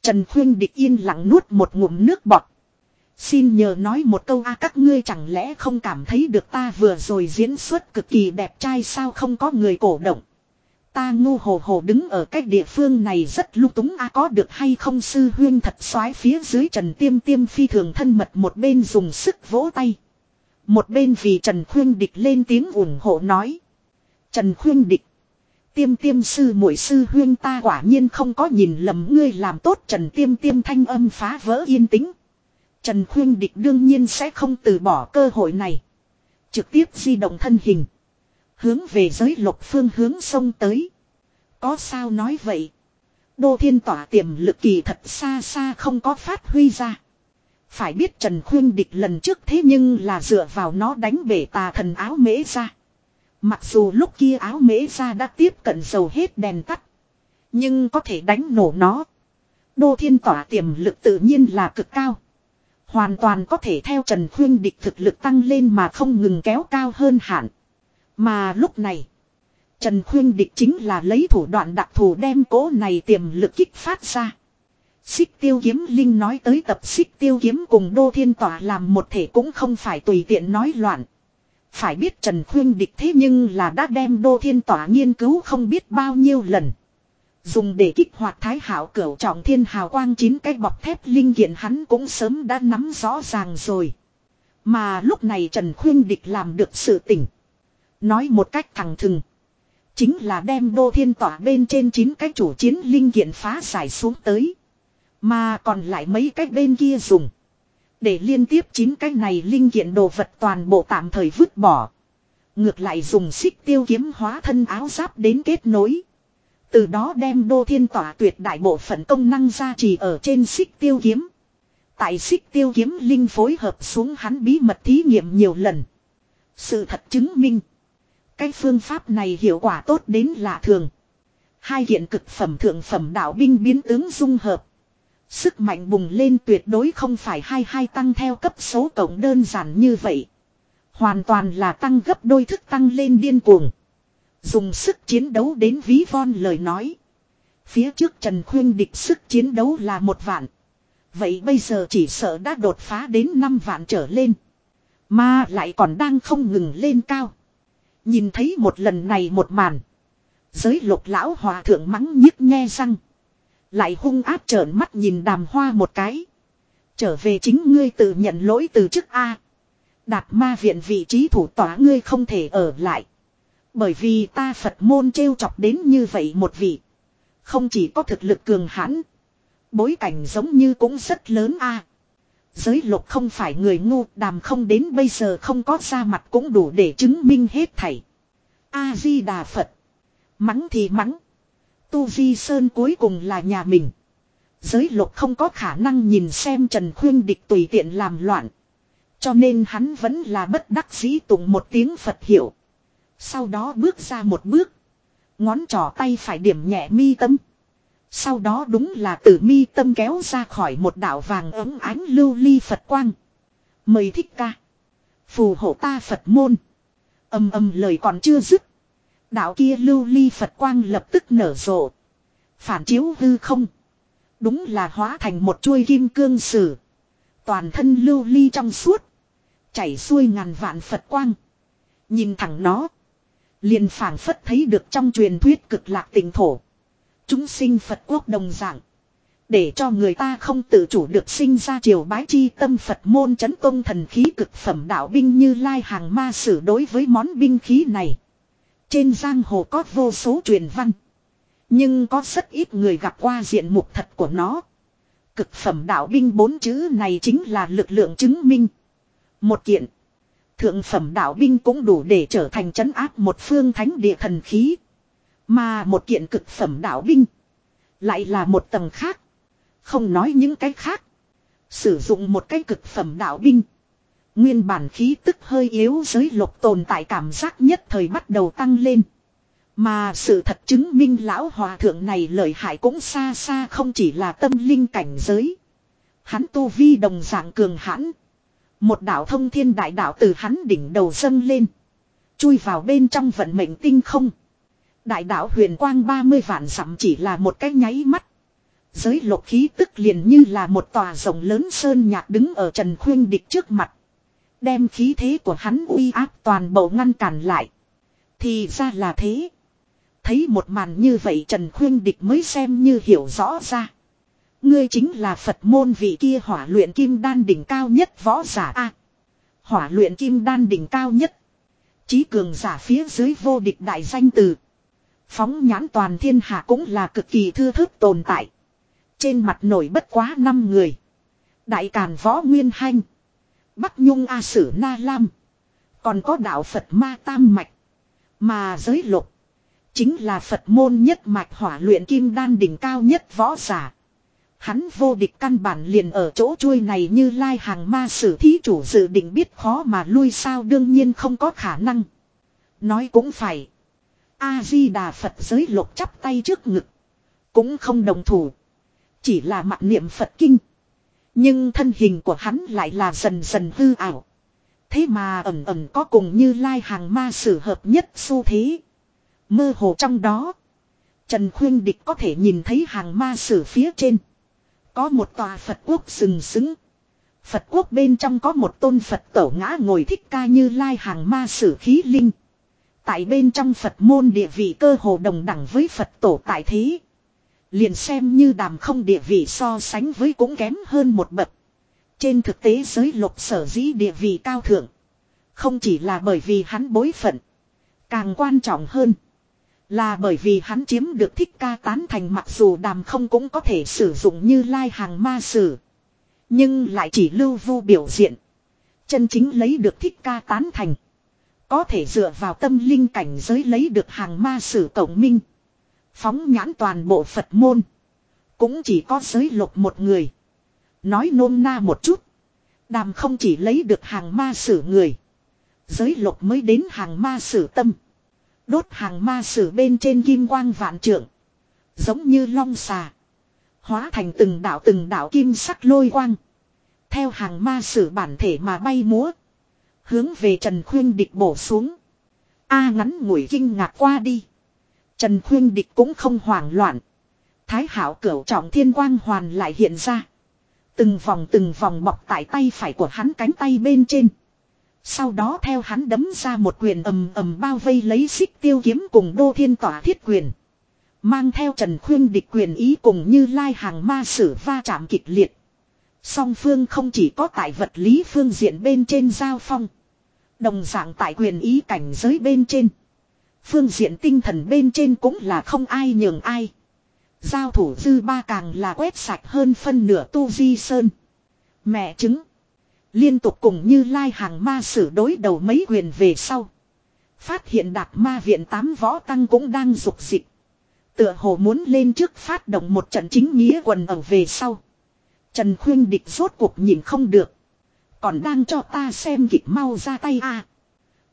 Trần Khuyên địch yên lặng nuốt một ngụm nước bọt. Xin nhờ nói một câu a, các ngươi chẳng lẽ không cảm thấy được ta vừa rồi diễn xuất cực kỳ đẹp trai sao không có người cổ động. Ta ngu hồ hồ đứng ở cách địa phương này rất lung túng a, có được hay không sư huyên thật soái phía dưới trần tiêm tiêm phi thường thân mật một bên dùng sức vỗ tay. Một bên vì trần khuyên địch lên tiếng ủng hộ nói. Trần Khuyên Địch. Tiêm tiêm sư muội sư huyên ta quả nhiên không có nhìn lầm ngươi làm tốt Trần tiêm tiêm thanh âm phá vỡ yên tĩnh. Trần Khuyên Địch đương nhiên sẽ không từ bỏ cơ hội này. Trực tiếp di động thân hình. Hướng về giới lục phương hướng sông tới. Có sao nói vậy? Đô thiên tỏa tiềm lực kỳ thật xa xa không có phát huy ra. Phải biết Trần Khuyên Địch lần trước thế nhưng là dựa vào nó đánh bể tà thần áo mễ ra. Mặc dù lúc kia áo mễ ra đã tiếp cận dầu hết đèn tắt. Nhưng có thể đánh nổ nó. Đô thiên tỏa tiềm lực tự nhiên là cực cao. Hoàn toàn có thể theo Trần Khuyên Địch thực lực tăng lên mà không ngừng kéo cao hơn hẳn mà lúc này. Trần Khuyên Địch chính là lấy thủ đoạn đặc thù đem cố này tiềm lực kích phát ra. Xích tiêu kiếm linh nói tới tập xích tiêu kiếm cùng đô thiên tỏa làm một thể cũng không phải tùy tiện nói loạn. Phải biết Trần Khuyên địch thế nhưng là đã đem đô thiên tỏa nghiên cứu không biết bao nhiêu lần. Dùng để kích hoạt thái hảo cửu trọng thiên hào quang chín cái bọc thép linh kiện hắn cũng sớm đã nắm rõ ràng rồi. Mà lúc này Trần Khuyên địch làm được sự tỉnh. Nói một cách thẳng thừng. Chính là đem đô thiên tỏa bên trên chín cái chủ chiến linh kiện phá giải xuống tới. Mà còn lại mấy cái bên kia dùng. Để liên tiếp chín cái này linh kiện đồ vật toàn bộ tạm thời vứt bỏ. Ngược lại dùng xích tiêu kiếm hóa thân áo giáp đến kết nối. Từ đó đem đô thiên tỏa tuyệt đại bộ phận công năng ra chỉ ở trên xích tiêu kiếm. Tại xích tiêu kiếm linh phối hợp xuống hắn bí mật thí nghiệm nhiều lần. Sự thật chứng minh. Cái phương pháp này hiệu quả tốt đến lạ thường. Hai hiện cực phẩm thượng phẩm đạo binh biến tướng dung hợp. Sức mạnh bùng lên tuyệt đối không phải hai hai tăng theo cấp số cộng đơn giản như vậy. Hoàn toàn là tăng gấp đôi thức tăng lên điên cuồng. Dùng sức chiến đấu đến ví von lời nói. Phía trước Trần Khuyên địch sức chiến đấu là một vạn. Vậy bây giờ chỉ sợ đã đột phá đến 5 vạn trở lên. Mà lại còn đang không ngừng lên cao. Nhìn thấy một lần này một màn. Giới lục lão hòa thượng mắng nhức nghe răng. Lại hung áp trợn mắt nhìn đàm hoa một cái. Trở về chính ngươi tự nhận lỗi từ chức A. Đạt ma viện vị trí thủ tỏa ngươi không thể ở lại. Bởi vì ta Phật môn trêu chọc đến như vậy một vị. Không chỉ có thực lực cường hãn. Bối cảnh giống như cũng rất lớn a. Giới lục không phải người ngu, đàm không đến bây giờ không có ra mặt cũng đủ để chứng minh hết thảy. A-di-đà Phật. Mắng thì mắng. Tu Vi Sơn cuối cùng là nhà mình. Giới lục không có khả năng nhìn xem Trần Khuyên địch tùy tiện làm loạn. Cho nên hắn vẫn là bất đắc dĩ tụng một tiếng Phật hiệu. Sau đó bước ra một bước. Ngón trỏ tay phải điểm nhẹ mi tâm. Sau đó đúng là từ mi tâm kéo ra khỏi một đạo vàng ấm ánh lưu ly Phật quang. Mời thích ca. Phù hộ ta Phật môn. Âm âm lời còn chưa dứt. Đạo kia lưu ly Phật quang lập tức nở rộ. Phản chiếu hư không. Đúng là hóa thành một chuôi kim cương sử. Toàn thân lưu ly trong suốt. Chảy xuôi ngàn vạn Phật quang. Nhìn thẳng nó. Liền phảng phất thấy được trong truyền thuyết cực lạc tỉnh thổ. Chúng sinh Phật quốc đồng dạng. Để cho người ta không tự chủ được sinh ra triều bái chi tâm Phật môn chấn công thần khí cực phẩm đạo binh như lai hàng ma sử đối với món binh khí này. Trên giang hồ có vô số truyền văn. Nhưng có rất ít người gặp qua diện mục thật của nó. Cực phẩm đạo binh bốn chữ này chính là lực lượng chứng minh. Một kiện. Thượng phẩm đạo binh cũng đủ để trở thành chấn áp một phương thánh địa thần khí. Mà một kiện cực phẩm đạo binh. Lại là một tầng khác. Không nói những cái khác. Sử dụng một cái cực phẩm đạo binh. Nguyên bản khí tức hơi yếu giới lục tồn tại cảm giác nhất thời bắt đầu tăng lên. Mà sự thật chứng minh lão hòa thượng này lợi hại cũng xa xa không chỉ là tâm linh cảnh giới. Hắn tu vi đồng dạng cường hãn. Một đạo thông thiên đại đạo từ hắn đỉnh đầu dâng lên. Chui vào bên trong vận mệnh tinh không. Đại đạo huyền quang 30 vạn dặm chỉ là một cái nháy mắt. Giới lục khí tức liền như là một tòa rồng lớn sơn nhạc đứng ở Trần Khuyên Địch trước mặt. Đem khí thế của hắn uy áp toàn bộ ngăn cản lại. Thì ra là thế. Thấy một màn như vậy Trần Khuyên Địch mới xem như hiểu rõ ra. Ngươi chính là Phật môn vị kia hỏa luyện kim đan đỉnh cao nhất võ giả A. Hỏa luyện kim đan đỉnh cao nhất. Chí cường giả phía dưới vô địch đại danh từ. Phóng nhãn toàn thiên hạ cũng là cực kỳ thư thức tồn tại. Trên mặt nổi bất quá năm người. Đại Càn Võ Nguyên Hanh. Bắc Nhung A Sử Na Lam. Còn có đạo Phật Ma Tam Mạch. Mà giới lục. Chính là Phật môn nhất mạch hỏa luyện kim đan đỉnh cao nhất võ giả. Hắn vô địch căn bản liền ở chỗ chuôi này như lai hàng ma sử thí chủ dự định biết khó mà lui sao đương nhiên không có khả năng. Nói cũng phải. A-di-đà Phật giới lục chắp tay trước ngực. Cũng không đồng thủ. Chỉ là mặt niệm Phật kinh. Nhưng thân hình của hắn lại là dần dần hư ảo. Thế mà ẩm ẩm có cùng như lai hàng ma sử hợp nhất xu thế. Mơ hồ trong đó. Trần Khuyên Địch có thể nhìn thấy hàng ma sử phía trên. Có một tòa Phật quốc sừng sững. Phật quốc bên trong có một tôn Phật tổ ngã ngồi thích ca như lai hàng ma sử khí linh. Tại bên trong Phật môn địa vị cơ hồ đồng đẳng với Phật tổ tại thế. Liền xem như đàm không địa vị so sánh với cũng kém hơn một bậc. Trên thực tế giới lục sở dĩ địa vị cao thượng. Không chỉ là bởi vì hắn bối phận. Càng quan trọng hơn. Là bởi vì hắn chiếm được thích ca tán thành mặc dù đàm không cũng có thể sử dụng như lai hàng ma sử. Nhưng lại chỉ lưu vu biểu diện. Chân chính lấy được thích ca tán thành. Có thể dựa vào tâm linh cảnh giới lấy được hàng ma sử tổng minh. Phóng nhãn toàn bộ Phật môn. Cũng chỉ có giới lục một người. Nói nôm na một chút. Đàm không chỉ lấy được hàng ma sử người. Giới lục mới đến hàng ma sử tâm. Đốt hàng ma sử bên trên kim quang vạn trượng. Giống như long xà. Hóa thành từng đạo từng đạo kim sắc lôi quang. Theo hàng ma sử bản thể mà bay múa. Hướng về Trần Khuyên Địch bổ xuống. A ngắn ngủi kinh ngạc qua đi. Trần Khuyên Địch cũng không hoảng loạn. Thái hảo cửu trọng thiên quang hoàn lại hiện ra. Từng vòng từng vòng bọc tại tay phải của hắn cánh tay bên trên. Sau đó theo hắn đấm ra một quyền ầm ầm bao vây lấy xích tiêu kiếm cùng đô thiên tỏa thiết quyền. Mang theo Trần Khuyên địch quyền ý cùng như lai hàng ma sử va chạm kịch liệt. Song phương không chỉ có tại vật lý phương diện bên trên giao phong. Đồng dạng tại quyền ý cảnh giới bên trên. Phương diện tinh thần bên trên cũng là không ai nhường ai. Giao thủ dư ba càng là quét sạch hơn phân nửa tu di sơn. Mẹ chứng. Liên tục cùng như lai hàng ma sử đối đầu mấy quyền về sau. Phát hiện đạc ma viện tám võ tăng cũng đang dục dịch. Tựa hồ muốn lên trước phát động một trận chính nghĩa quần ở về sau. Trần Khuyên địch rốt cuộc nhìn không được. Còn đang cho ta xem kịch mau ra tay a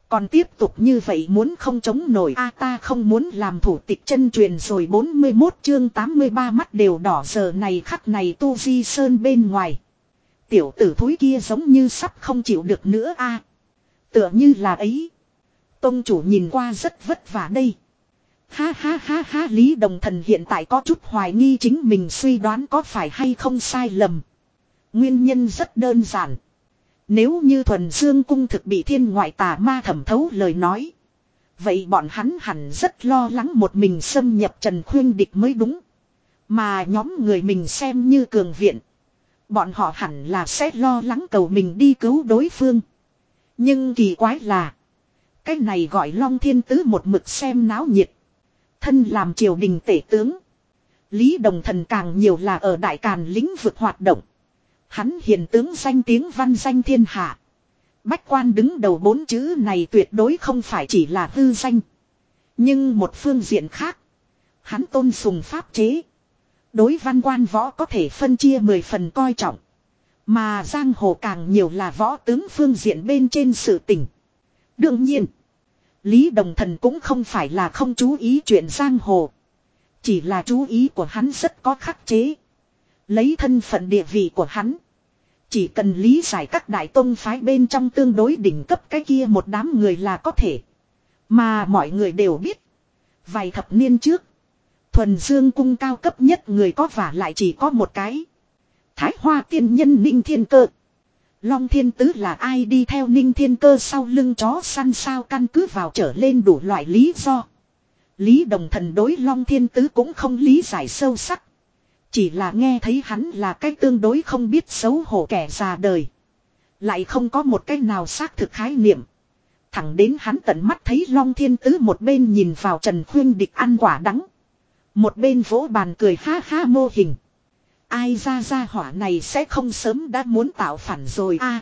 Còn tiếp tục như vậy muốn không chống nổi a ta không muốn làm thủ tịch chân truyền rồi 41 chương 83 mắt đều đỏ giờ này khắc này tu di sơn bên ngoài. Tiểu tử thúi kia giống như sắp không chịu được nữa a Tựa như là ấy. Tông chủ nhìn qua rất vất vả đây. Ha ha ha ha, Lý Đồng Thần hiện tại có chút hoài nghi chính mình suy đoán có phải hay không sai lầm. Nguyên nhân rất đơn giản. Nếu như thuần dương cung thực bị thiên ngoại tà ma thẩm thấu lời nói. Vậy bọn hắn hẳn rất lo lắng một mình xâm nhập Trần Khuyên Địch mới đúng. Mà nhóm người mình xem như cường viện. Bọn họ hẳn là sẽ lo lắng cầu mình đi cứu đối phương. Nhưng kỳ quái là. Cái này gọi Long Thiên Tứ một mực xem náo nhiệt. Thân làm triều đình tể tướng. Lý Đồng Thần càng nhiều là ở đại càn lĩnh vực hoạt động. Hắn hiền tướng danh tiếng văn danh thiên hạ. Bách quan đứng đầu bốn chữ này tuyệt đối không phải chỉ là hư danh. Nhưng một phương diện khác. Hắn tôn sùng pháp chế. Đối văn quan võ có thể phân chia mười phần coi trọng. Mà giang hồ càng nhiều là võ tướng phương diện bên trên sự tình. Đương nhiên. Lý Đồng Thần cũng không phải là không chú ý chuyện giang hồ. Chỉ là chú ý của hắn rất có khắc chế. Lấy thân phận địa vị của hắn. Chỉ cần lý giải các đại tông phái bên trong tương đối đỉnh cấp cái kia một đám người là có thể. Mà mọi người đều biết. Vài thập niên trước. Thuần Dương cung cao cấp nhất người có và lại chỉ có một cái. Thái Hoa tiên nhân Ninh Thiên Cơ. Long Thiên Tứ là ai đi theo Ninh Thiên Cơ sau lưng chó săn sao căn cứ vào trở lên đủ loại lý do. Lý Đồng Thần đối Long Thiên Tứ cũng không lý giải sâu sắc. Chỉ là nghe thấy hắn là cái tương đối không biết xấu hổ kẻ già đời. Lại không có một cái nào xác thực khái niệm. Thẳng đến hắn tận mắt thấy Long Thiên Tứ một bên nhìn vào Trần Khuyên Địch ăn quả đắng. Một bên vỗ bàn cười ha ha mô hình. Ai ra ra hỏa này sẽ không sớm đã muốn tạo phản rồi a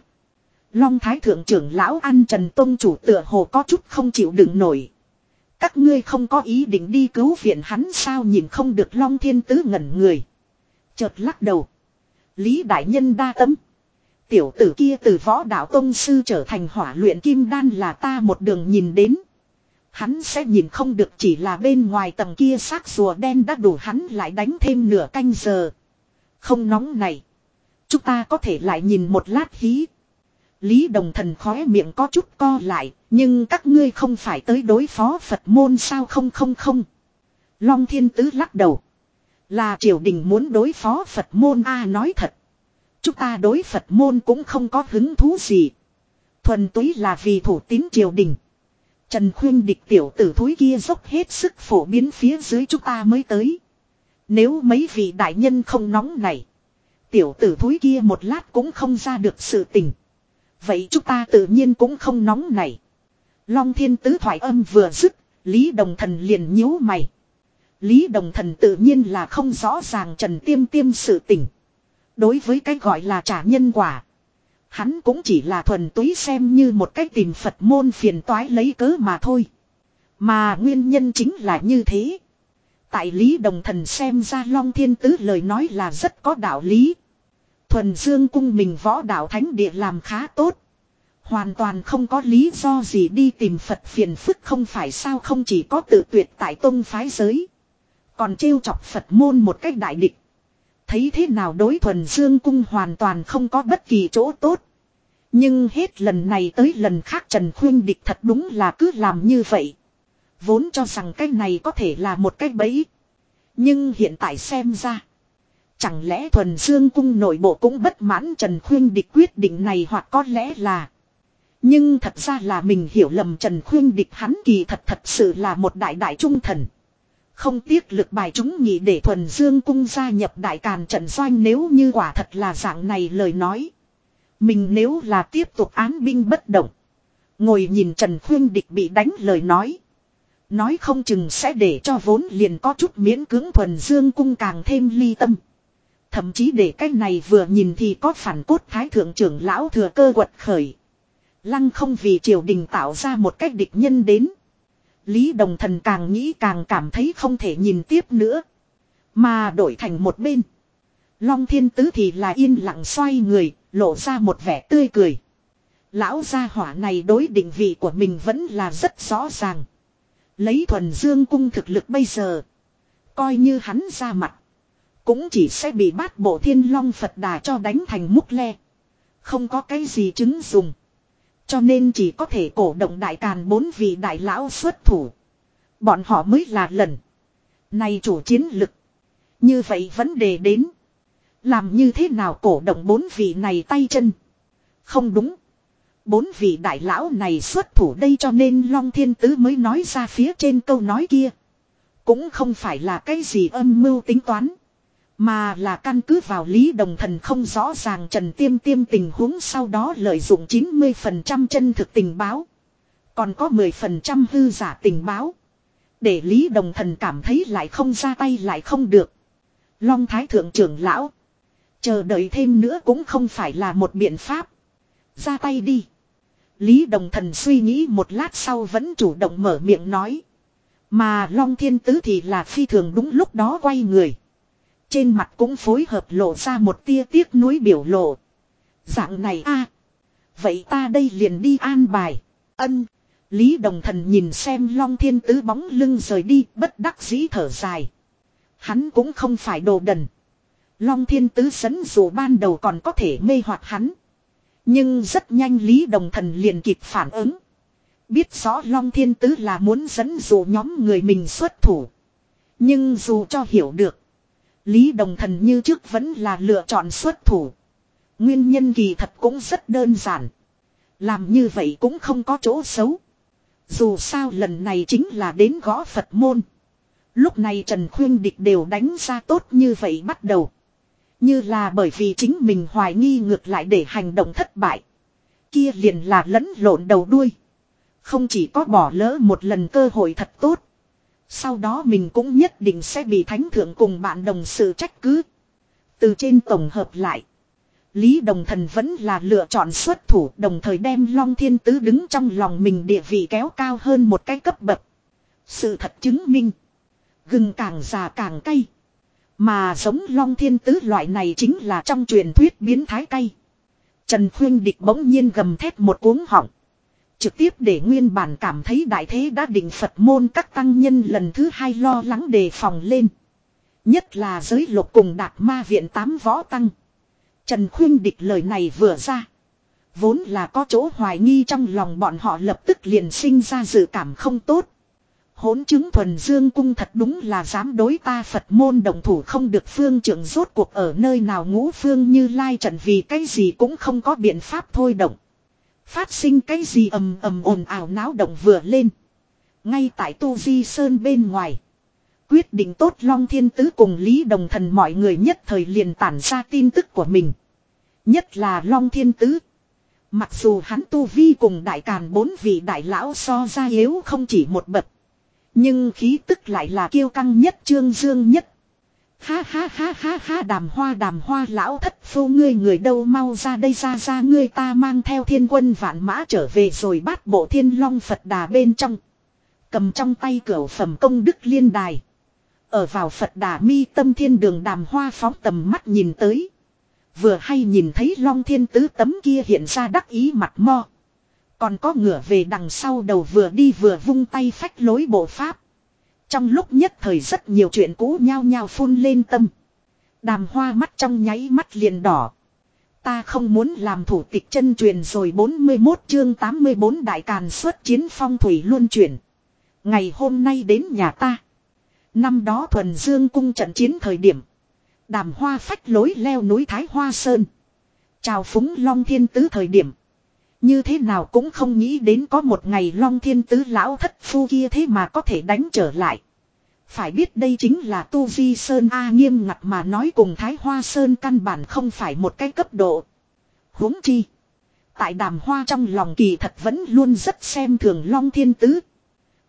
Long Thái Thượng trưởng lão ăn Trần Tông chủ tựa hồ có chút không chịu đựng nổi. Các ngươi không có ý định đi cứu viện hắn sao nhìn không được Long Thiên Tứ ngẩn người. Chợt lắc đầu. Lý Đại Nhân đa tâm. Tiểu tử kia từ võ đạo tông sư trở thành hỏa luyện kim đan là ta một đường nhìn đến. Hắn sẽ nhìn không được chỉ là bên ngoài tầng kia xác rùa đen đã đủ hắn lại đánh thêm nửa canh giờ. Không nóng này. Chúng ta có thể lại nhìn một lát hí. Lý Đồng Thần khóe miệng có chút co lại, nhưng các ngươi không phải tới đối phó Phật môn sao không không không. Long Thiên Tứ lắc đầu. Là triều đình muốn đối phó Phật môn a nói thật. Chúng ta đối Phật môn cũng không có hứng thú gì. Thuần túy là vì thủ tín triều đình. Trần khuyên địch tiểu tử thúi kia dốc hết sức phổ biến phía dưới chúng ta mới tới. Nếu mấy vị đại nhân không nóng này. Tiểu tử thúi kia một lát cũng không ra được sự tình. Vậy chúng ta tự nhiên cũng không nóng này. Long thiên tứ thoại âm vừa dứt, Lý Đồng Thần liền nhíu mày. Lý Đồng Thần tự nhiên là không rõ ràng Trần Tiêm Tiêm sự tình. Đối với cái gọi là trả nhân quả. Hắn cũng chỉ là thuần túy xem như một cách tìm Phật môn phiền toái lấy cớ mà thôi. Mà nguyên nhân chính là như thế. Tại Lý Đồng Thần xem ra Long Thiên Tứ lời nói là rất có đạo lý. Thuần Dương cung mình võ đạo thánh địa làm khá tốt. Hoàn toàn không có lý do gì đi tìm Phật phiền phức không phải sao không chỉ có tự tuyệt tại tông phái giới. Còn trêu chọc Phật môn một cách đại địch. Thấy thế nào đối thuần dương cung hoàn toàn không có bất kỳ chỗ tốt. Nhưng hết lần này tới lần khác Trần Khuyên Địch thật đúng là cứ làm như vậy. Vốn cho rằng cái này có thể là một cái bẫy. Nhưng hiện tại xem ra. Chẳng lẽ thuần dương cung nội bộ cũng bất mãn Trần Khuyên Địch quyết định này hoặc có lẽ là. Nhưng thật ra là mình hiểu lầm Trần Khuyên Địch hắn kỳ thật thật sự là một đại đại trung thần. Không tiếc lực bài chúng nhị để thuần dương cung gia nhập đại càn trận doanh nếu như quả thật là dạng này lời nói. Mình nếu là tiếp tục án binh bất động. Ngồi nhìn Trần Khuyên Địch bị đánh lời nói. Nói không chừng sẽ để cho vốn liền có chút miễn cưỡng thuần dương cung càng thêm ly tâm. Thậm chí để cái này vừa nhìn thì có phản cốt thái thượng trưởng lão thừa cơ quật khởi. Lăng không vì triều đình tạo ra một cách địch nhân đến. Lý Đồng Thần càng nghĩ càng cảm thấy không thể nhìn tiếp nữa. Mà đổi thành một bên. Long Thiên Tứ thì là yên lặng xoay người, lộ ra một vẻ tươi cười. Lão gia hỏa này đối định vị của mình vẫn là rất rõ ràng. Lấy thuần dương cung thực lực bây giờ. Coi như hắn ra mặt. Cũng chỉ sẽ bị bát bộ thiên long Phật đà cho đánh thành múc le. Không có cái gì chứng dùng. Cho nên chỉ có thể cổ động đại càn bốn vị đại lão xuất thủ. Bọn họ mới là lần. Này chủ chiến lực. Như vậy vấn đề đến. Làm như thế nào cổ động bốn vị này tay chân. Không đúng. Bốn vị đại lão này xuất thủ đây cho nên Long Thiên Tứ mới nói ra phía trên câu nói kia. Cũng không phải là cái gì âm mưu tính toán. Mà là căn cứ vào Lý Đồng Thần không rõ ràng Trần Tiêm Tiêm tình huống sau đó lợi dụng 90% chân thực tình báo. Còn có 10% hư giả tình báo. Để Lý Đồng Thần cảm thấy lại không ra tay lại không được. Long Thái Thượng trưởng lão. Chờ đợi thêm nữa cũng không phải là một biện pháp. Ra tay đi. Lý Đồng Thần suy nghĩ một lát sau vẫn chủ động mở miệng nói. Mà Long Thiên Tứ thì là phi thường đúng lúc đó quay người. Trên mặt cũng phối hợp lộ ra một tia tiếc nuối biểu lộ. Dạng này a Vậy ta đây liền đi an bài. Ân. Lý Đồng Thần nhìn xem Long Thiên Tứ bóng lưng rời đi, bất đắc dĩ thở dài. Hắn cũng không phải đồ đần. Long Thiên Tứ sấn dù ban đầu còn có thể mê hoặc hắn. Nhưng rất nhanh Lý Đồng Thần liền kịp phản ứng. Biết rõ Long Thiên Tứ là muốn dẫn dụ nhóm người mình xuất thủ. Nhưng dù cho hiểu được. Lý Đồng Thần như trước vẫn là lựa chọn xuất thủ. Nguyên nhân kỳ thật cũng rất đơn giản. Làm như vậy cũng không có chỗ xấu. Dù sao lần này chính là đến gõ Phật môn. Lúc này Trần Khuyên Địch đều đánh ra tốt như vậy bắt đầu. Như là bởi vì chính mình hoài nghi ngược lại để hành động thất bại. Kia liền là lẫn lộn đầu đuôi. Không chỉ có bỏ lỡ một lần cơ hội thật tốt. Sau đó mình cũng nhất định sẽ bị thánh thượng cùng bạn đồng sự trách cứ. Từ trên tổng hợp lại. Lý Đồng Thần vẫn là lựa chọn xuất thủ, đồng thời đem Long Thiên Tứ đứng trong lòng mình địa vị kéo cao hơn một cái cấp bậc. Sự thật chứng minh. Gừng càng già càng cay. Mà giống Long Thiên Tứ loại này chính là trong truyền thuyết biến thái cay. Trần Khuyên Địch bỗng nhiên gầm thét một cuống họng. Trực tiếp để nguyên bản cảm thấy đại thế đã định Phật môn các tăng nhân lần thứ hai lo lắng đề phòng lên. Nhất là giới lục cùng đạt ma viện tám võ tăng. Trần Khuyên Địch lời này vừa ra. Vốn là có chỗ hoài nghi trong lòng bọn họ lập tức liền sinh ra dự cảm không tốt. Hỗn chứng thuần dương cung thật đúng là dám đối ta Phật môn đồng thủ không được phương trưởng rốt cuộc ở nơi nào ngũ phương như lai trận vì cái gì cũng không có biện pháp thôi động. Phát sinh cái gì ầm ầm ồn ào náo động vừa lên. Ngay tại Tu Di Sơn bên ngoài. Quyết định tốt Long Thiên Tứ cùng Lý Đồng Thần mọi người nhất thời liền tản ra tin tức của mình. Nhất là Long Thiên Tứ. Mặc dù hắn Tu Vi cùng đại càn bốn vị đại lão so ra yếu không chỉ một bậc. Nhưng khí tức lại là kiêu căng nhất, trương dương nhất. Ha ha ha ha ha, đàm hoa đàm hoa, lão thất phu, ngươi người đâu mau ra đây, ra ra, ngươi ta mang theo thiên quân vạn mã trở về rồi bắt bộ thiên long Phật đà bên trong. Cầm trong tay cửa phẩm công đức liên đài. Ở vào Phật đà mi tâm thiên đường đàm hoa phóng tầm mắt nhìn tới. Vừa hay nhìn thấy long thiên tứ tấm kia hiện ra đắc ý mặt mo. Còn có ngửa về đằng sau đầu vừa đi vừa vung tay phách lối bộ pháp. Trong lúc nhất thời rất nhiều chuyện cũ nhao nhao phun lên tâm. Đàm hoa mắt trong nháy mắt liền đỏ. Ta không muốn làm thủ tịch chân truyền rồi 41 chương 84 đại càn xuất chiến phong thủy luôn chuyển. Ngày hôm nay đến nhà ta. Năm đó thuần dương cung trận chiến thời điểm. Đàm hoa phách lối leo núi Thái Hoa Sơn. Chào phúng Long Thiên Tứ thời điểm. Như thế nào cũng không nghĩ đến có một ngày Long Thiên Tứ lão thất phu kia thế mà có thể đánh trở lại. Phải biết đây chính là Tu Vi Sơn A nghiêm ngặt mà nói cùng Thái Hoa Sơn căn bản không phải một cái cấp độ. huống chi. Tại đàm hoa trong lòng kỳ thật vẫn luôn rất xem thường Long Thiên Tứ.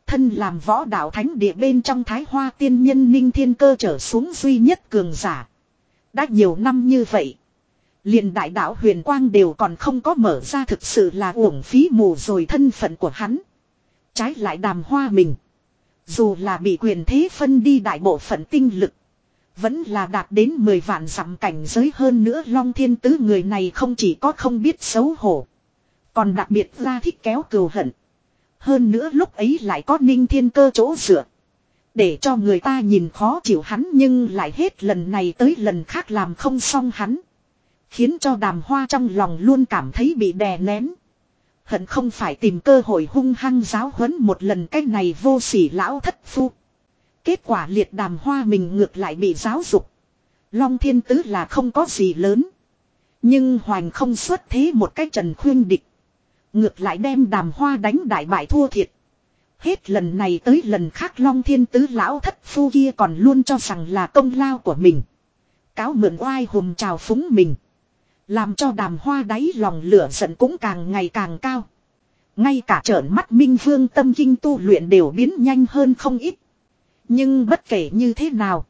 Thân làm võ đạo thánh địa bên trong Thái Hoa tiên nhân ninh thiên cơ trở xuống duy nhất cường giả. Đã nhiều năm như vậy liền đại đạo huyền quang đều còn không có mở ra thực sự là uổng phí mù rồi thân phận của hắn. Trái lại đàm hoa mình. Dù là bị quyền thế phân đi đại bộ phận tinh lực. Vẫn là đạt đến 10 vạn dặm cảnh giới hơn nữa Long Thiên Tứ người này không chỉ có không biết xấu hổ. Còn đặc biệt ra thích kéo cừu hận. Hơn nữa lúc ấy lại có ninh thiên cơ chỗ dựa. Để cho người ta nhìn khó chịu hắn nhưng lại hết lần này tới lần khác làm không xong hắn. Khiến cho đàm hoa trong lòng luôn cảm thấy bị đè nén. Hận không phải tìm cơ hội hung hăng giáo huấn một lần cái này vô sỉ lão thất phu. Kết quả liệt đàm hoa mình ngược lại bị giáo dục. Long thiên tứ là không có gì lớn. Nhưng hoành không xuất thế một cái trần khuyên địch. Ngược lại đem đàm hoa đánh đại bại thua thiệt. Hết lần này tới lần khác long thiên tứ lão thất phu kia còn luôn cho rằng là công lao của mình. Cáo mượn oai hùng chào phúng mình. Làm cho đàm hoa đáy lòng lửa giận cũng càng ngày càng cao. Ngay cả trợn mắt minh vương tâm kinh tu luyện đều biến nhanh hơn không ít. Nhưng bất kể như thế nào.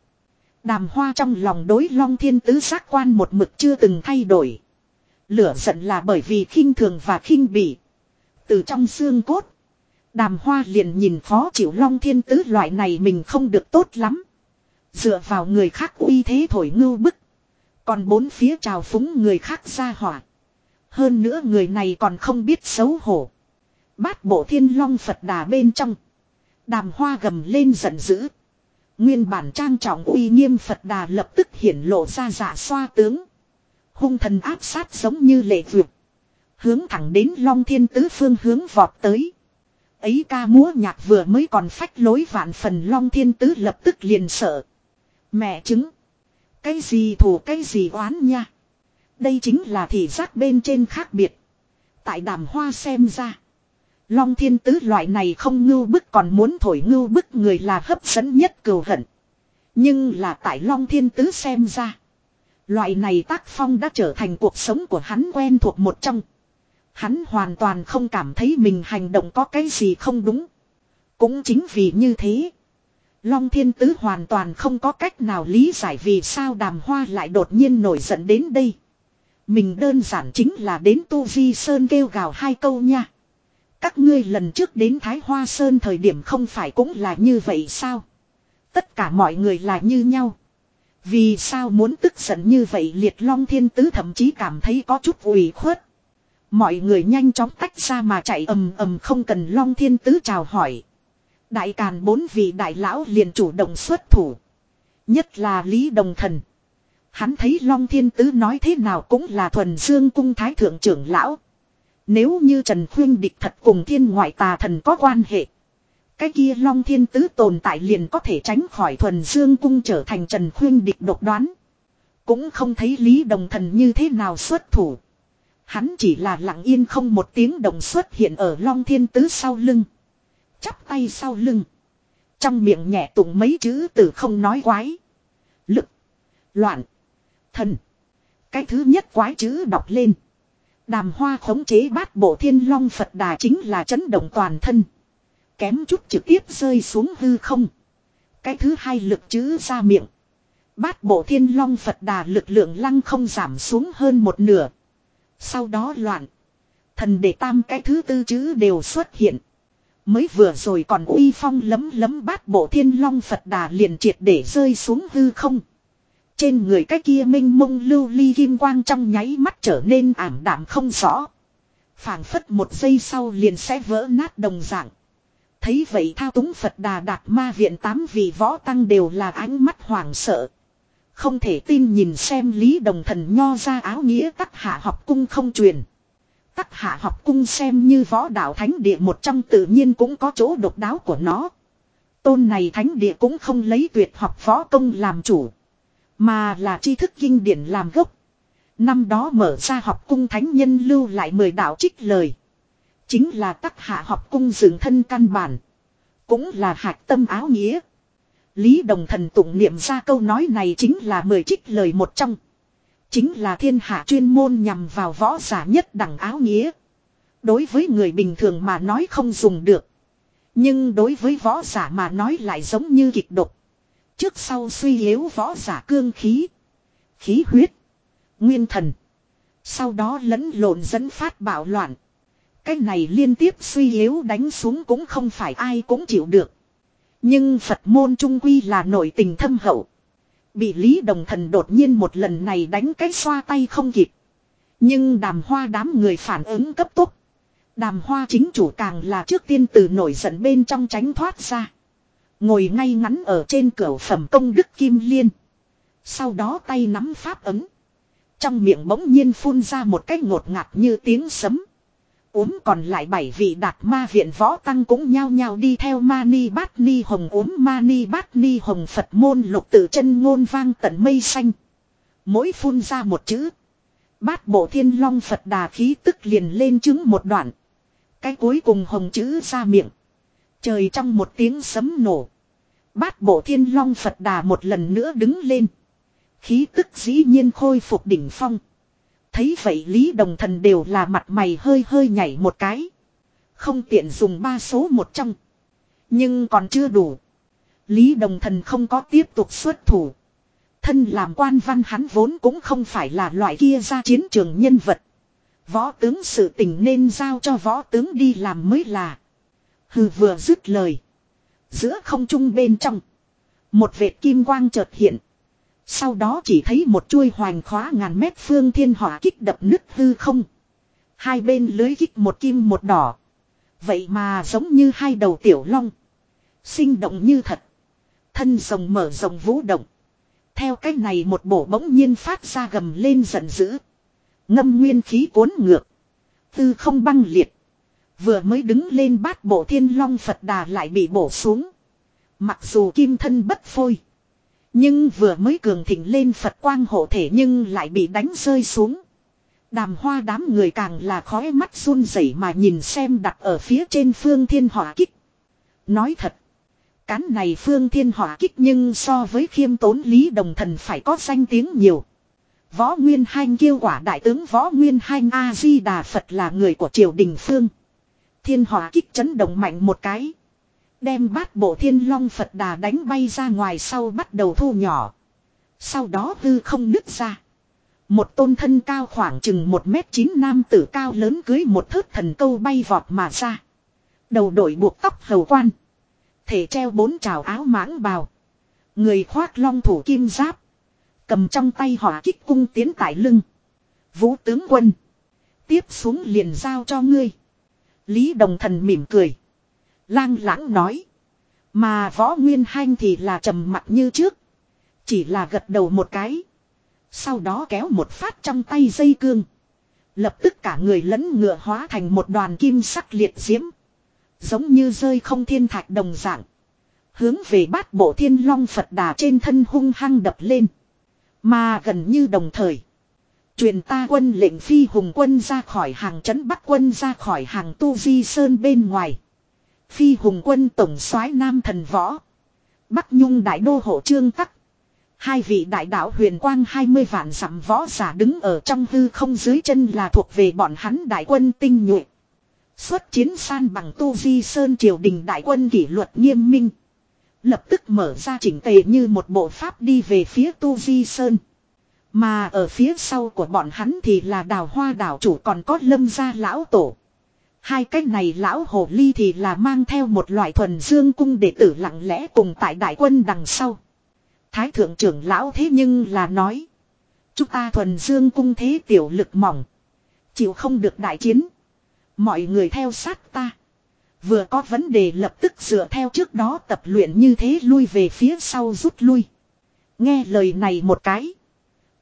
Đàm hoa trong lòng đối long thiên tứ giác quan một mực chưa từng thay đổi. Lửa giận là bởi vì khinh thường và khinh bỉ. Từ trong xương cốt. Đàm hoa liền nhìn phó chịu long thiên tứ loại này mình không được tốt lắm. Dựa vào người khác uy thế thổi ngưu bức. Còn bốn phía trào phúng người khác ra hỏa. Hơn nữa người này còn không biết xấu hổ. Bát bộ thiên long Phật đà bên trong. Đàm hoa gầm lên giận dữ. Nguyên bản trang trọng uy nghiêm Phật đà lập tức hiển lộ ra giả xoa tướng. Hung thần áp sát giống như lệ vượt. Hướng thẳng đến long thiên tứ phương hướng vọt tới. Ấy ca múa nhạc vừa mới còn phách lối vạn phần long thiên tứ lập tức liền sợ. Mẹ chứng. Cái gì thủ cái gì oán nha. Đây chính là thị giác bên trên khác biệt. Tại đàm hoa xem ra. Long thiên tứ loại này không ngưu bức còn muốn thổi ngưu bức người là hấp dẫn nhất cừu hận. Nhưng là tại Long thiên tứ xem ra. Loại này tác phong đã trở thành cuộc sống của hắn quen thuộc một trong. Hắn hoàn toàn không cảm thấy mình hành động có cái gì không đúng. Cũng chính vì như thế. Long thiên tứ hoàn toàn không có cách nào lý giải vì sao đàm hoa lại đột nhiên nổi giận đến đây. Mình đơn giản chính là đến Tu Di Sơn kêu gào hai câu nha. Các ngươi lần trước đến Thái Hoa Sơn thời điểm không phải cũng là như vậy sao? Tất cả mọi người là như nhau. Vì sao muốn tức giận như vậy liệt long thiên tứ thậm chí cảm thấy có chút ủy khuất. Mọi người nhanh chóng tách ra mà chạy ầm ầm không cần long thiên tứ chào hỏi. Đại càn bốn vị đại lão liền chủ động xuất thủ. Nhất là Lý Đồng Thần. Hắn thấy Long Thiên Tứ nói thế nào cũng là thuần dương cung thái thượng trưởng lão. Nếu như Trần Khuyên địch thật cùng thiên ngoại tà thần có quan hệ. Cái kia Long Thiên Tứ tồn tại liền có thể tránh khỏi thuần dương cung trở thành Trần Khuyên địch độc đoán. Cũng không thấy Lý Đồng Thần như thế nào xuất thủ. Hắn chỉ là lặng yên không một tiếng động xuất hiện ở Long Thiên Tứ sau lưng. Chắp tay sau lưng. Trong miệng nhẹ tụng mấy chữ từ không nói quái. Lực. Loạn. Thần. Cái thứ nhất quái chữ đọc lên. Đàm hoa khống chế bát bộ thiên long Phật đà chính là chấn động toàn thân. Kém chút trực tiếp rơi xuống hư không. Cái thứ hai lực chữ ra miệng. Bát bộ thiên long Phật đà lực lượng lăng không giảm xuống hơn một nửa. Sau đó loạn. Thần để tam cái thứ tư chữ đều xuất hiện. Mới vừa rồi còn uy phong lấm lấm bát bộ thiên long Phật đà liền triệt để rơi xuống hư không. Trên người cái kia minh mông lưu ly kim quang trong nháy mắt trở nên ảm đạm không rõ. phảng phất một giây sau liền sẽ vỡ nát đồng dạng. Thấy vậy thao túng Phật đà đạt ma viện tám vị võ tăng đều là ánh mắt hoảng sợ. Không thể tin nhìn xem Lý Đồng Thần nho ra áo nghĩa tắc hạ học cung không truyền. Tắc hạ học cung xem như võ đạo thánh địa một trong tự nhiên cũng có chỗ độc đáo của nó. Tôn này thánh địa cũng không lấy tuyệt học võ công làm chủ. Mà là tri thức kinh điển làm gốc. Năm đó mở ra học cung thánh nhân lưu lại mười đạo trích lời. Chính là tắc hạ học cung dựng thân căn bản. Cũng là hạt tâm áo nghĩa. Lý Đồng Thần tụng niệm ra câu nói này chính là mười trích lời một trong. Chính là thiên hạ chuyên môn nhằm vào võ giả nhất đẳng áo nghĩa. Đối với người bình thường mà nói không dùng được. Nhưng đối với võ giả mà nói lại giống như kịch độc. Trước sau suy yếu võ giả cương khí. Khí huyết. Nguyên thần. Sau đó lẫn lộn dẫn phát bạo loạn. Cái này liên tiếp suy yếu đánh xuống cũng không phải ai cũng chịu được. Nhưng Phật môn trung quy là nội tình thâm hậu. Bị Lý Đồng Thần đột nhiên một lần này đánh cái xoa tay không kịp. Nhưng đàm hoa đám người phản ứng cấp tốc. Đàm hoa chính chủ càng là trước tiên từ nổi giận bên trong tránh thoát ra. Ngồi ngay ngắn ở trên cửa phẩm công đức kim liên. Sau đó tay nắm pháp ấm. Trong miệng bỗng nhiên phun ra một cái ngột ngạt như tiếng sấm. Uống còn lại bảy vị đạt ma viện võ tăng cũng nhao nhao đi theo mani bát ni hồng uống mani bát ni hồng Phật môn lục tự chân ngôn vang tận mây xanh. Mỗi phun ra một chữ. Bát bộ thiên long Phật đà khí tức liền lên chứng một đoạn. Cái cuối cùng hồng chữ ra miệng. Trời trong một tiếng sấm nổ. Bát bộ thiên long Phật đà một lần nữa đứng lên. Khí tức dĩ nhiên khôi phục đỉnh phong. Thấy vậy Lý Đồng Thần đều là mặt mày hơi hơi nhảy một cái. Không tiện dùng ba số một trong. Nhưng còn chưa đủ. Lý Đồng Thần không có tiếp tục xuất thủ. Thân làm quan văn hắn vốn cũng không phải là loại kia ra chiến trường nhân vật. Võ tướng sự tình nên giao cho võ tướng đi làm mới là. Hừ vừa dứt lời. Giữa không trung bên trong. Một vệt kim quang chợt hiện. Sau đó chỉ thấy một chuôi hoành khóa ngàn mét phương thiên hỏa kích đập nứt hư không. Hai bên lưới kích một kim một đỏ. Vậy mà giống như hai đầu tiểu long. Sinh động như thật. Thân rồng mở rồng vũ động. Theo cách này một bổ bỗng nhiên phát ra gầm lên giận dữ. Ngâm nguyên khí cuốn ngược. Tư không băng liệt. Vừa mới đứng lên bát bộ thiên long Phật đà lại bị bổ xuống. Mặc dù kim thân bất phôi. Nhưng vừa mới cường thịnh lên Phật quang hộ thể nhưng lại bị đánh rơi xuống. Đàm hoa đám người càng là khói mắt run rẩy mà nhìn xem đặt ở phía trên phương thiên hỏa kích. Nói thật. Cán này phương thiên hỏa kích nhưng so với khiêm tốn lý đồng thần phải có danh tiếng nhiều. Võ Nguyên Hanh kêu quả đại tướng Võ Nguyên Hanh A-di-đà Phật là người của triều đình phương. Thiên hỏa kích chấn động mạnh một cái. Đem bát bộ thiên long Phật đà đánh bay ra ngoài sau bắt đầu thu nhỏ. Sau đó hư không nứt ra. Một tôn thân cao khoảng chừng 1 mét 9 nam tử cao lớn cưới một thớt thần câu bay vọt mà ra. Đầu đội buộc tóc hầu quan. Thể treo bốn trào áo mãng bào. Người khoác long thủ kim giáp. Cầm trong tay hỏa kích cung tiến tại lưng. Vũ tướng quân. Tiếp xuống liền giao cho ngươi. Lý đồng thần mỉm cười. Lang lãng nói. Mà võ nguyên hanh thì là trầm mặt như trước. Chỉ là gật đầu một cái. Sau đó kéo một phát trong tay dây cương. Lập tức cả người lẫn ngựa hóa thành một đoàn kim sắc liệt diễm. Giống như rơi không thiên thạch đồng dạng. Hướng về bát bộ thiên long Phật đà trên thân hung hăng đập lên. Mà gần như đồng thời. Truyền ta quân lệnh phi hùng quân ra khỏi hàng trấn bắc quân ra khỏi hàng tu di sơn bên ngoài. Phi hùng quân tổng soái nam thần võ. Bắc nhung đại đô hộ trương tắc. Hai vị đại đạo huyền quang 20 vạn dặm võ giả đứng ở trong hư không dưới chân là thuộc về bọn hắn đại quân tinh nhuệ. Xuất chiến san bằng tu di sơn triều đình đại quân kỷ luật nghiêm minh. Lập tức mở ra chỉnh tề như một bộ pháp đi về phía tu di sơn. Mà ở phía sau của bọn hắn thì là đào hoa đảo chủ còn có lâm gia lão tổ. Hai cái này lão hồ ly thì là mang theo một loại thuần dương cung đệ tử lặng lẽ cùng tại đại quân đằng sau. Thái thượng trưởng lão thế nhưng là nói. Chúng ta thuần dương cung thế tiểu lực mỏng. Chịu không được đại chiến. Mọi người theo sát ta. Vừa có vấn đề lập tức dựa theo trước đó tập luyện như thế lui về phía sau rút lui. Nghe lời này một cái.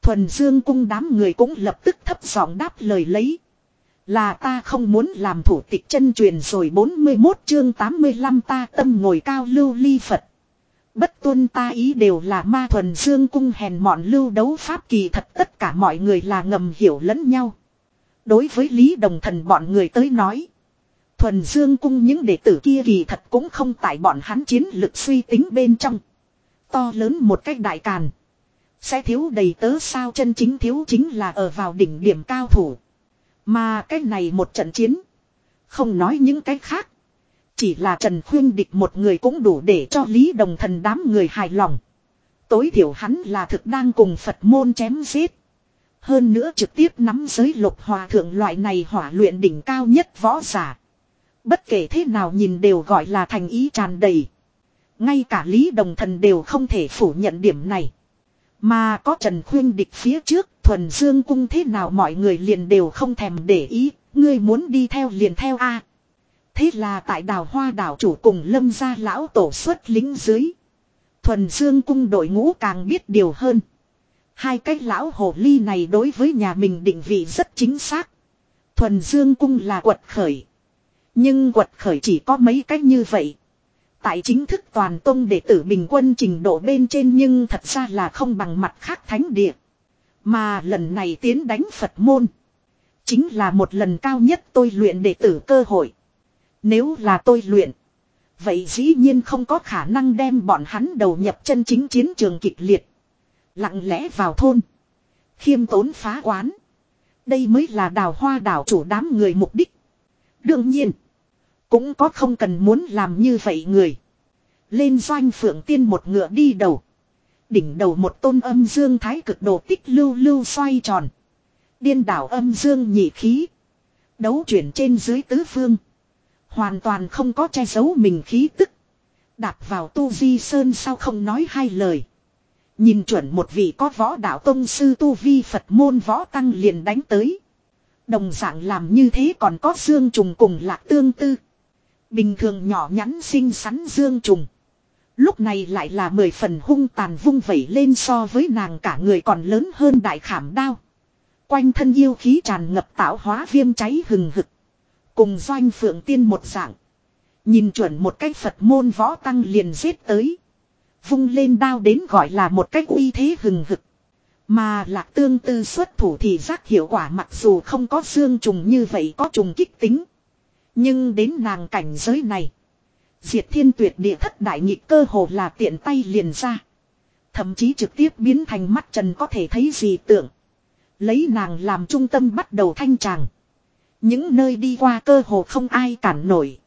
Thuần dương cung đám người cũng lập tức thấp giọng đáp lời lấy. Là ta không muốn làm thủ tịch chân truyền rồi 41 chương 85 ta tâm ngồi cao lưu ly Phật. Bất tuân ta ý đều là ma thuần dương cung hèn mọn lưu đấu pháp kỳ thật tất cả mọi người là ngầm hiểu lẫn nhau. Đối với Lý Đồng Thần bọn người tới nói. Thuần dương cung những đệ tử kia kỳ thật cũng không tại bọn hắn chiến lực suy tính bên trong. To lớn một cách đại càn. Sẽ thiếu đầy tớ sao chân chính thiếu chính là ở vào đỉnh điểm cao thủ. Mà cái này một trận chiến. Không nói những cái khác. Chỉ là Trần Khuyên địch một người cũng đủ để cho Lý Đồng Thần đám người hài lòng. Tối thiểu hắn là thực đang cùng Phật môn chém giết. Hơn nữa trực tiếp nắm giới lục hòa thượng loại này hỏa luyện đỉnh cao nhất võ giả. Bất kể thế nào nhìn đều gọi là thành ý tràn đầy. Ngay cả Lý Đồng Thần đều không thể phủ nhận điểm này. Mà có Trần Khuyên địch phía trước, thuần dương cung thế nào mọi người liền đều không thèm để ý, ngươi muốn đi theo liền theo a. Thế là tại đào hoa đảo chủ cùng lâm gia lão tổ xuất lính dưới. Thuần dương cung đội ngũ càng biết điều hơn. Hai cái lão hồ ly này đối với nhà mình định vị rất chính xác. Thuần dương cung là quật khởi. Nhưng quật khởi chỉ có mấy cách như vậy. Tại chính thức toàn tông đệ tử bình quân trình độ bên trên nhưng thật ra là không bằng mặt khác thánh địa. Mà lần này tiến đánh Phật môn. Chính là một lần cao nhất tôi luyện đệ tử cơ hội. Nếu là tôi luyện. Vậy dĩ nhiên không có khả năng đem bọn hắn đầu nhập chân chính chiến trường kịch liệt. Lặng lẽ vào thôn. Khiêm tốn phá quán. Đây mới là đào hoa đảo chủ đám người mục đích. Đương nhiên. Cũng có không cần muốn làm như vậy người. Lên doanh phượng tiên một ngựa đi đầu. Đỉnh đầu một tôn âm dương thái cực đồ tích lưu lưu xoay tròn. Điên đảo âm dương nhị khí. Đấu chuyển trên dưới tứ phương. Hoàn toàn không có che giấu mình khí tức. Đạp vào tu di sơn sao không nói hai lời. Nhìn chuẩn một vị có võ đạo tông sư tu vi Phật môn võ tăng liền đánh tới. Đồng dạng làm như thế còn có dương trùng cùng lạc tương tư. Bình thường nhỏ nhắn xinh xắn dương trùng. Lúc này lại là mười phần hung tàn vung vẩy lên so với nàng cả người còn lớn hơn đại khảm đao. Quanh thân yêu khí tràn ngập tạo hóa viêm cháy hừng hực. Cùng doanh phượng tiên một dạng. Nhìn chuẩn một cái Phật môn võ tăng liền giết tới. Vung lên đao đến gọi là một cách uy thế hừng hực. Mà lạc tương tư xuất thủ thì giác hiệu quả mặc dù không có xương trùng như vậy có trùng kích tính. Nhưng đến nàng cảnh giới này. Diệt thiên tuyệt địa thất đại nhị cơ hồ là tiện tay liền ra. Thậm chí trực tiếp biến thành mắt trần có thể thấy gì tưởng. Lấy nàng làm trung tâm bắt đầu thanh tràng. Những nơi đi qua cơ hồ không ai cản nổi.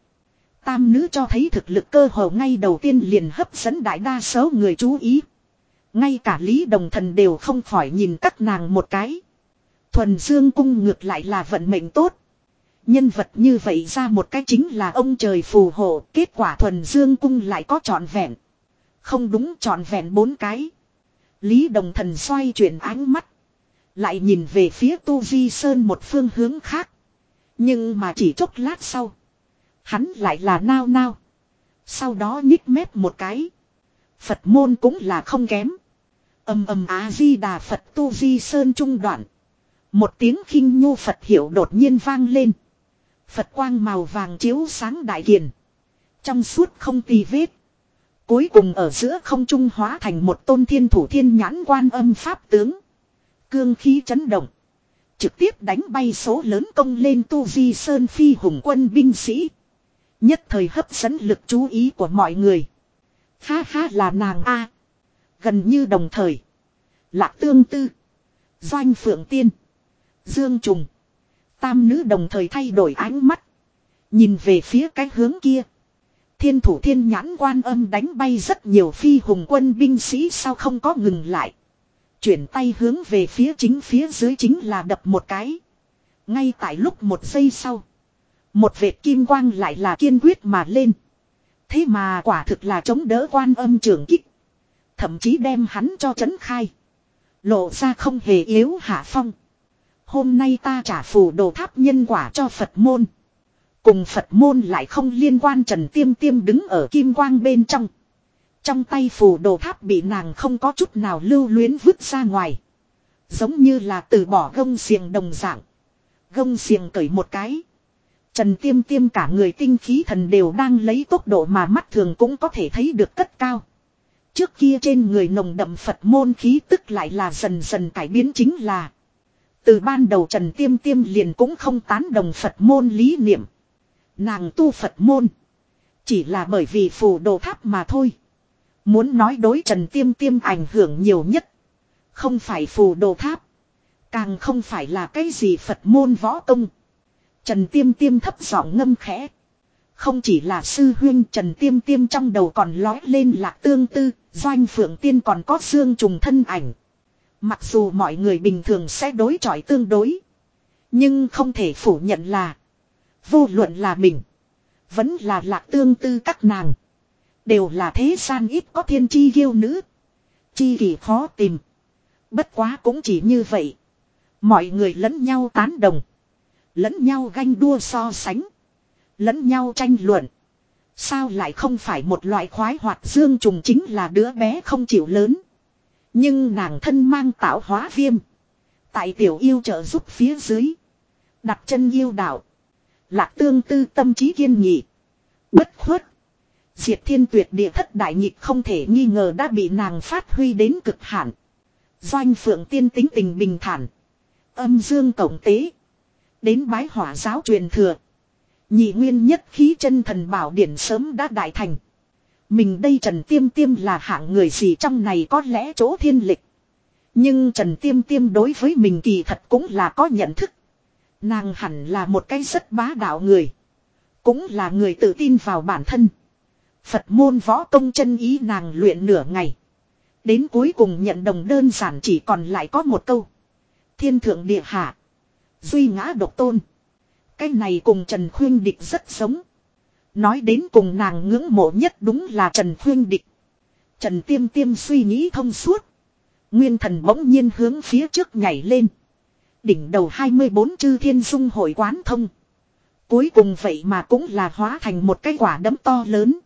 Tam nữ cho thấy thực lực cơ hồ ngay đầu tiên liền hấp dẫn đại đa số người chú ý. Ngay cả Lý Đồng Thần đều không khỏi nhìn các nàng một cái. Thuần Dương Cung ngược lại là vận mệnh tốt. Nhân vật như vậy ra một cái chính là ông trời phù hộ, kết quả Thuần Dương Cung lại có trọn vẹn. Không đúng trọn vẹn bốn cái. Lý Đồng Thần xoay chuyển ánh mắt. Lại nhìn về phía Tu Di Sơn một phương hướng khác. Nhưng mà chỉ chốc lát sau. Hắn lại là nao nao. Sau đó nhích mép một cái. Phật môn cũng là không kém. Âm âm á di đà Phật tu di sơn trung đoạn. Một tiếng khinh nhu Phật hiệu đột nhiên vang lên. Phật quang màu vàng chiếu sáng đại kiền. Trong suốt không tì vết. Cuối cùng ở giữa không trung hóa thành một tôn thiên thủ thiên nhãn quan âm pháp tướng. Cương khí chấn động. Trực tiếp đánh bay số lớn công lên tu di sơn phi hùng quân binh sĩ. Nhất thời hấp dẫn lực chú ý của mọi người. Ha ha là nàng A. Gần như đồng thời. Lạc tương tư. Doanh phượng tiên. Dương trùng. Tam nữ đồng thời thay đổi ánh mắt. Nhìn về phía cái hướng kia. Thiên thủ thiên nhãn quan âm đánh bay rất nhiều phi hùng quân binh sĩ sao không có ngừng lại. Chuyển tay hướng về phía chính phía dưới chính là đập một cái. Ngay tại lúc một giây sau. Một vệt kim quang lại là kiên quyết mà lên. Thế mà quả thực là chống đỡ quan âm trưởng kích. Thậm chí đem hắn cho chấn khai. Lộ ra không hề yếu hạ phong. Hôm nay ta trả phù đồ tháp nhân quả cho Phật môn. Cùng Phật môn lại không liên quan Trần Tiêm Tiêm đứng ở kim quang bên trong. Trong tay phù đồ tháp bị nàng không có chút nào lưu luyến vứt ra ngoài. Giống như là từ bỏ gông xiềng đồng dạng. Gông xiềng cởi một cái. Trần Tiêm Tiêm cả người tinh khí thần đều đang lấy tốc độ mà mắt thường cũng có thể thấy được cất cao. Trước kia trên người nồng đậm Phật môn khí tức lại là dần dần cải biến chính là. Từ ban đầu Trần Tiêm Tiêm liền cũng không tán đồng Phật môn lý niệm. Nàng tu Phật môn. Chỉ là bởi vì phù đồ tháp mà thôi. Muốn nói đối Trần Tiêm Tiêm ảnh hưởng nhiều nhất. Không phải phù đồ tháp. Càng không phải là cái gì Phật môn võ công. Trần Tiêm Tiêm thấp giọng ngâm khẽ. Không chỉ là sư huyên Trần Tiêm Tiêm trong đầu còn lói lên lạc tương tư, doanh phượng tiên còn có xương trùng thân ảnh. Mặc dù mọi người bình thường sẽ đối chọi tương đối. Nhưng không thể phủ nhận là. Vô luận là mình. Vẫn là lạc tương tư các nàng. Đều là thế gian ít có thiên chi yêu nữ. Chi kỳ khó tìm. Bất quá cũng chỉ như vậy. Mọi người lẫn nhau tán đồng. Lẫn nhau ganh đua so sánh. Lẫn nhau tranh luận. Sao lại không phải một loại khoái hoạt dương trùng chính là đứa bé không chịu lớn. Nhưng nàng thân mang tạo hóa viêm. Tại tiểu yêu trợ giúp phía dưới. Đặt chân yêu đạo. Lạc tương tư tâm trí kiên nghị. Bất khuất. Diệt thiên tuyệt địa thất đại nhịp không thể nghi ngờ đã bị nàng phát huy đến cực hạn. Doanh phượng tiên tính tình bình thản. Âm dương tổng tế. Đến bái hỏa giáo truyền thừa. Nhị nguyên nhất khí chân thần bảo điển sớm đã đại thành. Mình đây Trần Tiêm Tiêm là hạng người gì trong này có lẽ chỗ thiên lịch. Nhưng Trần Tiêm Tiêm đối với mình kỳ thật cũng là có nhận thức. Nàng hẳn là một cái rất bá đạo người. Cũng là người tự tin vào bản thân. Phật môn võ công chân ý nàng luyện nửa ngày. Đến cuối cùng nhận đồng đơn giản chỉ còn lại có một câu. Thiên thượng địa hạ. Duy ngã độc tôn. Cái này cùng Trần Khuyên Địch rất giống. Nói đến cùng nàng ngưỡng mộ nhất đúng là Trần Khuyên Địch. Trần Tiêm Tiêm suy nghĩ thông suốt. Nguyên thần bỗng nhiên hướng phía trước nhảy lên. Đỉnh đầu 24 chư thiên dung hội quán thông. Cuối cùng vậy mà cũng là hóa thành một cái quả đấm to lớn.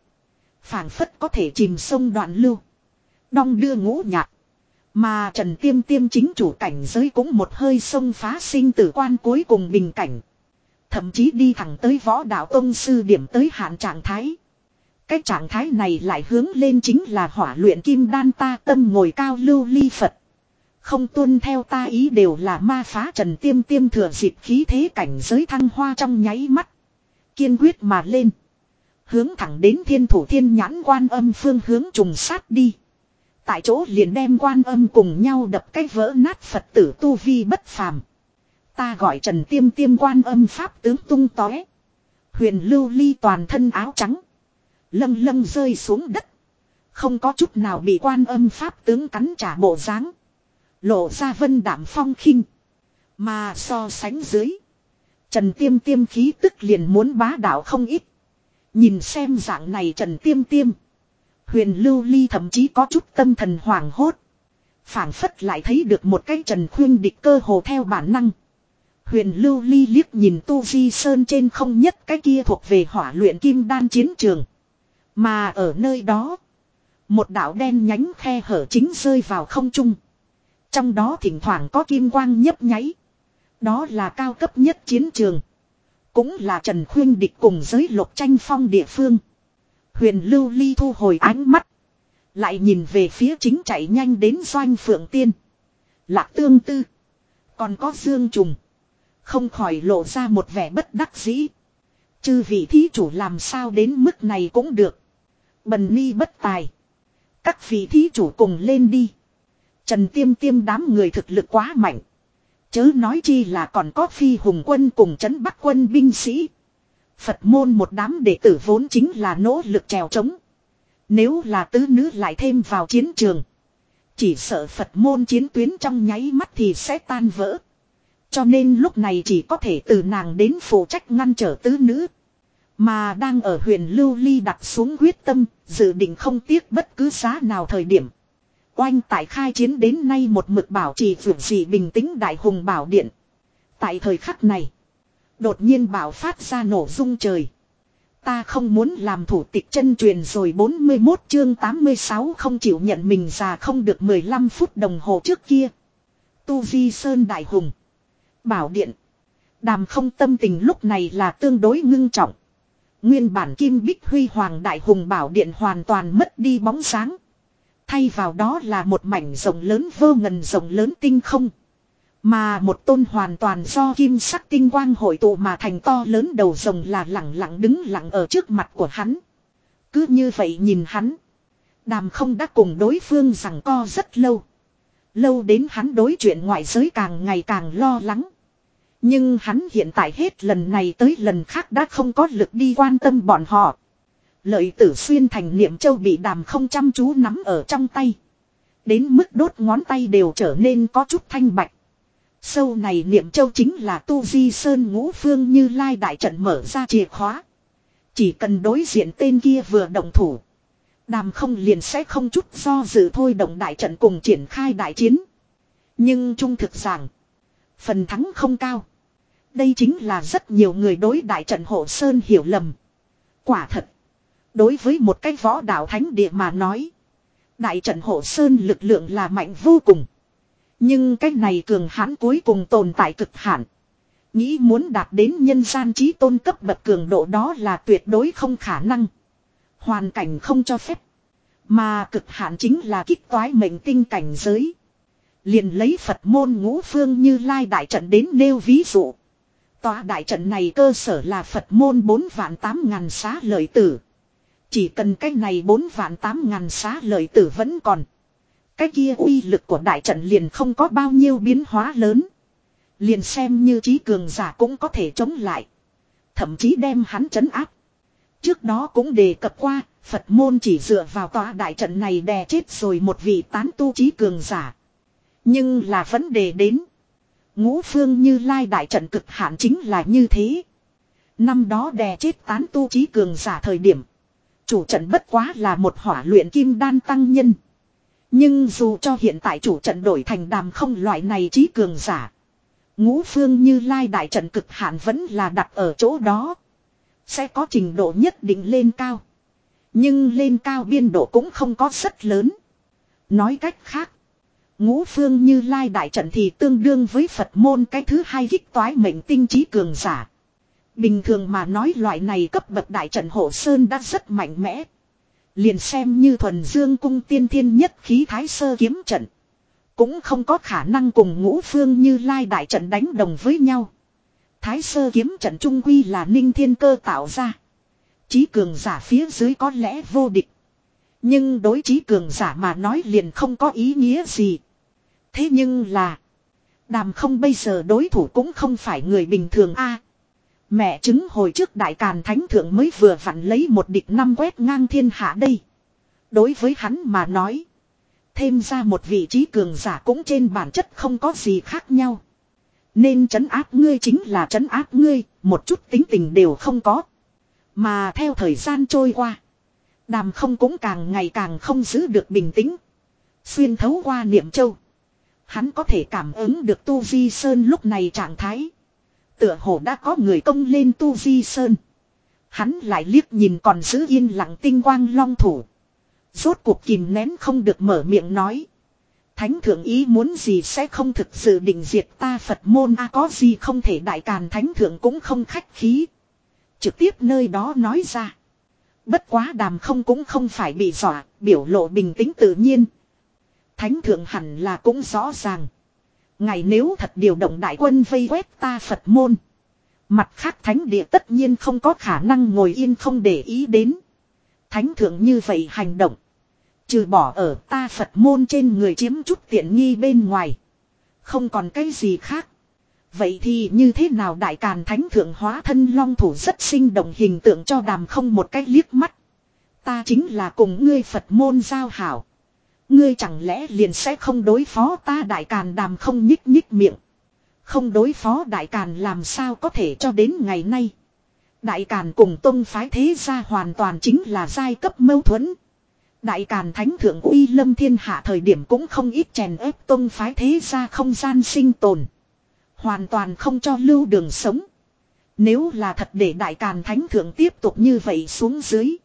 phảng phất có thể chìm sông đoạn lưu. Đong đưa ngũ nhạc. Mà Trần Tiêm Tiêm chính chủ cảnh giới cũng một hơi sông phá sinh tử quan cuối cùng bình cảnh. Thậm chí đi thẳng tới võ đạo tông sư điểm tới hạn trạng thái. Cái trạng thái này lại hướng lên chính là hỏa luyện kim đan ta tâm ngồi cao lưu ly Phật. Không tuân theo ta ý đều là ma phá trần tiêm tiêm thừa dịp khí thế cảnh giới thăng hoa trong nháy mắt. Kiên quyết mà lên. Hướng thẳng đến thiên thủ thiên nhãn quan âm phương hướng trùng sát đi. Tại chỗ liền đem quan âm cùng nhau đập cái vỡ nát Phật tử tu vi bất phàm. Ta gọi Trần Tiêm Tiêm quan âm pháp tướng tung tóe. Huyền lưu ly toàn thân áo trắng. Lâng lâng rơi xuống đất. Không có chút nào bị quan âm pháp tướng cắn trả bộ dáng Lộ ra vân đảm phong khinh. Mà so sánh dưới. Trần Tiêm Tiêm khí tức liền muốn bá đạo không ít. Nhìn xem dạng này Trần Tiêm Tiêm. Huyền Lưu Ly thậm chí có chút tâm thần hoảng hốt. phảng phất lại thấy được một cái Trần Khuyên địch cơ hồ theo bản năng. Huyền Lưu Ly liếc nhìn Tu Di Sơn trên không nhất cái kia thuộc về hỏa luyện kim đan chiến trường. Mà ở nơi đó. Một đạo đen nhánh khe hở chính rơi vào không trung. Trong đó thỉnh thoảng có kim quang nhấp nháy. Đó là cao cấp nhất chiến trường. Cũng là Trần Khuyên địch cùng giới lục tranh phong địa phương. Huyền Lưu Ly thu hồi ánh mắt. Lại nhìn về phía chính chạy nhanh đến doanh phượng tiên. Lạc tương tư. Còn có dương trùng. Không khỏi lộ ra một vẻ bất đắc dĩ. Chư vị thí chủ làm sao đến mức này cũng được. Bần ni bất tài. Các vị thí chủ cùng lên đi. Trần tiêm tiêm đám người thực lực quá mạnh. Chớ nói chi là còn có phi hùng quân cùng chấn bắc quân binh sĩ. Phật môn một đám đệ tử vốn chính là nỗ lực trèo trống. Nếu là tứ nữ lại thêm vào chiến trường. Chỉ sợ Phật môn chiến tuyến trong nháy mắt thì sẽ tan vỡ. Cho nên lúc này chỉ có thể từ nàng đến phụ trách ngăn trở tứ nữ. Mà đang ở huyền lưu ly đặt xuống quyết tâm, dự định không tiếc bất cứ giá nào thời điểm. Oanh tại khai chiến đến nay một mực bảo trì vượt gì bình tĩnh đại hùng bảo điện. Tại thời khắc này, đột nhiên bảo phát ra nổ rung trời. Ta không muốn làm thủ tịch chân truyền rồi 41 chương 86 không chịu nhận mình già không được 15 phút đồng hồ trước kia. Tu Vi Sơn Đại Hùng. Bảo Điện. Đàm không tâm tình lúc này là tương đối ngưng trọng. Nguyên bản Kim Bích Huy Hoàng Đại Hùng Bảo Điện hoàn toàn mất đi bóng sáng. Thay vào đó là một mảnh rồng lớn vô ngần rồng lớn tinh không. Mà một tôn hoàn toàn do kim sắc tinh quang hội tụ mà thành to lớn đầu rồng là lặng lặng đứng lặng ở trước mặt của hắn. Cứ như vậy nhìn hắn. Đàm không đã cùng đối phương rằng co rất lâu. Lâu đến hắn đối chuyện ngoại giới càng ngày càng lo lắng. Nhưng hắn hiện tại hết lần này tới lần khác đã không có lực đi quan tâm bọn họ. Lợi tử xuyên thành niệm châu bị đàm không chăm chú nắm ở trong tay. Đến mức đốt ngón tay đều trở nên có chút thanh bạch. Sâu này niệm châu chính là tu di sơn ngũ phương như lai đại trận mở ra chìa khóa. Chỉ cần đối diện tên kia vừa động thủ. Đàm không liền sẽ không chút do dự thôi động đại trận cùng triển khai đại chiến. Nhưng trung thực rằng. Phần thắng không cao. Đây chính là rất nhiều người đối đại trận hộ sơn hiểu lầm. Quả thật. Đối với một cái võ đạo thánh địa mà nói. Đại trận hộ sơn lực lượng là mạnh vô cùng. Nhưng cái này cường hãn cuối cùng tồn tại cực hạn. Nghĩ muốn đạt đến nhân gian trí tôn cấp bậc cường độ đó là tuyệt đối không khả năng. Hoàn cảnh không cho phép. Mà cực hạn chính là kích toái mệnh tinh cảnh giới. Liền lấy Phật môn ngũ phương như lai đại trận đến nêu ví dụ. Tòa đại trận này cơ sở là Phật môn 4 vạn 8 ngàn xá lợi tử. Chỉ cần cái này 4 vạn 8 ngàn xá lợi tử vẫn còn. Cái kia uy lực của đại trận liền không có bao nhiêu biến hóa lớn. Liền xem như trí cường giả cũng có thể chống lại. Thậm chí đem hắn chấn áp. Trước đó cũng đề cập qua, Phật môn chỉ dựa vào tòa đại trận này đè chết rồi một vị tán tu trí cường giả. Nhưng là vấn đề đến. Ngũ phương như lai đại trận cực hạn chính là như thế. Năm đó đè chết tán tu trí cường giả thời điểm. Chủ trận bất quá là một hỏa luyện kim đan tăng nhân. Nhưng dù cho hiện tại chủ trận đổi thành đàm không loại này trí cường giả. Ngũ phương như lai đại trận cực hạn vẫn là đặt ở chỗ đó. Sẽ có trình độ nhất định lên cao. Nhưng lên cao biên độ cũng không có rất lớn. Nói cách khác. Ngũ phương như lai đại trận thì tương đương với Phật môn cái thứ hai kích toái mệnh tinh trí cường giả. Bình thường mà nói loại này cấp bậc đại trận hộ sơn đã rất mạnh mẽ. Liền xem như thuần dương cung tiên thiên nhất khí thái sơ kiếm trận. Cũng không có khả năng cùng ngũ phương như lai đại trận đánh đồng với nhau. Thái sơ kiếm trận trung quy là ninh thiên cơ tạo ra. Chí cường giả phía dưới có lẽ vô địch. Nhưng đối trí cường giả mà nói liền không có ý nghĩa gì. Thế nhưng là. Đàm không bây giờ đối thủ cũng không phải người bình thường a. mẹ chứng hồi trước đại càn thánh thượng mới vừa vặn lấy một địch năm quét ngang thiên hạ đây. Đối với hắn mà nói. Thêm ra một vị trí cường giả cũng trên bản chất không có gì khác nhau. Nên trấn áp ngươi chính là trấn áp ngươi, một chút tính tình đều không có. Mà theo thời gian trôi qua. Đàm không cũng càng ngày càng không giữ được bình tĩnh. Xuyên thấu qua niệm châu. Hắn có thể cảm ứng được Tu Di Sơn lúc này trạng thái. Tựa hồ đã có người công lên Tu Di Sơn. Hắn lại liếc nhìn còn giữ yên lặng tinh quang long thủ. Rốt cuộc kìm nén không được mở miệng nói. Thánh thượng ý muốn gì sẽ không thực sự định diệt ta Phật môn a có gì không thể đại càn thánh thượng cũng không khách khí. Trực tiếp nơi đó nói ra. Bất quá đàm không cũng không phải bị dọa, biểu lộ bình tĩnh tự nhiên. Thánh thượng hẳn là cũng rõ ràng. Ngày nếu thật điều động đại quân vây quét ta Phật môn. Mặt khác thánh địa tất nhiên không có khả năng ngồi yên không để ý đến. Thánh thượng như vậy hành động. Trừ bỏ ở ta Phật môn trên người chiếm chút tiện nghi bên ngoài. Không còn cái gì khác. Vậy thì như thế nào đại càn thánh thượng hóa thân long thủ rất sinh động hình tượng cho đàm không một cái liếc mắt. Ta chính là cùng ngươi Phật môn giao hảo. Ngươi chẳng lẽ liền sẽ không đối phó ta đại càn đàm không nhích nhích miệng. Không đối phó đại càn làm sao có thể cho đến ngày nay. Đại càn cùng tông phái thế gia hoàn toàn chính là giai cấp mâu thuẫn. Đại Càn Thánh Thượng uy lâm thiên hạ thời điểm cũng không ít chèn ép tông phái thế ra không gian sinh tồn. Hoàn toàn không cho lưu đường sống. Nếu là thật để Đại Càn Thánh Thượng tiếp tục như vậy xuống dưới.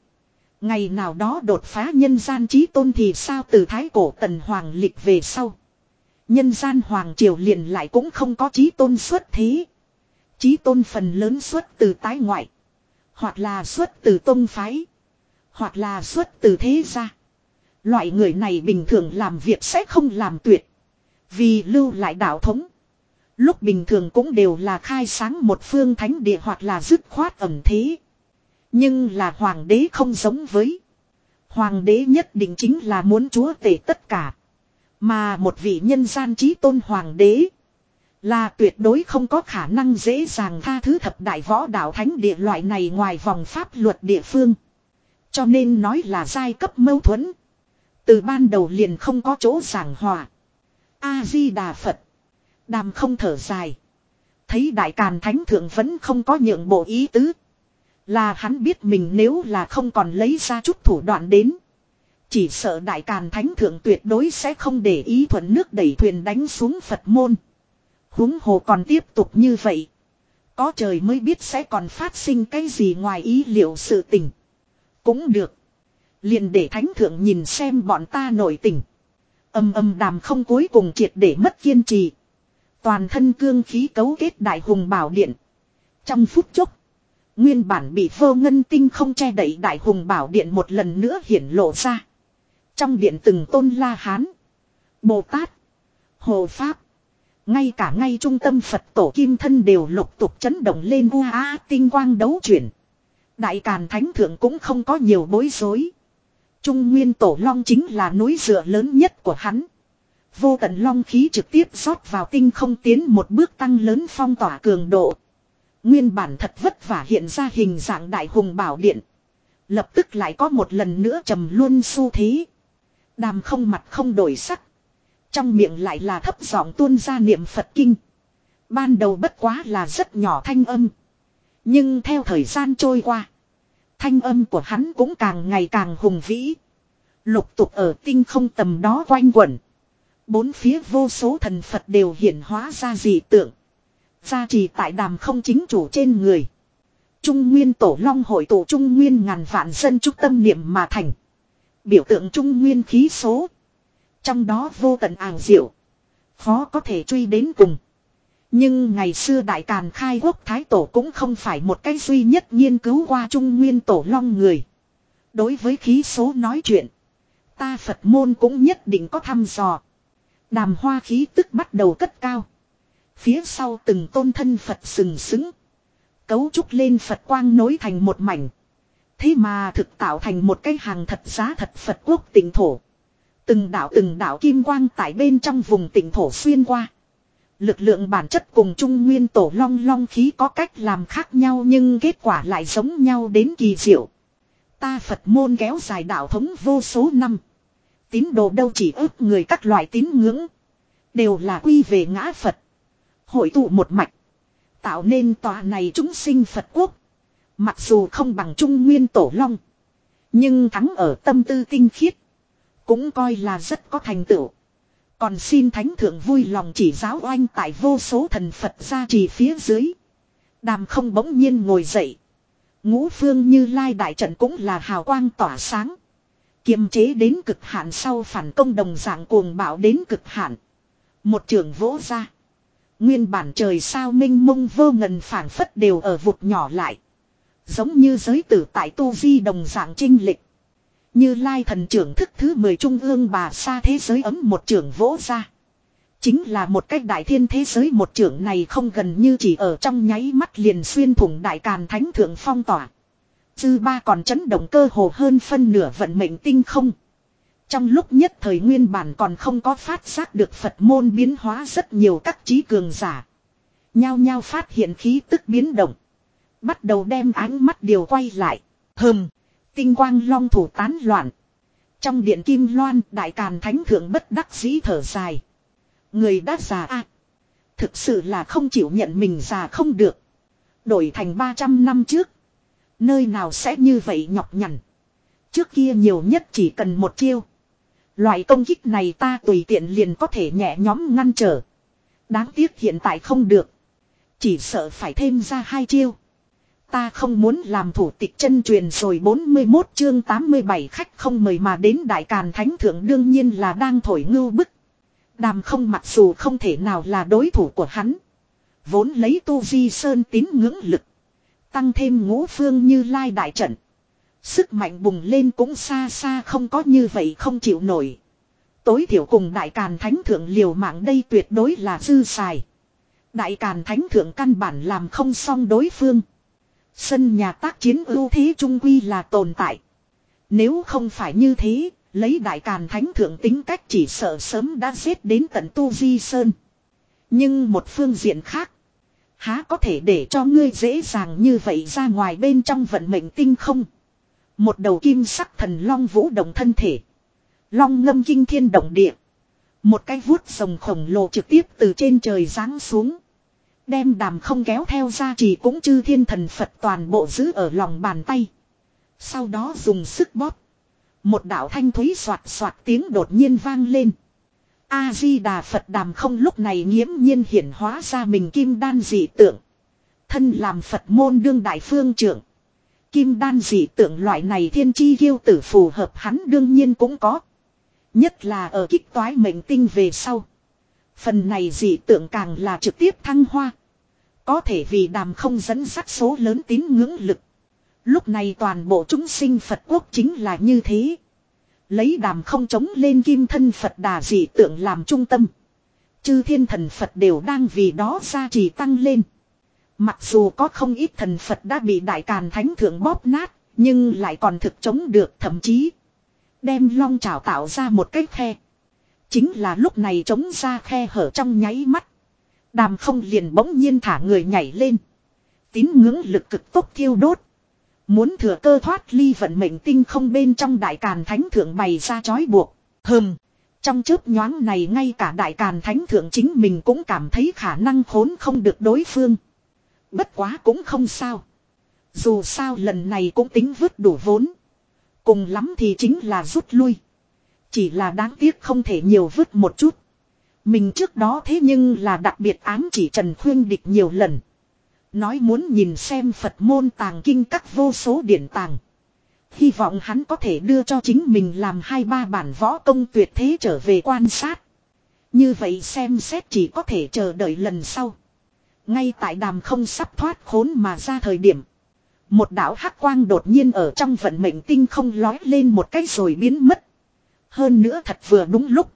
Ngày nào đó đột phá nhân gian trí tôn thì sao từ thái cổ tần hoàng lịch về sau. Nhân gian hoàng triều liền lại cũng không có trí tôn xuất thế. Trí tôn phần lớn xuất từ tái ngoại. Hoặc là xuất từ tôn phái. Hoặc là xuất từ thế gia. Loại người này bình thường làm việc sẽ không làm tuyệt. Vì lưu lại đạo thống. Lúc bình thường cũng đều là khai sáng một phương thánh địa hoặc là dứt khoát ẩm thế. Nhưng là hoàng đế không giống với. Hoàng đế nhất định chính là muốn chúa tể tất cả. Mà một vị nhân gian trí tôn hoàng đế. Là tuyệt đối không có khả năng dễ dàng tha thứ thập đại võ đạo thánh địa loại này ngoài vòng pháp luật địa phương. Cho nên nói là giai cấp mâu thuẫn. Từ ban đầu liền không có chỗ giảng hòa. A-di-đà Phật. Đàm không thở dài. Thấy đại càn thánh thượng vẫn không có nhượng bộ ý tứ. Là hắn biết mình nếu là không còn lấy ra chút thủ đoạn đến. Chỉ sợ đại càn thánh thượng tuyệt đối sẽ không để ý thuận nước đẩy thuyền đánh xuống Phật môn. huống hồ còn tiếp tục như vậy. Có trời mới biết sẽ còn phát sinh cái gì ngoài ý liệu sự tình. Cũng được. Liền để thánh thượng nhìn xem bọn ta nổi tình. Âm âm đàm không cuối cùng triệt để mất kiên trì. Toàn thân cương khí cấu kết đại hùng bảo điện. Trong phút chốc. Nguyên bản bị vô ngân tinh không che đẩy đại hùng bảo điện một lần nữa hiển lộ ra. Trong điện từng tôn la hán. Bồ Tát. Hồ Pháp. Ngay cả ngay trung tâm Phật tổ kim thân đều lục tục chấn động lên u á tinh quang đấu chuyển. Đại Càn Thánh Thượng cũng không có nhiều bối rối. Trung Nguyên Tổ Long chính là núi dựa lớn nhất của hắn. Vô tận long khí trực tiếp rót vào tinh không tiến một bước tăng lớn phong tỏa cường độ. Nguyên bản thật vất vả hiện ra hình dạng đại hùng bảo điện. Lập tức lại có một lần nữa trầm luôn xu thế. Đàm không mặt không đổi sắc. Trong miệng lại là thấp giọng tuôn ra niệm Phật kinh. Ban đầu bất quá là rất nhỏ thanh âm. Nhưng theo thời gian trôi qua. Thanh âm của hắn cũng càng ngày càng hùng vĩ. Lục tục ở tinh không tầm đó quanh quẩn. Bốn phía vô số thần Phật đều hiển hóa ra dị tượng. Gia trì tại đàm không chính chủ trên người. Trung Nguyên Tổ Long hội tổ Trung Nguyên ngàn vạn dân trúc tâm niệm mà thành. Biểu tượng Trung Nguyên khí số. Trong đó vô tận ảo diệu. Khó có thể truy đến cùng. Nhưng ngày xưa Đại Càn khai quốc Thái Tổ cũng không phải một cái duy nhất nghiên cứu qua Trung Nguyên Tổ Long người. Đối với khí số nói chuyện. Ta Phật môn cũng nhất định có thăm dò. Đàm hoa khí tức bắt đầu cất cao. Phía sau từng tôn thân Phật sừng sững. Cấu trúc lên Phật quang nối thành một mảnh. Thế mà thực tạo thành một cái hàng thật giá thật Phật quốc tỉnh thổ. Từng đảo từng đảo kim quang tại bên trong vùng tỉnh thổ xuyên qua. Lực lượng bản chất cùng trung nguyên tổ long long khí có cách làm khác nhau nhưng kết quả lại giống nhau đến kỳ diệu. Ta Phật môn kéo dài đạo thống vô số năm. Tín đồ đâu chỉ ước người các loại tín ngưỡng. Đều là quy về ngã Phật. Hội tụ một mạch. Tạo nên tòa này chúng sinh Phật quốc. Mặc dù không bằng trung nguyên tổ long. Nhưng thắng ở tâm tư tinh khiết. Cũng coi là rất có thành tựu. Còn xin thánh thượng vui lòng chỉ giáo oanh tại vô số thần Phật gia trì phía dưới. Đàm không bỗng nhiên ngồi dậy. Ngũ phương như lai đại trận cũng là hào quang tỏa sáng. Kiềm chế đến cực hạn sau phản công đồng dạng cuồng bạo đến cực hạn. Một trường vỗ ra. Nguyên bản trời sao minh mông vô ngần phản phất đều ở vụt nhỏ lại. Giống như giới tử tại tu di đồng dạng trinh lịch. Như lai thần trưởng thức thứ 10 trung ương bà xa thế giới ấm một trưởng vỗ ra. Chính là một cách đại thiên thế giới một trưởng này không gần như chỉ ở trong nháy mắt liền xuyên thủng đại càn thánh thượng phong tỏa. Dư ba còn chấn động cơ hồ hơn phân nửa vận mệnh tinh không. Trong lúc nhất thời nguyên bản còn không có phát giác được Phật môn biến hóa rất nhiều các trí cường giả. Nhao nhao phát hiện khí tức biến động. Bắt đầu đem ánh mắt điều quay lại. Hừm. Tinh quang long thủ tán loạn. Trong điện kim loan, đại càn thánh thượng bất đắc dĩ thở dài. Người đã già a Thực sự là không chịu nhận mình già không được. Đổi thành 300 năm trước. Nơi nào sẽ như vậy nhọc nhằn. Trước kia nhiều nhất chỉ cần một chiêu. Loại công kích này ta tùy tiện liền có thể nhẹ nhóm ngăn trở. Đáng tiếc hiện tại không được. Chỉ sợ phải thêm ra hai chiêu. Ta không muốn làm thủ tịch chân truyền rồi 41 chương 87 khách không mời mà đến Đại Càn Thánh Thượng đương nhiên là đang thổi ngưu bức. Đàm không mặc dù không thể nào là đối thủ của hắn. Vốn lấy tu vi sơn tín ngưỡng lực. Tăng thêm ngũ phương như lai đại trận. Sức mạnh bùng lên cũng xa xa không có như vậy không chịu nổi. Tối thiểu cùng đại càn thánh thượng liều mạng đây tuyệt đối là dư xài. Đại càn thánh thượng căn bản làm không xong đối phương. Sân nhà tác chiến ưu thế trung quy là tồn tại. Nếu không phải như thế, lấy đại càn thánh thượng tính cách chỉ sợ sớm đã giết đến tận tu di sơn. Nhưng một phương diện khác, há có thể để cho ngươi dễ dàng như vậy ra ngoài bên trong vận mệnh tinh không. Một đầu kim sắc thần long vũ động thân thể. Long ngâm kinh thiên động địa. Một cái vuốt rồng khổng lồ trực tiếp từ trên trời giáng xuống. Đem đàm không kéo theo ra chỉ cũng chư thiên thần Phật toàn bộ giữ ở lòng bàn tay. Sau đó dùng sức bóp. Một đạo thanh thúy soạt soạt tiếng đột nhiên vang lên. A-di-đà Phật đàm không lúc này nghiễm nhiên hiển hóa ra mình kim đan dị tượng. Thân làm Phật môn đương đại phương trưởng. Kim đan dị tượng loại này thiên chi ghiêu tử phù hợp hắn đương nhiên cũng có. Nhất là ở kích toái mệnh tinh về sau. Phần này dị tượng càng là trực tiếp thăng hoa. Có thể vì đàm không dẫn sắc số lớn tín ngưỡng lực. Lúc này toàn bộ chúng sinh Phật quốc chính là như thế. Lấy đàm không chống lên kim thân Phật đà dị tượng làm trung tâm. Chư thiên thần Phật đều đang vì đó ra trì tăng lên. Mặc dù có không ít thần Phật đã bị đại càn thánh thượng bóp nát, nhưng lại còn thực chống được thậm chí. Đem long trào tạo ra một cái khe. Chính là lúc này chống ra khe hở trong nháy mắt. Đàm không liền bỗng nhiên thả người nhảy lên. Tín ngưỡng lực cực tốc thiêu đốt. Muốn thừa cơ thoát ly vận mệnh tinh không bên trong đại càn thánh thượng bày ra chói buộc. Hừm. Trong chớp nhoáng này ngay cả đại càn thánh thượng chính mình cũng cảm thấy khả năng khốn không được đối phương. Bất quá cũng không sao. Dù sao lần này cũng tính vứt đủ vốn. Cùng lắm thì chính là rút lui. Chỉ là đáng tiếc không thể nhiều vứt một chút. Mình trước đó thế nhưng là đặc biệt ám chỉ Trần Khuyên Địch nhiều lần. Nói muốn nhìn xem Phật môn tàng kinh các vô số điển tàng. Hy vọng hắn có thể đưa cho chính mình làm hai ba bản võ công tuyệt thế trở về quan sát. Như vậy xem xét chỉ có thể chờ đợi lần sau. Ngay tại đàm không sắp thoát khốn mà ra thời điểm. Một đạo hắc quang đột nhiên ở trong vận mệnh tinh không lói lên một cái rồi biến mất. Hơn nữa thật vừa đúng lúc.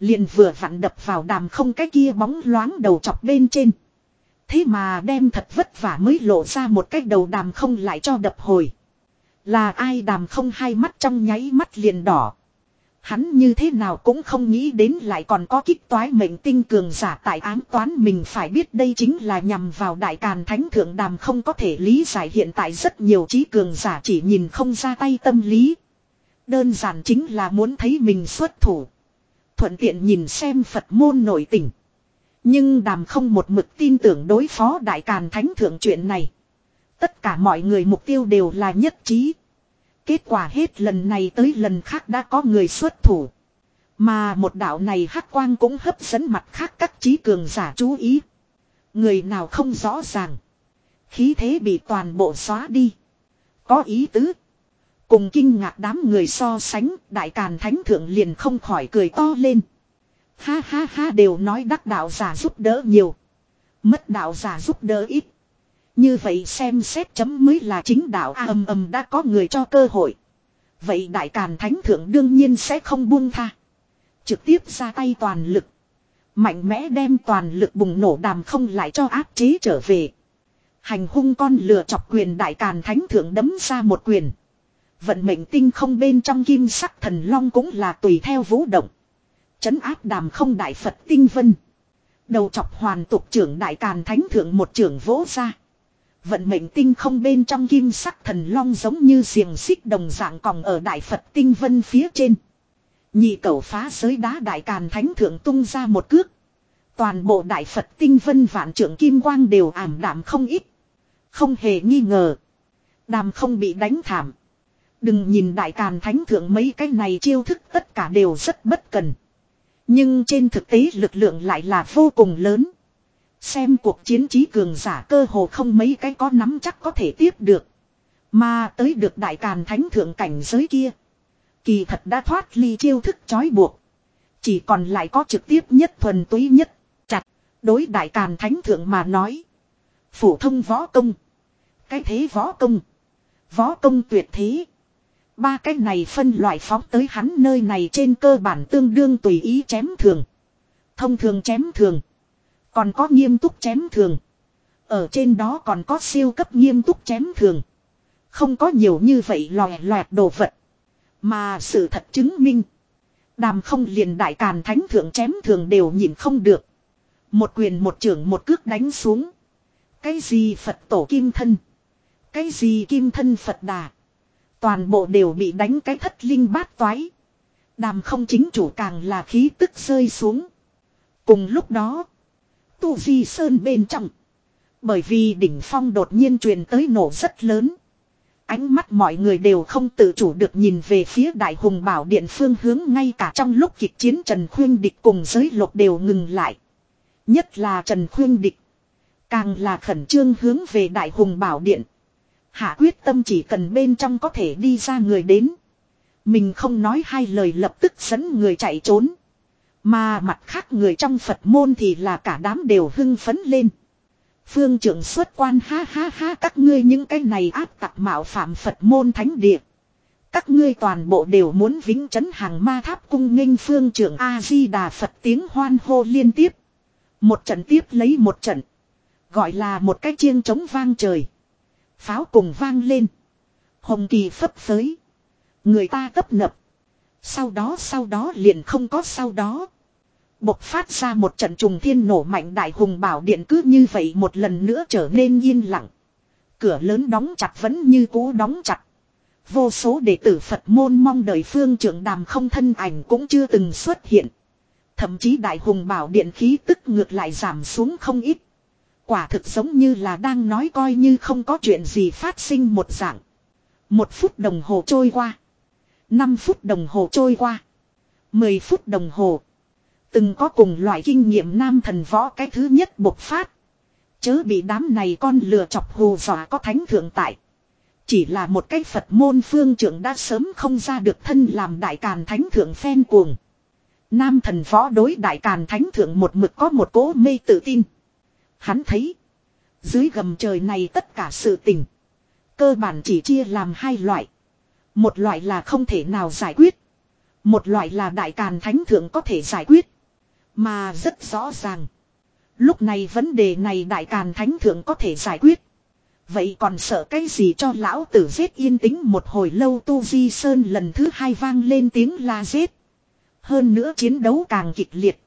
Liền vừa vặn đập vào đàm không cái kia bóng loáng đầu chọc bên trên. Thế mà đem thật vất vả mới lộ ra một cái đầu đàm không lại cho đập hồi. Là ai đàm không hai mắt trong nháy mắt liền đỏ. Hắn như thế nào cũng không nghĩ đến lại còn có kích toái mệnh tinh cường giả tại ám toán mình phải biết đây chính là nhằm vào đại càn thánh thượng đàm không có thể lý giải hiện tại rất nhiều trí cường giả chỉ nhìn không ra tay tâm lý. Đơn giản chính là muốn thấy mình xuất thủ. Thuận tiện nhìn xem Phật môn nổi tình. Nhưng đàm không một mực tin tưởng đối phó đại càn thánh thượng chuyện này. Tất cả mọi người mục tiêu đều là nhất trí. Kết quả hết lần này tới lần khác đã có người xuất thủ. Mà một đạo này hắc quang cũng hấp dẫn mặt khác các trí cường giả chú ý. Người nào không rõ ràng. Khí thế bị toàn bộ xóa đi. Có ý tứ. Cùng kinh ngạc đám người so sánh, đại càn thánh thượng liền không khỏi cười to lên. Ha ha ha đều nói đắc đạo giả giúp đỡ nhiều. Mất đạo giả giúp đỡ ít. Như vậy xem xét chấm mới là chính đạo a âm âm đã có người cho cơ hội. Vậy đại càn thánh thượng đương nhiên sẽ không buông tha. Trực tiếp ra tay toàn lực. Mạnh mẽ đem toàn lực bùng nổ đàm không lại cho áp chế trở về. Hành hung con lừa chọc quyền đại càn thánh thượng đấm ra một quyền. Vận mệnh tinh không bên trong kim sắc thần long cũng là tùy theo vũ động. Chấn áp đàm không đại Phật tinh vân. Đầu chọc hoàn tục trưởng đại càn thánh thượng một trưởng vỗ ra. Vận mệnh tinh không bên trong kim sắc thần long giống như xiềng xích đồng dạng còng ở đại Phật tinh vân phía trên. Nhị cầu phá giới đá đại càn thánh thượng tung ra một cước. Toàn bộ đại Phật tinh vân vạn trưởng kim quang đều ảm đạm không ít. Không hề nghi ngờ. Đàm không bị đánh thảm. Đừng nhìn đại càn thánh thượng mấy cái này chiêu thức tất cả đều rất bất cần. Nhưng trên thực tế lực lượng lại là vô cùng lớn. Xem cuộc chiến trí cường giả cơ hồ không mấy cái có nắm chắc có thể tiếp được. Mà tới được đại càn thánh thượng cảnh giới kia. Kỳ thật đã thoát ly chiêu thức trói buộc. Chỉ còn lại có trực tiếp nhất thuần túy nhất. Chặt. Đối đại càn thánh thượng mà nói. Phổ thông võ công. Cái thế võ công. Võ công tuyệt thế. Ba cái này phân loại phóng tới hắn nơi này trên cơ bản tương đương tùy ý chém thường. Thông thường chém thường. Còn có nghiêm túc chém thường. Ở trên đó còn có siêu cấp nghiêm túc chém thường. Không có nhiều như vậy lòe loẹt đồ vật. Mà sự thật chứng minh. Đàm không liền đại càn thánh thượng chém thường đều nhìn không được. Một quyền một trưởng một cước đánh xuống. Cái gì Phật tổ kim thân. Cái gì kim thân Phật đà. Toàn bộ đều bị đánh cái thất linh bát toái. Đàm không chính chủ càng là khí tức rơi xuống. Cùng lúc đó. Tu Di Sơn bên trong. Bởi vì đỉnh phong đột nhiên truyền tới nổ rất lớn. Ánh mắt mọi người đều không tự chủ được nhìn về phía đại hùng bảo điện phương hướng ngay cả trong lúc kịch chiến Trần Khuyên Địch cùng giới lục đều ngừng lại. Nhất là Trần Khuyên Địch. Càng là khẩn trương hướng về đại hùng bảo điện. Hạ quyết tâm chỉ cần bên trong có thể đi ra người đến. Mình không nói hai lời lập tức dẫn người chạy trốn. Mà mặt khác người trong Phật môn thì là cả đám đều hưng phấn lên. Phương trưởng xuất quan, ha ha ha, các ngươi những cái này áp tặc mạo phạm Phật môn thánh địa. Các ngươi toàn bộ đều muốn vĩnh chấn hàng ma tháp cung nghênh phương trưởng A-di-đà Phật tiếng hoan hô liên tiếp. Một trận tiếp lấy một trận. Gọi là một cái chiêng trống vang trời. Pháo cùng vang lên. Hồng kỳ phấp phới. Người ta tấp nập. Sau đó sau đó liền không có sau đó. Bộc phát ra một trận trùng thiên nổ mạnh đại hùng bảo điện cứ như vậy một lần nữa trở nên yên lặng. Cửa lớn đóng chặt vẫn như cũ đóng chặt. Vô số đệ tử Phật môn mong đợi phương trưởng đàm không thân ảnh cũng chưa từng xuất hiện. Thậm chí đại hùng bảo điện khí tức ngược lại giảm xuống không ít. Quả thực giống như là đang nói coi như không có chuyện gì phát sinh một dạng. Một phút đồng hồ trôi qua. Năm phút đồng hồ trôi qua. Mười phút đồng hồ. Từng có cùng loại kinh nghiệm nam thần võ cái thứ nhất bộc phát. Chớ bị đám này con lừa chọc hù dọa có thánh thượng tại. Chỉ là một cái Phật môn phương trưởng đã sớm không ra được thân làm đại càn thánh thượng phen cuồng. Nam thần võ đối đại càn thánh thượng một mực có một cố mê tự tin. Hắn thấy. Dưới gầm trời này tất cả sự tình. Cơ bản chỉ chia làm hai loại. Một loại là không thể nào giải quyết. Một loại là đại càn thánh thượng có thể giải quyết. Mà rất rõ ràng. Lúc này vấn đề này đại càn thánh thượng có thể giải quyết. Vậy còn sợ cái gì cho lão tử giết yên tĩnh một hồi lâu tu di sơn lần thứ hai vang lên tiếng la giết. Hơn nữa chiến đấu càng kịch liệt.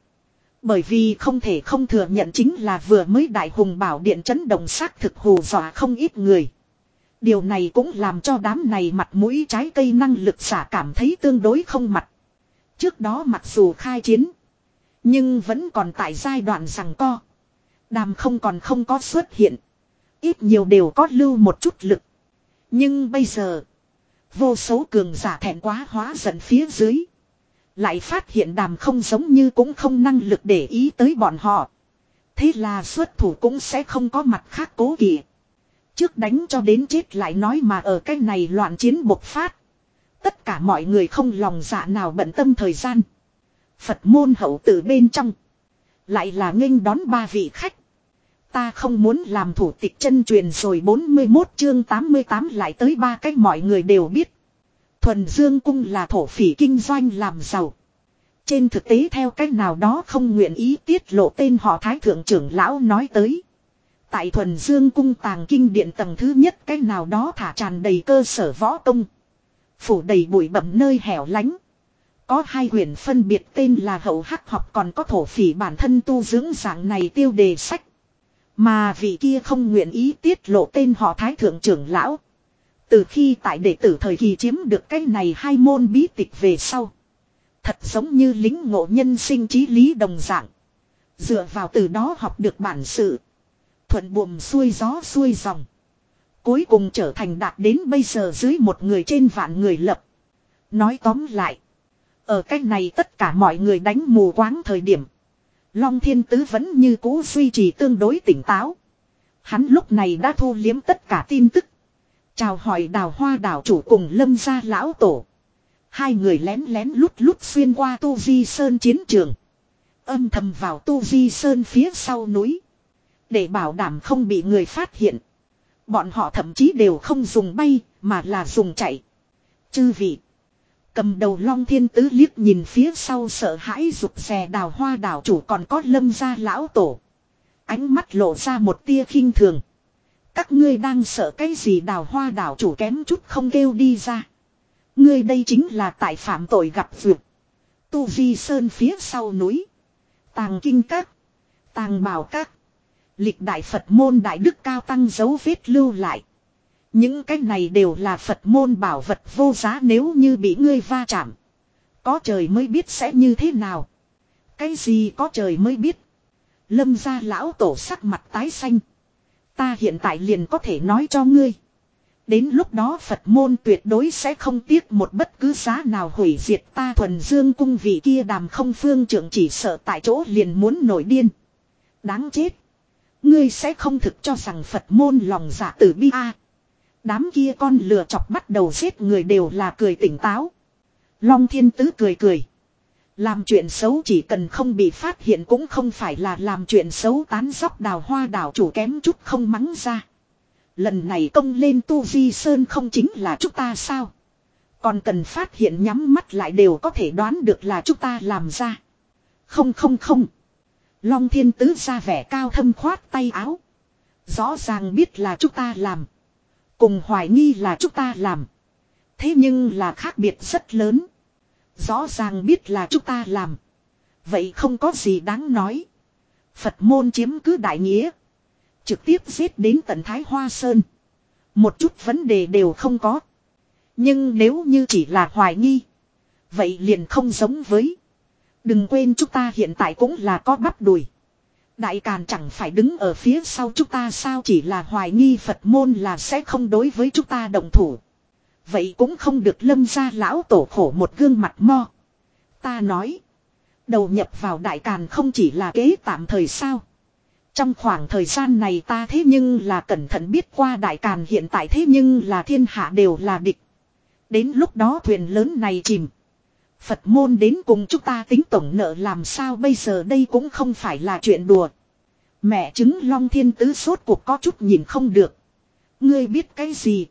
Bởi vì không thể không thừa nhận chính là vừa mới đại hùng bảo điện chấn động xác thực hù dọa không ít người. Điều này cũng làm cho đám này mặt mũi trái cây năng lực xả cảm thấy tương đối không mặt. Trước đó mặc dù khai chiến. Nhưng vẫn còn tại giai đoạn rằng co. Đàm không còn không có xuất hiện. Ít nhiều đều có lưu một chút lực. Nhưng bây giờ. Vô số cường giả thẹn quá hóa giận phía dưới. Lại phát hiện đàm không giống như cũng không năng lực để ý tới bọn họ. Thế là xuất thủ cũng sẽ không có mặt khác cố kỵ. Trước đánh cho đến chết lại nói mà ở cái này loạn chiến bộc phát. Tất cả mọi người không lòng dạ nào bận tâm thời gian. Phật môn hậu tử bên trong. Lại là nghênh đón ba vị khách. Ta không muốn làm thủ tịch chân truyền rồi 41 chương 88 lại tới ba cách mọi người đều biết. Thuần Dương Cung là thổ phỉ kinh doanh làm giàu. Trên thực tế theo cách nào đó không nguyện ý tiết lộ tên họ Thái Thượng trưởng Lão nói tới. Tại Thuần Dương Cung tàng kinh điện tầng thứ nhất cách nào đó thả tràn đầy cơ sở võ công. Phủ đầy bụi bẩm nơi hẻo lánh. Có hai huyền phân biệt tên là hậu hắc học còn có thổ phỉ bản thân tu dưỡng dạng này tiêu đề sách. Mà vị kia không nguyện ý tiết lộ tên họ Thái Thượng trưởng Lão. Từ khi tại đệ tử thời kỳ chiếm được cái này hai môn bí tịch về sau. Thật giống như lính ngộ nhân sinh trí lý đồng dạng. Dựa vào từ đó học được bản sự. Thuận buồm xuôi gió xuôi dòng. Cuối cùng trở thành đạt đến bây giờ dưới một người trên vạn người lập. Nói tóm lại. Ở cách này tất cả mọi người đánh mù quáng thời điểm. Long thiên tứ vẫn như cũ duy trì tương đối tỉnh táo. Hắn lúc này đã thu liếm tất cả tin tức. Chào hỏi đào hoa đảo chủ cùng lâm gia lão tổ. Hai người lén lén lút lút xuyên qua tu di sơn chiến trường. Âm thầm vào tu di sơn phía sau núi. Để bảo đảm không bị người phát hiện. Bọn họ thậm chí đều không dùng bay, mà là dùng chạy. Chư vị. Cầm đầu long thiên tứ liếc nhìn phía sau sợ hãi rụt rè đào hoa đảo chủ còn có lâm gia lão tổ. Ánh mắt lộ ra một tia khinh thường. Các ngươi đang sợ cái gì đào hoa đảo chủ kém chút không kêu đi ra. Ngươi đây chính là tại phạm tội gặp vượt. Tu vi sơn phía sau núi. Tàng kinh các. Tàng bảo các. Lịch đại Phật môn đại đức cao tăng dấu vết lưu lại. Những cái này đều là Phật môn bảo vật vô giá nếu như bị ngươi va chạm. Có trời mới biết sẽ như thế nào. Cái gì có trời mới biết. Lâm gia lão tổ sắc mặt tái xanh. Ta hiện tại liền có thể nói cho ngươi. Đến lúc đó Phật môn tuyệt đối sẽ không tiếc một bất cứ giá nào hủy diệt ta thuần dương cung vị kia đàm không phương trưởng chỉ sợ tại chỗ liền muốn nổi điên. Đáng chết. Ngươi sẽ không thực cho rằng Phật môn lòng giả tử bi a. Đám kia con lừa chọc bắt đầu giết người đều là cười tỉnh táo. Long thiên tứ cười cười. Làm chuyện xấu chỉ cần không bị phát hiện cũng không phải là làm chuyện xấu tán dóc đào hoa đảo chủ kém chút không mắng ra. Lần này công lên tu vi sơn không chính là chúng ta sao? Còn cần phát hiện nhắm mắt lại đều có thể đoán được là chúng ta làm ra. Không không không. Long thiên tứ ra vẻ cao thâm khoát tay áo. Rõ ràng biết là chúng ta làm. Cùng hoài nghi là chúng ta làm. Thế nhưng là khác biệt rất lớn. Rõ ràng biết là chúng ta làm. Vậy không có gì đáng nói. Phật môn chiếm cứ đại nghĩa. Trực tiếp giết đến tận Thái Hoa Sơn. Một chút vấn đề đều không có. Nhưng nếu như chỉ là hoài nghi. Vậy liền không giống với. Đừng quên chúng ta hiện tại cũng là có bắp đùi. Đại Càn chẳng phải đứng ở phía sau chúng ta sao chỉ là hoài nghi Phật môn là sẽ không đối với chúng ta đồng thủ. Vậy cũng không được lâm ra lão tổ khổ một gương mặt mo. Ta nói. Đầu nhập vào Đại Càn không chỉ là kế tạm thời sao. Trong khoảng thời gian này ta thế nhưng là cẩn thận biết qua Đại Càn hiện tại thế nhưng là thiên hạ đều là địch. Đến lúc đó thuyền lớn này chìm. Phật môn đến cùng chúng ta tính tổng nợ làm sao bây giờ đây cũng không phải là chuyện đùa. Mẹ chứng long thiên tứ sốt cuộc có chút nhìn không được. Ngươi biết cái gì?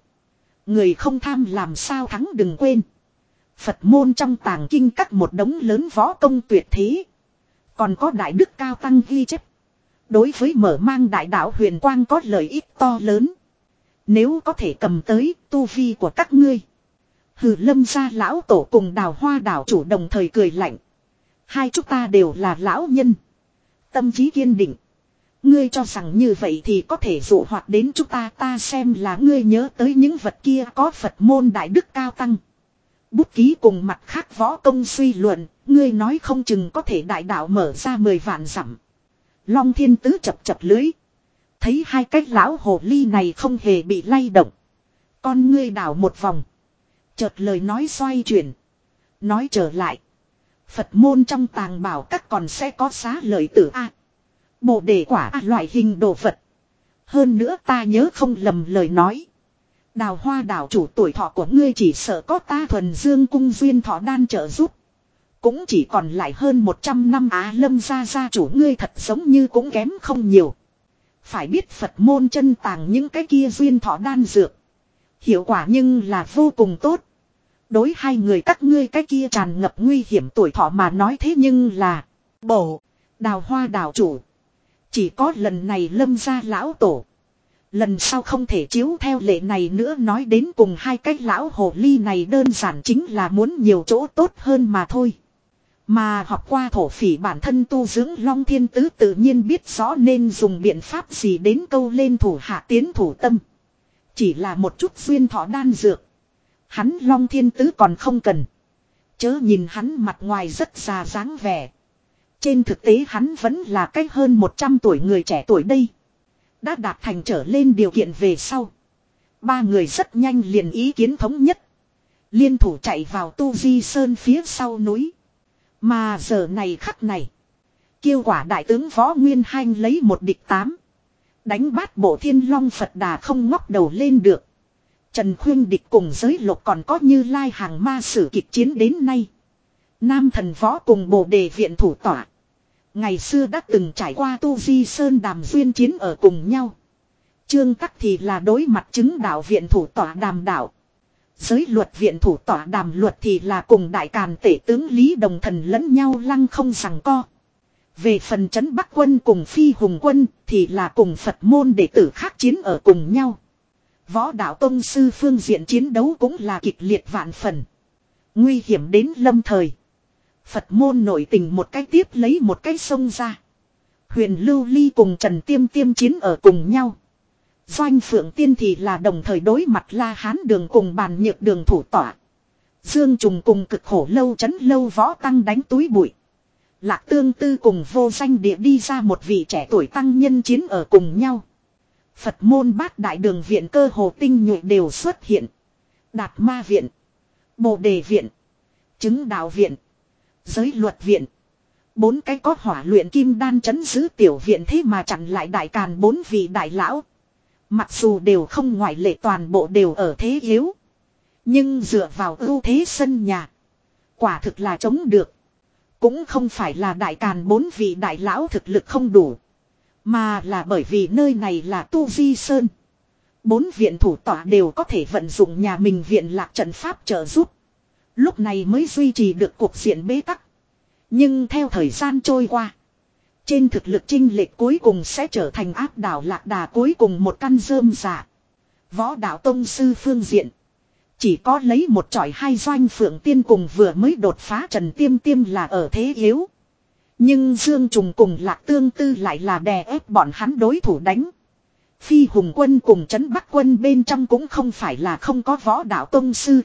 Người không tham làm sao thắng đừng quên. Phật môn trong tàng kinh các một đống lớn võ công tuyệt thế. Còn có đại đức cao tăng ghi chép. Đối với mở mang đại đạo huyền quang có lợi ích to lớn. Nếu có thể cầm tới tu vi của các ngươi. Hừ lâm gia lão tổ cùng đào hoa đảo chủ đồng thời cười lạnh. Hai chúng ta đều là lão nhân. Tâm trí kiên định. Ngươi cho rằng như vậy thì có thể dụ hoạt đến chúng ta ta xem là ngươi nhớ tới những vật kia có Phật môn đại đức cao tăng. Bút ký cùng mặt khác võ công suy luận, ngươi nói không chừng có thể đại đạo mở ra mười vạn dặm. Long thiên tứ chập chập lưới. Thấy hai cách lão hồ ly này không hề bị lay động. Con ngươi đảo một vòng. Chợt lời nói xoay chuyển. Nói trở lại. Phật môn trong tàng bảo các còn sẽ có xá lợi tử A. Bộ đề quả loại hình đồ vật. Hơn nữa ta nhớ không lầm lời nói. Đào hoa đảo chủ tuổi thọ của ngươi chỉ sợ có ta thuần dương cung duyên thọ đan trợ giúp. Cũng chỉ còn lại hơn 100 năm á lâm gia gia chủ ngươi thật giống như cũng kém không nhiều. Phải biết Phật môn chân tàng những cái kia duyên thọ đan dược. Hiệu quả nhưng là vô cùng tốt. Đối hai người các ngươi cái kia tràn ngập nguy hiểm tuổi thọ mà nói thế nhưng là, Bổ, Đào hoa đào chủ chỉ có lần này lâm ra lão tổ Lần sau không thể chiếu theo lệ này nữa nói đến cùng hai cách lão hồ ly này đơn giản chính là muốn nhiều chỗ tốt hơn mà thôi. Mà học qua thổ phỉ bản thân tu dưỡng Long Thiên Tứ tự nhiên biết rõ nên dùng biện pháp gì đến câu lên thủ hạ tiến thủ tâm. Chỉ là một chút duyên thọ đan dược. Hắn Long Thiên Tứ còn không cần. Chớ nhìn hắn mặt ngoài rất già dáng vẻ. Trên thực tế hắn vẫn là cách hơn 100 tuổi người trẻ tuổi đây. Đã đạt thành trở lên điều kiện về sau. Ba người rất nhanh liền ý kiến thống nhất. Liên thủ chạy vào Tu Di Sơn phía sau núi. Mà giờ này khắc này. Kêu quả đại tướng Võ Nguyên Hanh lấy một địch tám. Đánh bát bộ thiên long Phật đà không ngóc đầu lên được. Trần Khuyên địch cùng giới lục còn có như lai hàng ma sử kịch chiến đến nay. Nam thần võ cùng bồ đề viện thủ tỏa. Ngày xưa đã từng trải qua tu di sơn đàm duyên chiến ở cùng nhau. Trương Tắc thì là đối mặt chứng đạo viện thủ tỏa đàm đạo. Giới luật viện thủ tỏa đàm luật thì là cùng đại càn tể tướng Lý Đồng Thần lẫn nhau lăng không rằng co. Về phần chấn Bắc quân cùng Phi Hùng quân thì là cùng Phật môn đệ tử khác chiến ở cùng nhau. Võ đạo Tông Sư phương diện chiến đấu cũng là kịch liệt vạn phần. Nguy hiểm đến lâm thời. Phật môn nổi tình một cách tiếp lấy một cách sông ra. Huyền Lưu Ly cùng Trần Tiêm Tiêm chiến ở cùng nhau. Doanh Phượng Tiên thì là đồng thời đối mặt La Hán đường cùng bàn nhược đường thủ tỏa. Dương Trùng cùng cực khổ lâu chấn lâu võ tăng đánh túi bụi. Lạc tương tư cùng vô danh địa đi ra một vị trẻ tuổi tăng nhân chiến ở cùng nhau. Phật môn bát đại đường viện cơ hồ tinh nhuệ đều xuất hiện. Đạt ma viện. Bồ đề viện. Chứng đạo viện. Giới luật viện. Bốn cái có hỏa luyện kim đan chấn giữ tiểu viện thế mà chặn lại đại càn bốn vị đại lão. Mặc dù đều không ngoại lệ toàn bộ đều ở thế yếu. Nhưng dựa vào ưu thế sân nhà. Quả thực là chống được. Cũng không phải là đại càn bốn vị đại lão thực lực không đủ. Mà là bởi vì nơi này là Tu Di Sơn. Bốn viện thủ tọa đều có thể vận dụng nhà mình viện lạc trận pháp trợ giúp. Lúc này mới duy trì được cuộc diện bế tắc. Nhưng theo thời gian trôi qua. Trên thực lực trinh lệch cuối cùng sẽ trở thành áp đảo lạc đà cuối cùng một căn rơm giả. Võ đạo tông sư phương diện. Chỉ có lấy một tròi hai doanh phượng tiên cùng vừa mới đột phá trần tiêm tiêm là ở thế yếu. Nhưng Dương Trùng cùng Lạc Tương Tư lại là đè ép bọn hắn đối thủ đánh. Phi Hùng quân cùng trấn Bắc quân bên trong cũng không phải là không có võ đạo tông sư.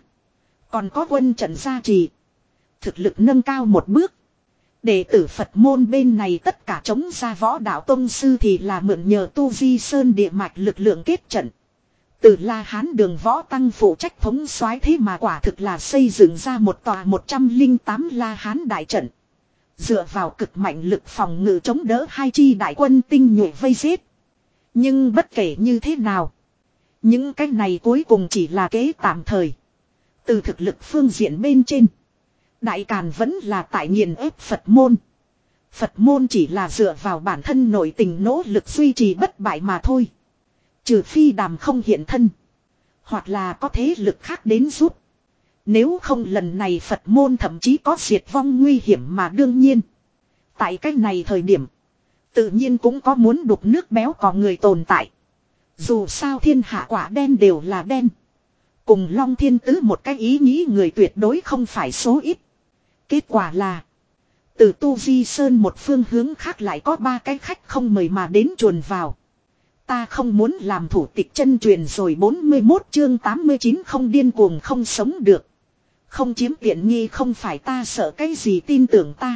Còn có quân trận gia trì. Thực lực nâng cao một bước. Đệ tử Phật môn bên này tất cả chống ra võ đạo tông sư thì là mượn nhờ tu di sơn địa mạch lực lượng kết trận. Từ La Hán đường võ tăng phụ trách thống soái thế mà quả thực là xây dựng ra một tòa 108 La Hán đại trận. Dựa vào cực mạnh lực phòng ngự chống đỡ hai chi đại quân tinh nhuệ vây giết. Nhưng bất kể như thế nào. Những cái này cuối cùng chỉ là kế tạm thời. Từ thực lực phương diện bên trên. Đại Càn vẫn là tại nghiền ép Phật môn. Phật môn chỉ là dựa vào bản thân nội tình nỗ lực duy trì bất bại mà thôi. Trừ phi đàm không hiện thân. Hoặc là có thế lực khác đến giúp. Nếu không lần này Phật môn thậm chí có diệt vong nguy hiểm mà đương nhiên. Tại cách này thời điểm. Tự nhiên cũng có muốn đục nước béo có người tồn tại. Dù sao thiên hạ quả đen đều là đen. Cùng Long Thiên Tứ một cái ý nghĩ người tuyệt đối không phải số ít. Kết quả là. Từ Tu Di Sơn một phương hướng khác lại có ba cái khách không mời mà đến chuồn vào. Ta không muốn làm thủ tịch chân truyền rồi 41 chương 89 không điên cuồng không sống được. Không chiếm tiện nghi không phải ta sợ cái gì tin tưởng ta.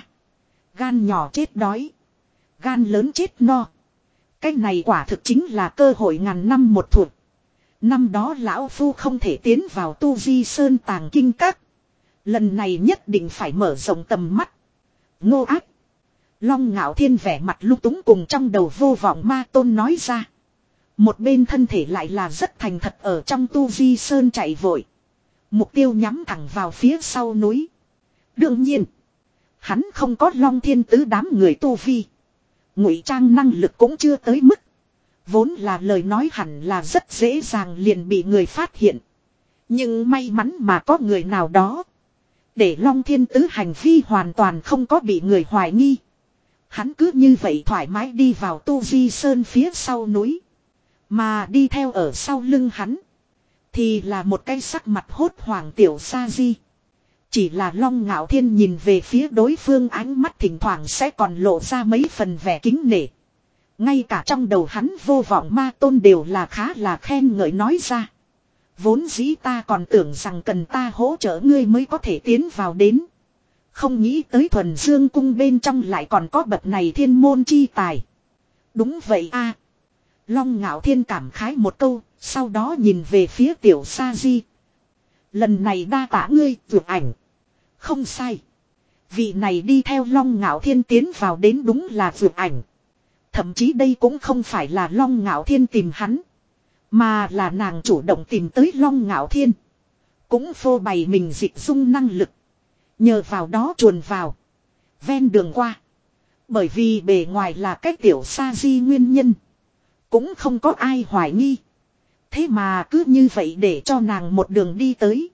Gan nhỏ chết đói. Gan lớn chết no. Cái này quả thực chính là cơ hội ngàn năm một thuộc. Năm đó lão phu không thể tiến vào tu di sơn tàng kinh các. Lần này nhất định phải mở rộng tầm mắt. Ngô ác. Long ngạo thiên vẻ mặt lúc túng cùng trong đầu vô vọng ma tôn nói ra. Một bên thân thể lại là rất thành thật ở trong tu di sơn chạy vội. Mục tiêu nhắm thẳng vào phía sau núi. Đương nhiên. Hắn không có long thiên tứ đám người tu vi. Ngụy trang năng lực cũng chưa tới mức. Vốn là lời nói hẳn là rất dễ dàng liền bị người phát hiện. Nhưng may mắn mà có người nào đó. Để Long Thiên Tứ hành vi hoàn toàn không có bị người hoài nghi. Hắn cứ như vậy thoải mái đi vào tu di sơn phía sau núi. Mà đi theo ở sau lưng hắn. Thì là một cái sắc mặt hốt hoảng tiểu sa di. Chỉ là long ngạo thiên nhìn về phía đối phương ánh mắt thỉnh thoảng sẽ còn lộ ra mấy phần vẻ kính nể. Ngay cả trong đầu hắn vô vọng ma tôn đều là khá là khen ngợi nói ra. Vốn dĩ ta còn tưởng rằng cần ta hỗ trợ ngươi mới có thể tiến vào đến. Không nghĩ tới thuần dương cung bên trong lại còn có bậc này thiên môn chi tài. Đúng vậy a Long ngạo thiên cảm khái một câu, sau đó nhìn về phía tiểu sa di. Lần này đa tả ngươi, vượt ảnh. Không sai. Vị này đi theo long ngạo thiên tiến vào đến đúng là vượt ảnh. Thậm chí đây cũng không phải là long ngạo thiên tìm hắn. Mà là nàng chủ động tìm tới long ngạo thiên. Cũng phô bày mình dịch dung năng lực. Nhờ vào đó chuồn vào. Ven đường qua. Bởi vì bề ngoài là cách tiểu sa di nguyên nhân. Cũng không có ai hoài nghi. Thế mà cứ như vậy để cho nàng một đường đi tới.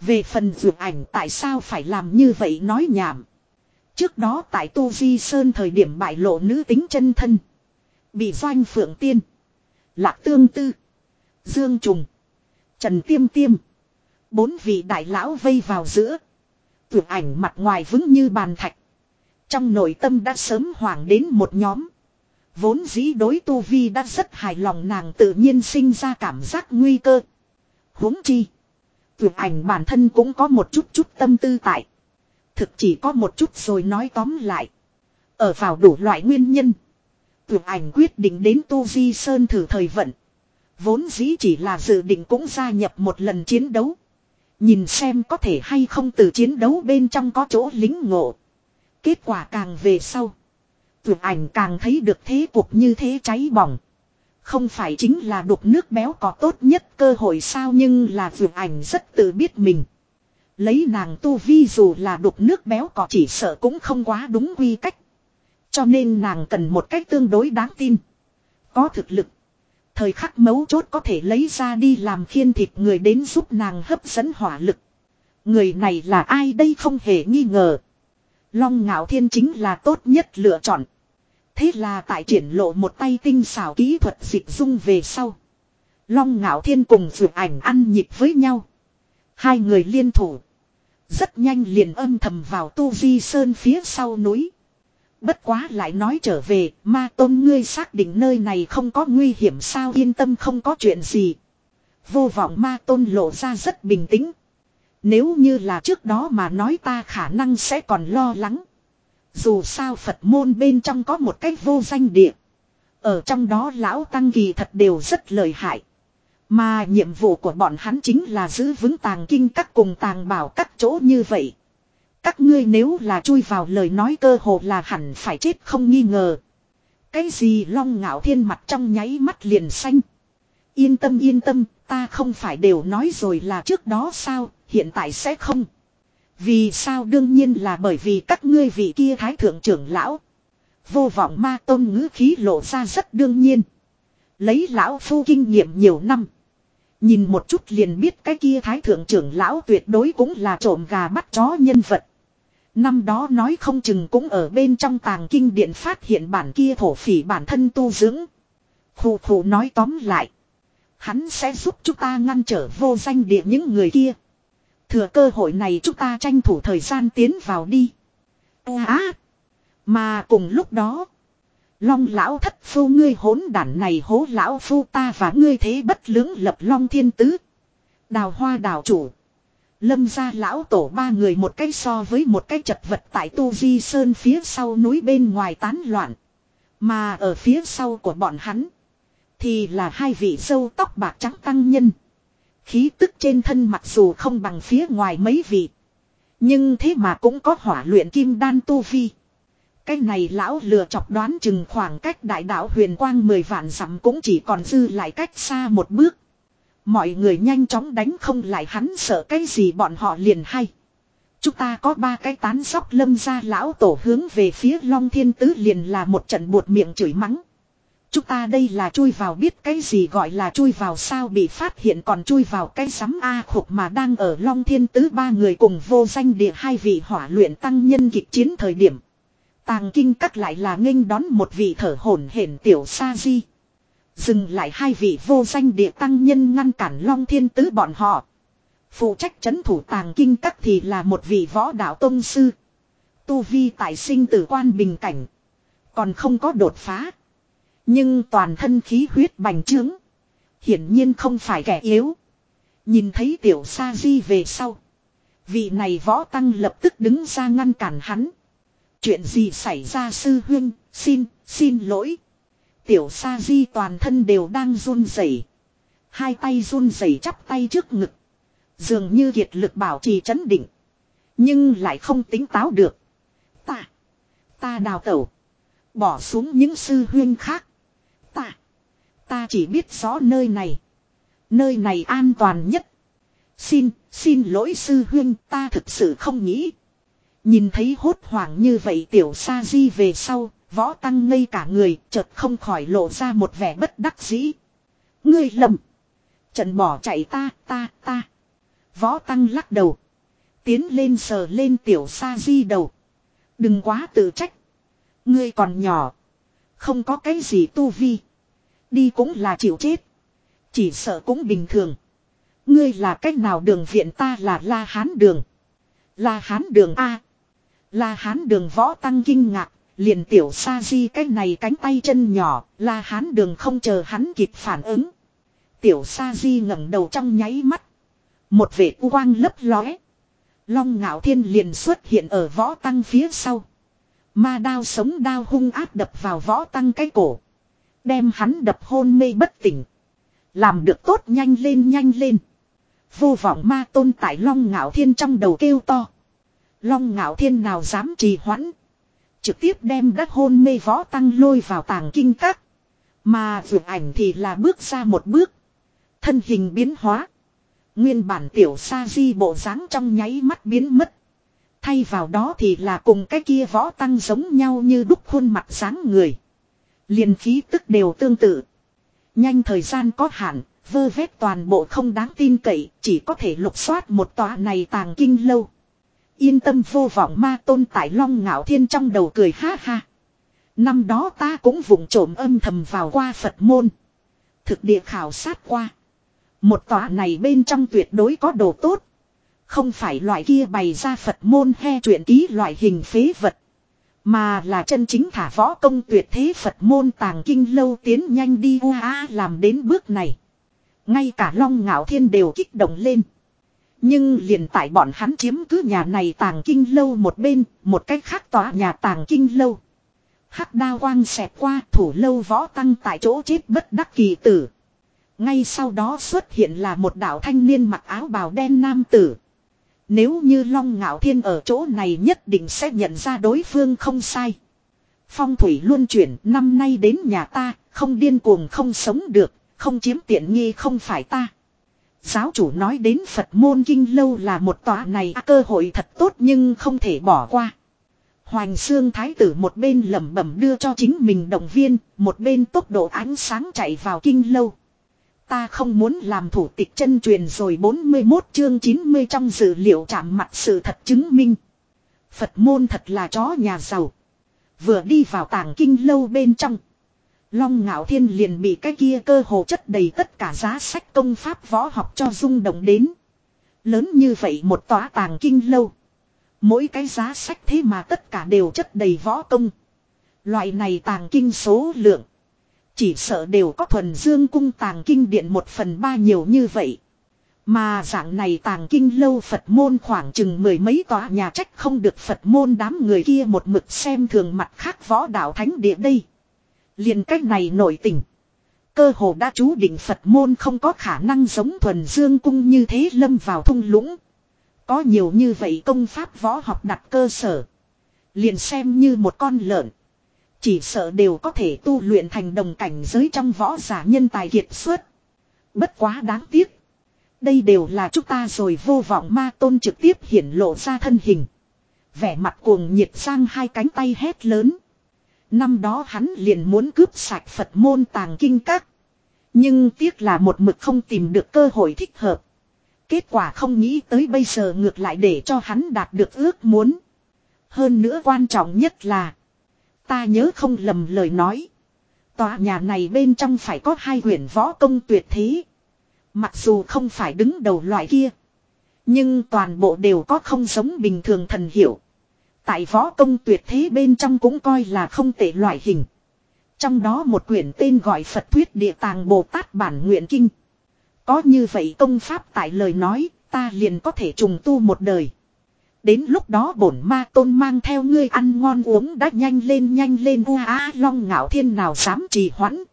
Về phần dược ảnh tại sao phải làm như vậy nói nhảm. Trước đó tại Tu Di Sơn thời điểm bại lộ nữ tính chân thân. Bị doanh phượng tiên. Lạc tương tư. Dương trùng. Trần tiêm tiêm. Bốn vị đại lão vây vào giữa. Tưởng ảnh mặt ngoài vững như bàn thạch. Trong nội tâm đã sớm hoảng đến một nhóm. Vốn dĩ đối tu vi đã rất hài lòng nàng tự nhiên sinh ra cảm giác nguy cơ. huống chi. Tưởng ảnh bản thân cũng có một chút chút tâm tư tại. Thực chỉ có một chút rồi nói tóm lại. Ở vào đủ loại nguyên nhân. Tưởng ảnh quyết định đến Tu Di Sơn thử thời vận. Vốn dĩ chỉ là dự định cũng gia nhập một lần chiến đấu. Nhìn xem có thể hay không từ chiến đấu bên trong có chỗ lính ngộ. Kết quả càng về sau. Tưởng ảnh càng thấy được thế cuộc như thế cháy bỏng. Không phải chính là đục nước béo có tốt nhất cơ hội sao nhưng là vượt ảnh rất tự biết mình. Lấy nàng tu vi dù là đục nước béo cỏ chỉ sợ cũng không quá đúng quy cách. Cho nên nàng cần một cách tương đối đáng tin. Có thực lực. Thời khắc mấu chốt có thể lấy ra đi làm khiên thịt người đến giúp nàng hấp dẫn hỏa lực. Người này là ai đây không hề nghi ngờ. Long ngạo thiên chính là tốt nhất lựa chọn. Thế là tại triển lộ một tay tinh xảo kỹ thuật dịch dung về sau. Long ngạo thiên cùng dự ảnh ăn nhịp với nhau. Hai người liên thủ. Rất nhanh liền âm thầm vào tu vi sơn phía sau núi. Bất quá lại nói trở về, ma tôn ngươi xác định nơi này không có nguy hiểm sao yên tâm không có chuyện gì. Vô vọng ma tôn lộ ra rất bình tĩnh. Nếu như là trước đó mà nói ta khả năng sẽ còn lo lắng. Dù sao Phật môn bên trong có một cách vô danh địa. Ở trong đó lão tăng kỳ thật đều rất lợi hại. Mà nhiệm vụ của bọn hắn chính là giữ vững tàng kinh các cùng tàng bảo các chỗ như vậy. Các ngươi nếu là chui vào lời nói cơ hồ là hẳn phải chết không nghi ngờ. Cái gì long ngạo thiên mặt trong nháy mắt liền xanh. Yên tâm yên tâm, ta không phải đều nói rồi là trước đó sao, hiện tại sẽ không. Vì sao đương nhiên là bởi vì các ngươi vị kia thái thượng trưởng lão. Vô vọng ma tôn ngữ khí lộ ra rất đương nhiên. Lấy lão phu kinh nghiệm nhiều năm. Nhìn một chút liền biết cái kia thái thượng trưởng lão tuyệt đối cũng là trộm gà bắt chó nhân vật. Năm đó nói không chừng cũng ở bên trong tàng kinh điện phát hiện bản kia thổ phỉ bản thân tu dưỡng. Khù khù nói tóm lại. Hắn sẽ giúp chúng ta ngăn trở vô danh địa những người kia. Thừa cơ hội này chúng ta tranh thủ thời gian tiến vào đi. À, mà cùng lúc đó. Long lão thất phu ngươi hỗn đản này hố lão phu ta và ngươi thế bất lưỡng lập long thiên tứ. Đào hoa đào chủ. Lâm gia lão tổ ba người một cái so với một cái chật vật tại Tu Di Sơn phía sau núi bên ngoài tán loạn. Mà ở phía sau của bọn hắn. Thì là hai vị sâu tóc bạc trắng tăng nhân. Khí tức trên thân mặc dù không bằng phía ngoài mấy vị. Nhưng thế mà cũng có hỏa luyện kim đan tu vi. Cái này lão lừa chọc đoán chừng khoảng cách đại đạo huyền quang mười vạn dặm cũng chỉ còn dư lại cách xa một bước. Mọi người nhanh chóng đánh không lại hắn sợ cái gì bọn họ liền hay. Chúng ta có ba cái tán sóc lâm ra lão tổ hướng về phía Long Thiên Tứ liền là một trận buột miệng chửi mắng. Chúng ta đây là chui vào biết cái gì gọi là chui vào sao bị phát hiện còn chui vào cái sắm A khục mà đang ở Long Thiên Tứ ba người cùng vô danh địa hai vị hỏa luyện tăng nhân kịch chiến thời điểm. Tàng kinh các lại là nghênh đón một vị thở hổn hển tiểu sa di. Dừng lại hai vị vô danh địa tăng nhân ngăn cản Long Thiên Tứ bọn họ. Phụ trách chấn thủ tàng kinh các thì là một vị võ đạo tông sư. Tu vi tại sinh tử quan bình cảnh. Còn không có đột phá. Nhưng toàn thân khí huyết bành trướng. Hiển nhiên không phải kẻ yếu. Nhìn thấy tiểu sa di về sau. Vị này võ tăng lập tức đứng ra ngăn cản hắn. Chuyện gì xảy ra sư huyên, xin, xin lỗi. Tiểu sa di toàn thân đều đang run rẩy, Hai tay run rẩy chắp tay trước ngực. Dường như kiệt lực bảo trì chấn định. Nhưng lại không tính táo được. Ta, ta đào tẩu. Bỏ xuống những sư huyên khác. Ta, ta chỉ biết rõ nơi này. Nơi này an toàn nhất. Xin, xin lỗi sư huyên, ta thực sự không nghĩ. Nhìn thấy hốt hoảng như vậy tiểu sa di về sau, võ tăng ngây cả người, chợt không khỏi lộ ra một vẻ bất đắc dĩ. Ngươi lầm. Trận bỏ chạy ta, ta, ta. Võ tăng lắc đầu. Tiến lên sờ lên tiểu sa di đầu. Đừng quá tự trách. Ngươi còn nhỏ. Không có cái gì tu vi. Đi cũng là chịu chết. Chỉ sợ cũng bình thường. Ngươi là cách nào đường viện ta là La Hán đường. La Hán đường A. La Hán đường võ tăng kinh ngạc. Liền tiểu sa di cái này cánh tay chân nhỏ. La Hán đường không chờ hắn kịp phản ứng. Tiểu sa di ngẩng đầu trong nháy mắt. Một vệ quang lấp lóe. Long ngạo thiên liền xuất hiện ở võ tăng phía sau. Ma đao sống đao hung áp đập vào võ tăng cái cổ. Đem hắn đập hôn mê bất tỉnh. Làm được tốt nhanh lên nhanh lên. Vô vọng ma tôn tại long ngạo thiên trong đầu kêu to. Long ngạo thiên nào dám trì hoãn. Trực tiếp đem đất hôn mê võ tăng lôi vào tàng kinh các. Mà vượt ảnh thì là bước ra một bước. Thân hình biến hóa. Nguyên bản tiểu sa di bộ dáng trong nháy mắt biến mất. Thay vào đó thì là cùng cái kia võ tăng giống nhau như đúc khuôn mặt dáng người. liền khí tức đều tương tự. Nhanh thời gian có hạn, vơ vét toàn bộ không đáng tin cậy, chỉ có thể lục soát một tòa này tàng kinh lâu. Yên tâm vô vọng ma tôn tại long ngạo thiên trong đầu cười ha ha. Năm đó ta cũng vụng trộm âm thầm vào qua Phật môn. Thực địa khảo sát qua. Một tòa này bên trong tuyệt đối có đồ tốt. Không phải loại kia bày ra Phật môn he truyện ký loại hình phế vật. Mà là chân chính thả võ công tuyệt thế Phật môn tàng kinh lâu tiến nhanh đi a à làm đến bước này. Ngay cả long ngạo thiên đều kích động lên. Nhưng liền tại bọn hắn chiếm cứ nhà này tàng kinh lâu một bên, một cách khác tòa nhà tàng kinh lâu. Hắc đao quang xẹt qua thủ lâu võ tăng tại chỗ chết bất đắc kỳ tử. Ngay sau đó xuất hiện là một đạo thanh niên mặc áo bào đen nam tử. Nếu như Long Ngạo Thiên ở chỗ này nhất định sẽ nhận ra đối phương không sai. Phong thủy luôn chuyển năm nay đến nhà ta, không điên cuồng không sống được, không chiếm tiện nghi không phải ta. Giáo chủ nói đến Phật môn kinh lâu là một tòa này à, cơ hội thật tốt nhưng không thể bỏ qua. Hoành xương thái tử một bên lẩm bẩm đưa cho chính mình động viên, một bên tốc độ ánh sáng chạy vào kinh lâu. Ta không muốn làm thủ tịch chân truyền rồi 41 chương 90 trong dữ liệu chạm mặt sự thật chứng minh. Phật môn thật là chó nhà giàu. Vừa đi vào tàng kinh lâu bên trong. Long ngạo thiên liền bị cái kia cơ hồ chất đầy tất cả giá sách công pháp võ học cho rung động đến. Lớn như vậy một tòa tàng kinh lâu. Mỗi cái giá sách thế mà tất cả đều chất đầy võ công. Loại này tàng kinh số lượng. Chỉ sợ đều có thuần dương cung tàng kinh điện một phần ba nhiều như vậy. Mà dạng này tàng kinh lâu Phật môn khoảng chừng mười mấy tòa nhà trách không được Phật môn đám người kia một mực xem thường mặt khác võ đạo thánh địa đây liền cách này nổi tình. Cơ hồ đã chú định Phật môn không có khả năng giống thuần dương cung như thế lâm vào thung lũng. Có nhiều như vậy công pháp võ học đặt cơ sở. Liền xem như một con lợn. Chỉ sợ đều có thể tu luyện thành đồng cảnh giới trong võ giả nhân tài kiệt xuất. Bất quá đáng tiếc. Đây đều là chúng ta rồi vô vọng ma tôn trực tiếp hiển lộ ra thân hình. Vẻ mặt cuồng nhiệt sang hai cánh tay hét lớn. Năm đó hắn liền muốn cướp sạch Phật môn tàng kinh các. Nhưng tiếc là một mực không tìm được cơ hội thích hợp. Kết quả không nghĩ tới bây giờ ngược lại để cho hắn đạt được ước muốn. Hơn nữa quan trọng nhất là. Ta nhớ không lầm lời nói. Tòa nhà này bên trong phải có hai huyền võ công tuyệt thế. Mặc dù không phải đứng đầu loại kia. Nhưng toàn bộ đều có không giống bình thường thần hiệu. Tại võ công tuyệt thế bên trong cũng coi là không tệ loại hình. Trong đó một quyển tên gọi Phật Thuyết Địa Tàng Bồ Tát Bản Nguyện Kinh. Có như vậy công pháp tại lời nói, ta liền có thể trùng tu một đời. Đến lúc đó bổn ma tôn mang theo ngươi ăn ngon uống đã nhanh lên nhanh lên u á long ngạo thiên nào dám trì hoãn.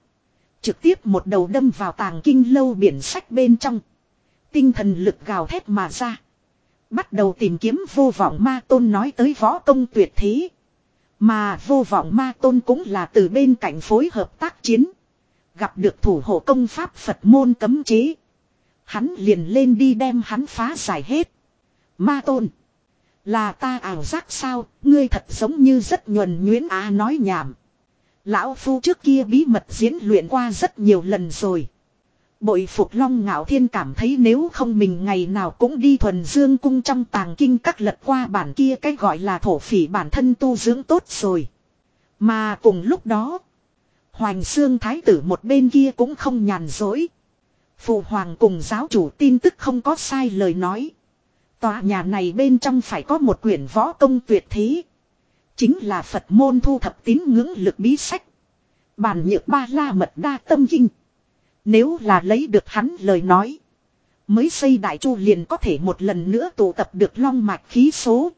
Trực tiếp một đầu đâm vào tàng kinh lâu biển sách bên trong. Tinh thần lực gào thét mà ra. Bắt đầu tìm kiếm vô vọng ma tôn nói tới võ công tuyệt thế. Mà vô vọng ma tôn cũng là từ bên cạnh phối hợp tác chiến. Gặp được thủ hộ công pháp Phật môn cấm chế. Hắn liền lên đi đem hắn phá giải hết. Ma tôn. Là ta ảo giác sao, ngươi thật giống như rất nhuần nhuyễn á nói nhảm. Lão Phu trước kia bí mật diễn luyện qua rất nhiều lần rồi. Bội phục long ngạo thiên cảm thấy nếu không mình ngày nào cũng đi thuần dương cung trong tàng kinh các lật qua bản kia cách gọi là thổ phỉ bản thân tu dưỡng tốt rồi. Mà cùng lúc đó, Hoành xương thái tử một bên kia cũng không nhàn dối. Phụ hoàng cùng giáo chủ tin tức không có sai lời nói. Tòa nhà này bên trong phải có một quyển võ công tuyệt thế. Chính là Phật môn thu thập tín ngưỡng lực bí sách. Bản nhược ba la mật đa tâm kinh. Nếu là lấy được hắn lời nói. Mới xây đại chu liền có thể một lần nữa tụ tập được long mạch khí số.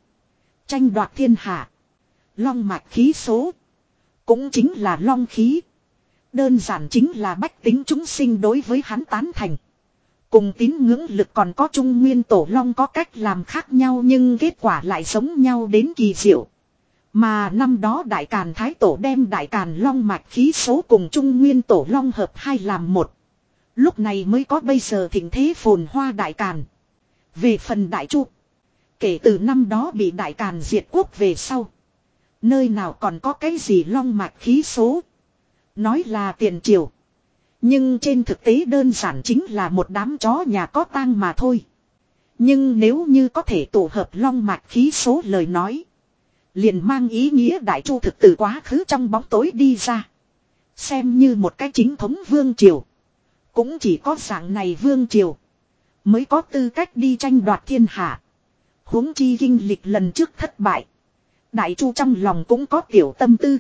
Tranh đoạt thiên hạ. Long mạch khí số. Cũng chính là long khí. Đơn giản chính là bách tính chúng sinh đối với hắn tán thành. Cùng tín ngưỡng lực còn có trung nguyên tổ long có cách làm khác nhau nhưng kết quả lại giống nhau đến kỳ diệu. Mà năm đó đại càn thái tổ đem đại càn long mạch khí số cùng trung nguyên tổ long hợp hai làm một. Lúc này mới có bây giờ thịnh thế phồn hoa đại càn. Về phần đại chu. Kể từ năm đó bị đại càn diệt quốc về sau. Nơi nào còn có cái gì long mạch khí số. Nói là tiền triều. Nhưng trên thực tế đơn giản chính là một đám chó nhà có tang mà thôi. Nhưng nếu như có thể tổ hợp long mạch khí số lời nói. Liền mang ý nghĩa đại chu thực từ quá khứ trong bóng tối đi ra. Xem như một cái chính thống vương triều. Cũng chỉ có dạng này vương triều. Mới có tư cách đi tranh đoạt thiên hạ. huống chi kinh lịch lần trước thất bại. Đại chu trong lòng cũng có tiểu tâm tư.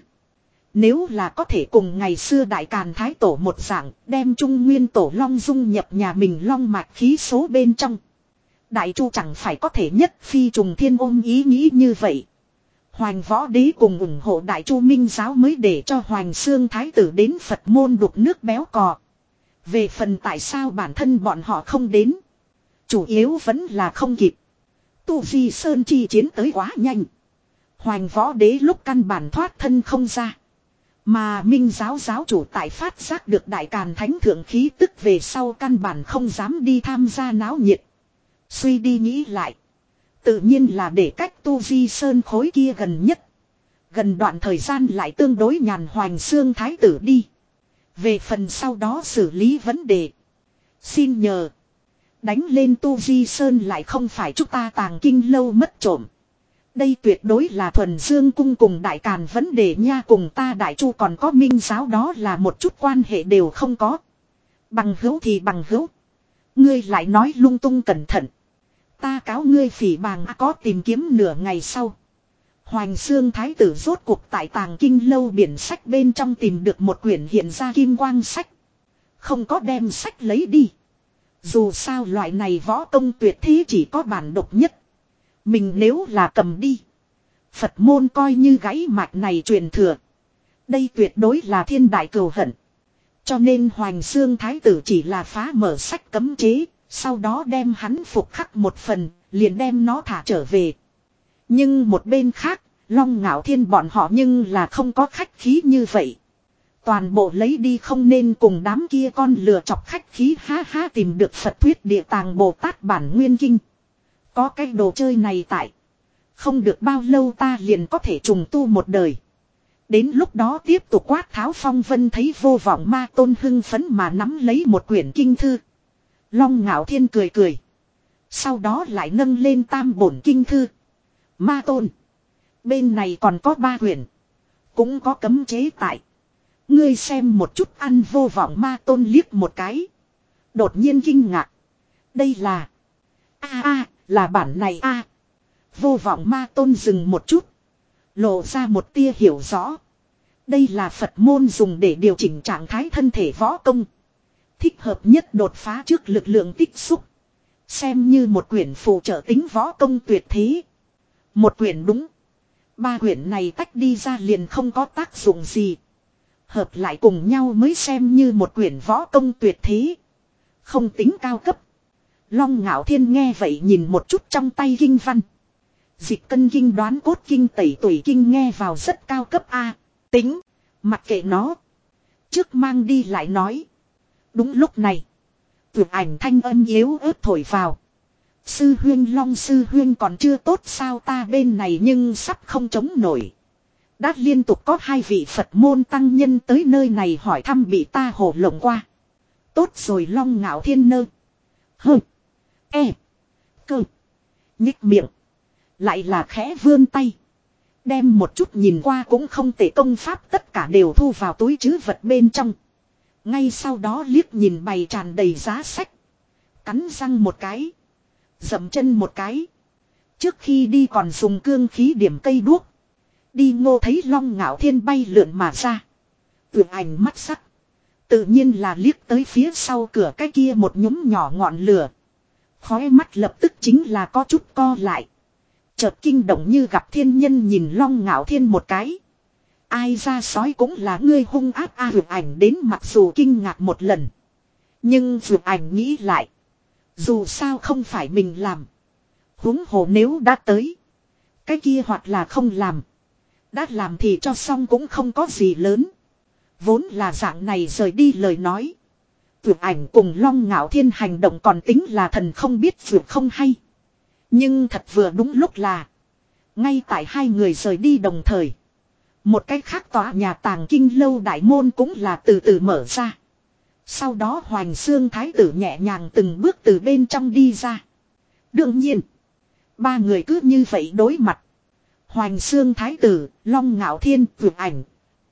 Nếu là có thể cùng ngày xưa đại càn thái tổ một dạng, đem trung nguyên tổ long dung nhập nhà mình long mạch khí số bên trong. Đại chu chẳng phải có thể nhất phi trùng thiên ôm ý nghĩ như vậy. Hoành võ đế cùng ủng hộ đại chu minh giáo mới để cho Hoành xương thái tử đến Phật môn đục nước béo cò. Về phần tại sao bản thân bọn họ không đến. Chủ yếu vẫn là không kịp. Tu Vi Sơn chi chiến tới quá nhanh. Hoành võ đế lúc căn bản thoát thân không ra. Mà minh giáo giáo chủ tại phát giác được đại càn thánh thượng khí tức về sau căn bản không dám đi tham gia náo nhiệt. Suy đi nghĩ lại. Tự nhiên là để cách tu vi sơn khối kia gần nhất. Gần đoạn thời gian lại tương đối nhàn hoành xương thái tử đi. Về phần sau đó xử lý vấn đề. Xin nhờ. Đánh lên tu vi sơn lại không phải chúng ta tàng kinh lâu mất trộm. Đây tuyệt đối là thuần dương cung cùng đại càn vấn đề nha cùng ta đại chu còn có minh giáo đó là một chút quan hệ đều không có. Bằng hữu thì bằng hữu. Ngươi lại nói lung tung cẩn thận. Ta cáo ngươi phỉ bàng có tìm kiếm nửa ngày sau. Hoành xương thái tử rốt cuộc tại tàng kinh lâu biển sách bên trong tìm được một quyển hiện ra kim quang sách. Không có đem sách lấy đi. Dù sao loại này võ công tuyệt thế chỉ có bản độc nhất. Mình nếu là cầm đi. Phật môn coi như gãy mạch này truyền thừa. Đây tuyệt đối là thiên đại cầu hận. Cho nên Hoành Xương Thái tử chỉ là phá mở sách cấm chế, sau đó đem hắn phục khắc một phần, liền đem nó thả trở về. Nhưng một bên khác, Long Ngạo Thiên bọn họ nhưng là không có khách khí như vậy. Toàn bộ lấy đi không nên cùng đám kia con lừa chọc khách khí ha ha tìm được Phật thuyết địa tàng Bồ Tát bản nguyên kinh. Có cái đồ chơi này tại. Không được bao lâu ta liền có thể trùng tu một đời. Đến lúc đó tiếp tục quát tháo phong vân thấy vô vọng ma tôn hưng phấn mà nắm lấy một quyển kinh thư. Long ngạo thiên cười cười. Sau đó lại nâng lên tam bổn kinh thư. Ma tôn. Bên này còn có ba quyển. Cũng có cấm chế tại. Ngươi xem một chút ăn vô vọng ma tôn liếc một cái. Đột nhiên kinh ngạc. Đây là. a a, là bản này a Vô vọng ma tôn dừng một chút. Lộ ra một tia hiểu rõ. Đây là Phật môn dùng để điều chỉnh trạng thái thân thể võ công. Thích hợp nhất đột phá trước lực lượng tích xúc. Xem như một quyển phù trợ tính võ công tuyệt thế. Một quyển đúng. Ba quyển này tách đi ra liền không có tác dụng gì. Hợp lại cùng nhau mới xem như một quyển võ công tuyệt thế. Không tính cao cấp. Long ngạo thiên nghe vậy nhìn một chút trong tay kinh văn. Dịch cân kinh đoán cốt kinh tẩy tuổi kinh nghe vào rất cao cấp A. Tính. Mặc kệ nó. Trước mang đi lại nói. Đúng lúc này. Tuyệt ảnh thanh âm yếu ớt thổi vào. Sư huyên long sư huyên còn chưa tốt sao ta bên này nhưng sắp không chống nổi. Đã liên tục có hai vị Phật môn tăng nhân tới nơi này hỏi thăm bị ta hổ lộng qua. Tốt rồi long ngạo thiên nơ. hừ, E. Cơ. Nhích miệng. Lại là khẽ vươn tay. Đem một chút nhìn qua cũng không tệ công pháp tất cả đều thu vào túi chứ vật bên trong. Ngay sau đó liếc nhìn bày tràn đầy giá sách. Cắn răng một cái. Dậm chân một cái. Trước khi đi còn dùng cương khí điểm cây đuốc. Đi ngô thấy long ngạo thiên bay lượn mà ra. Tưởng ảnh mắt sắc. Tự nhiên là liếc tới phía sau cửa cái kia một nhúm nhỏ ngọn lửa. Khói mắt lập tức chính là có chút co lại. Chợt kinh động như gặp thiên nhân nhìn long ngạo thiên một cái. Ai ra sói cũng là ngươi hung ác a à, ảnh đến mặc dù kinh ngạc một lần. Nhưng vượt ảnh nghĩ lại. Dù sao không phải mình làm. huống hồ nếu đã tới. Cái kia hoặc là không làm. Đã làm thì cho xong cũng không có gì lớn. Vốn là dạng này rời đi lời nói. Vượt ảnh cùng long ngạo thiên hành động còn tính là thần không biết vượt không hay. Nhưng thật vừa đúng lúc là. Ngay tại hai người rời đi đồng thời. Một cách khác tòa nhà tàng kinh lâu đại môn cũng là từ từ mở ra. Sau đó Hoành Xương Thái tử nhẹ nhàng từng bước từ bên trong đi ra. Đương nhiên. Ba người cứ như vậy đối mặt. Hoành Xương Thái tử, Long Ngạo Thiên, Vượt Ảnh,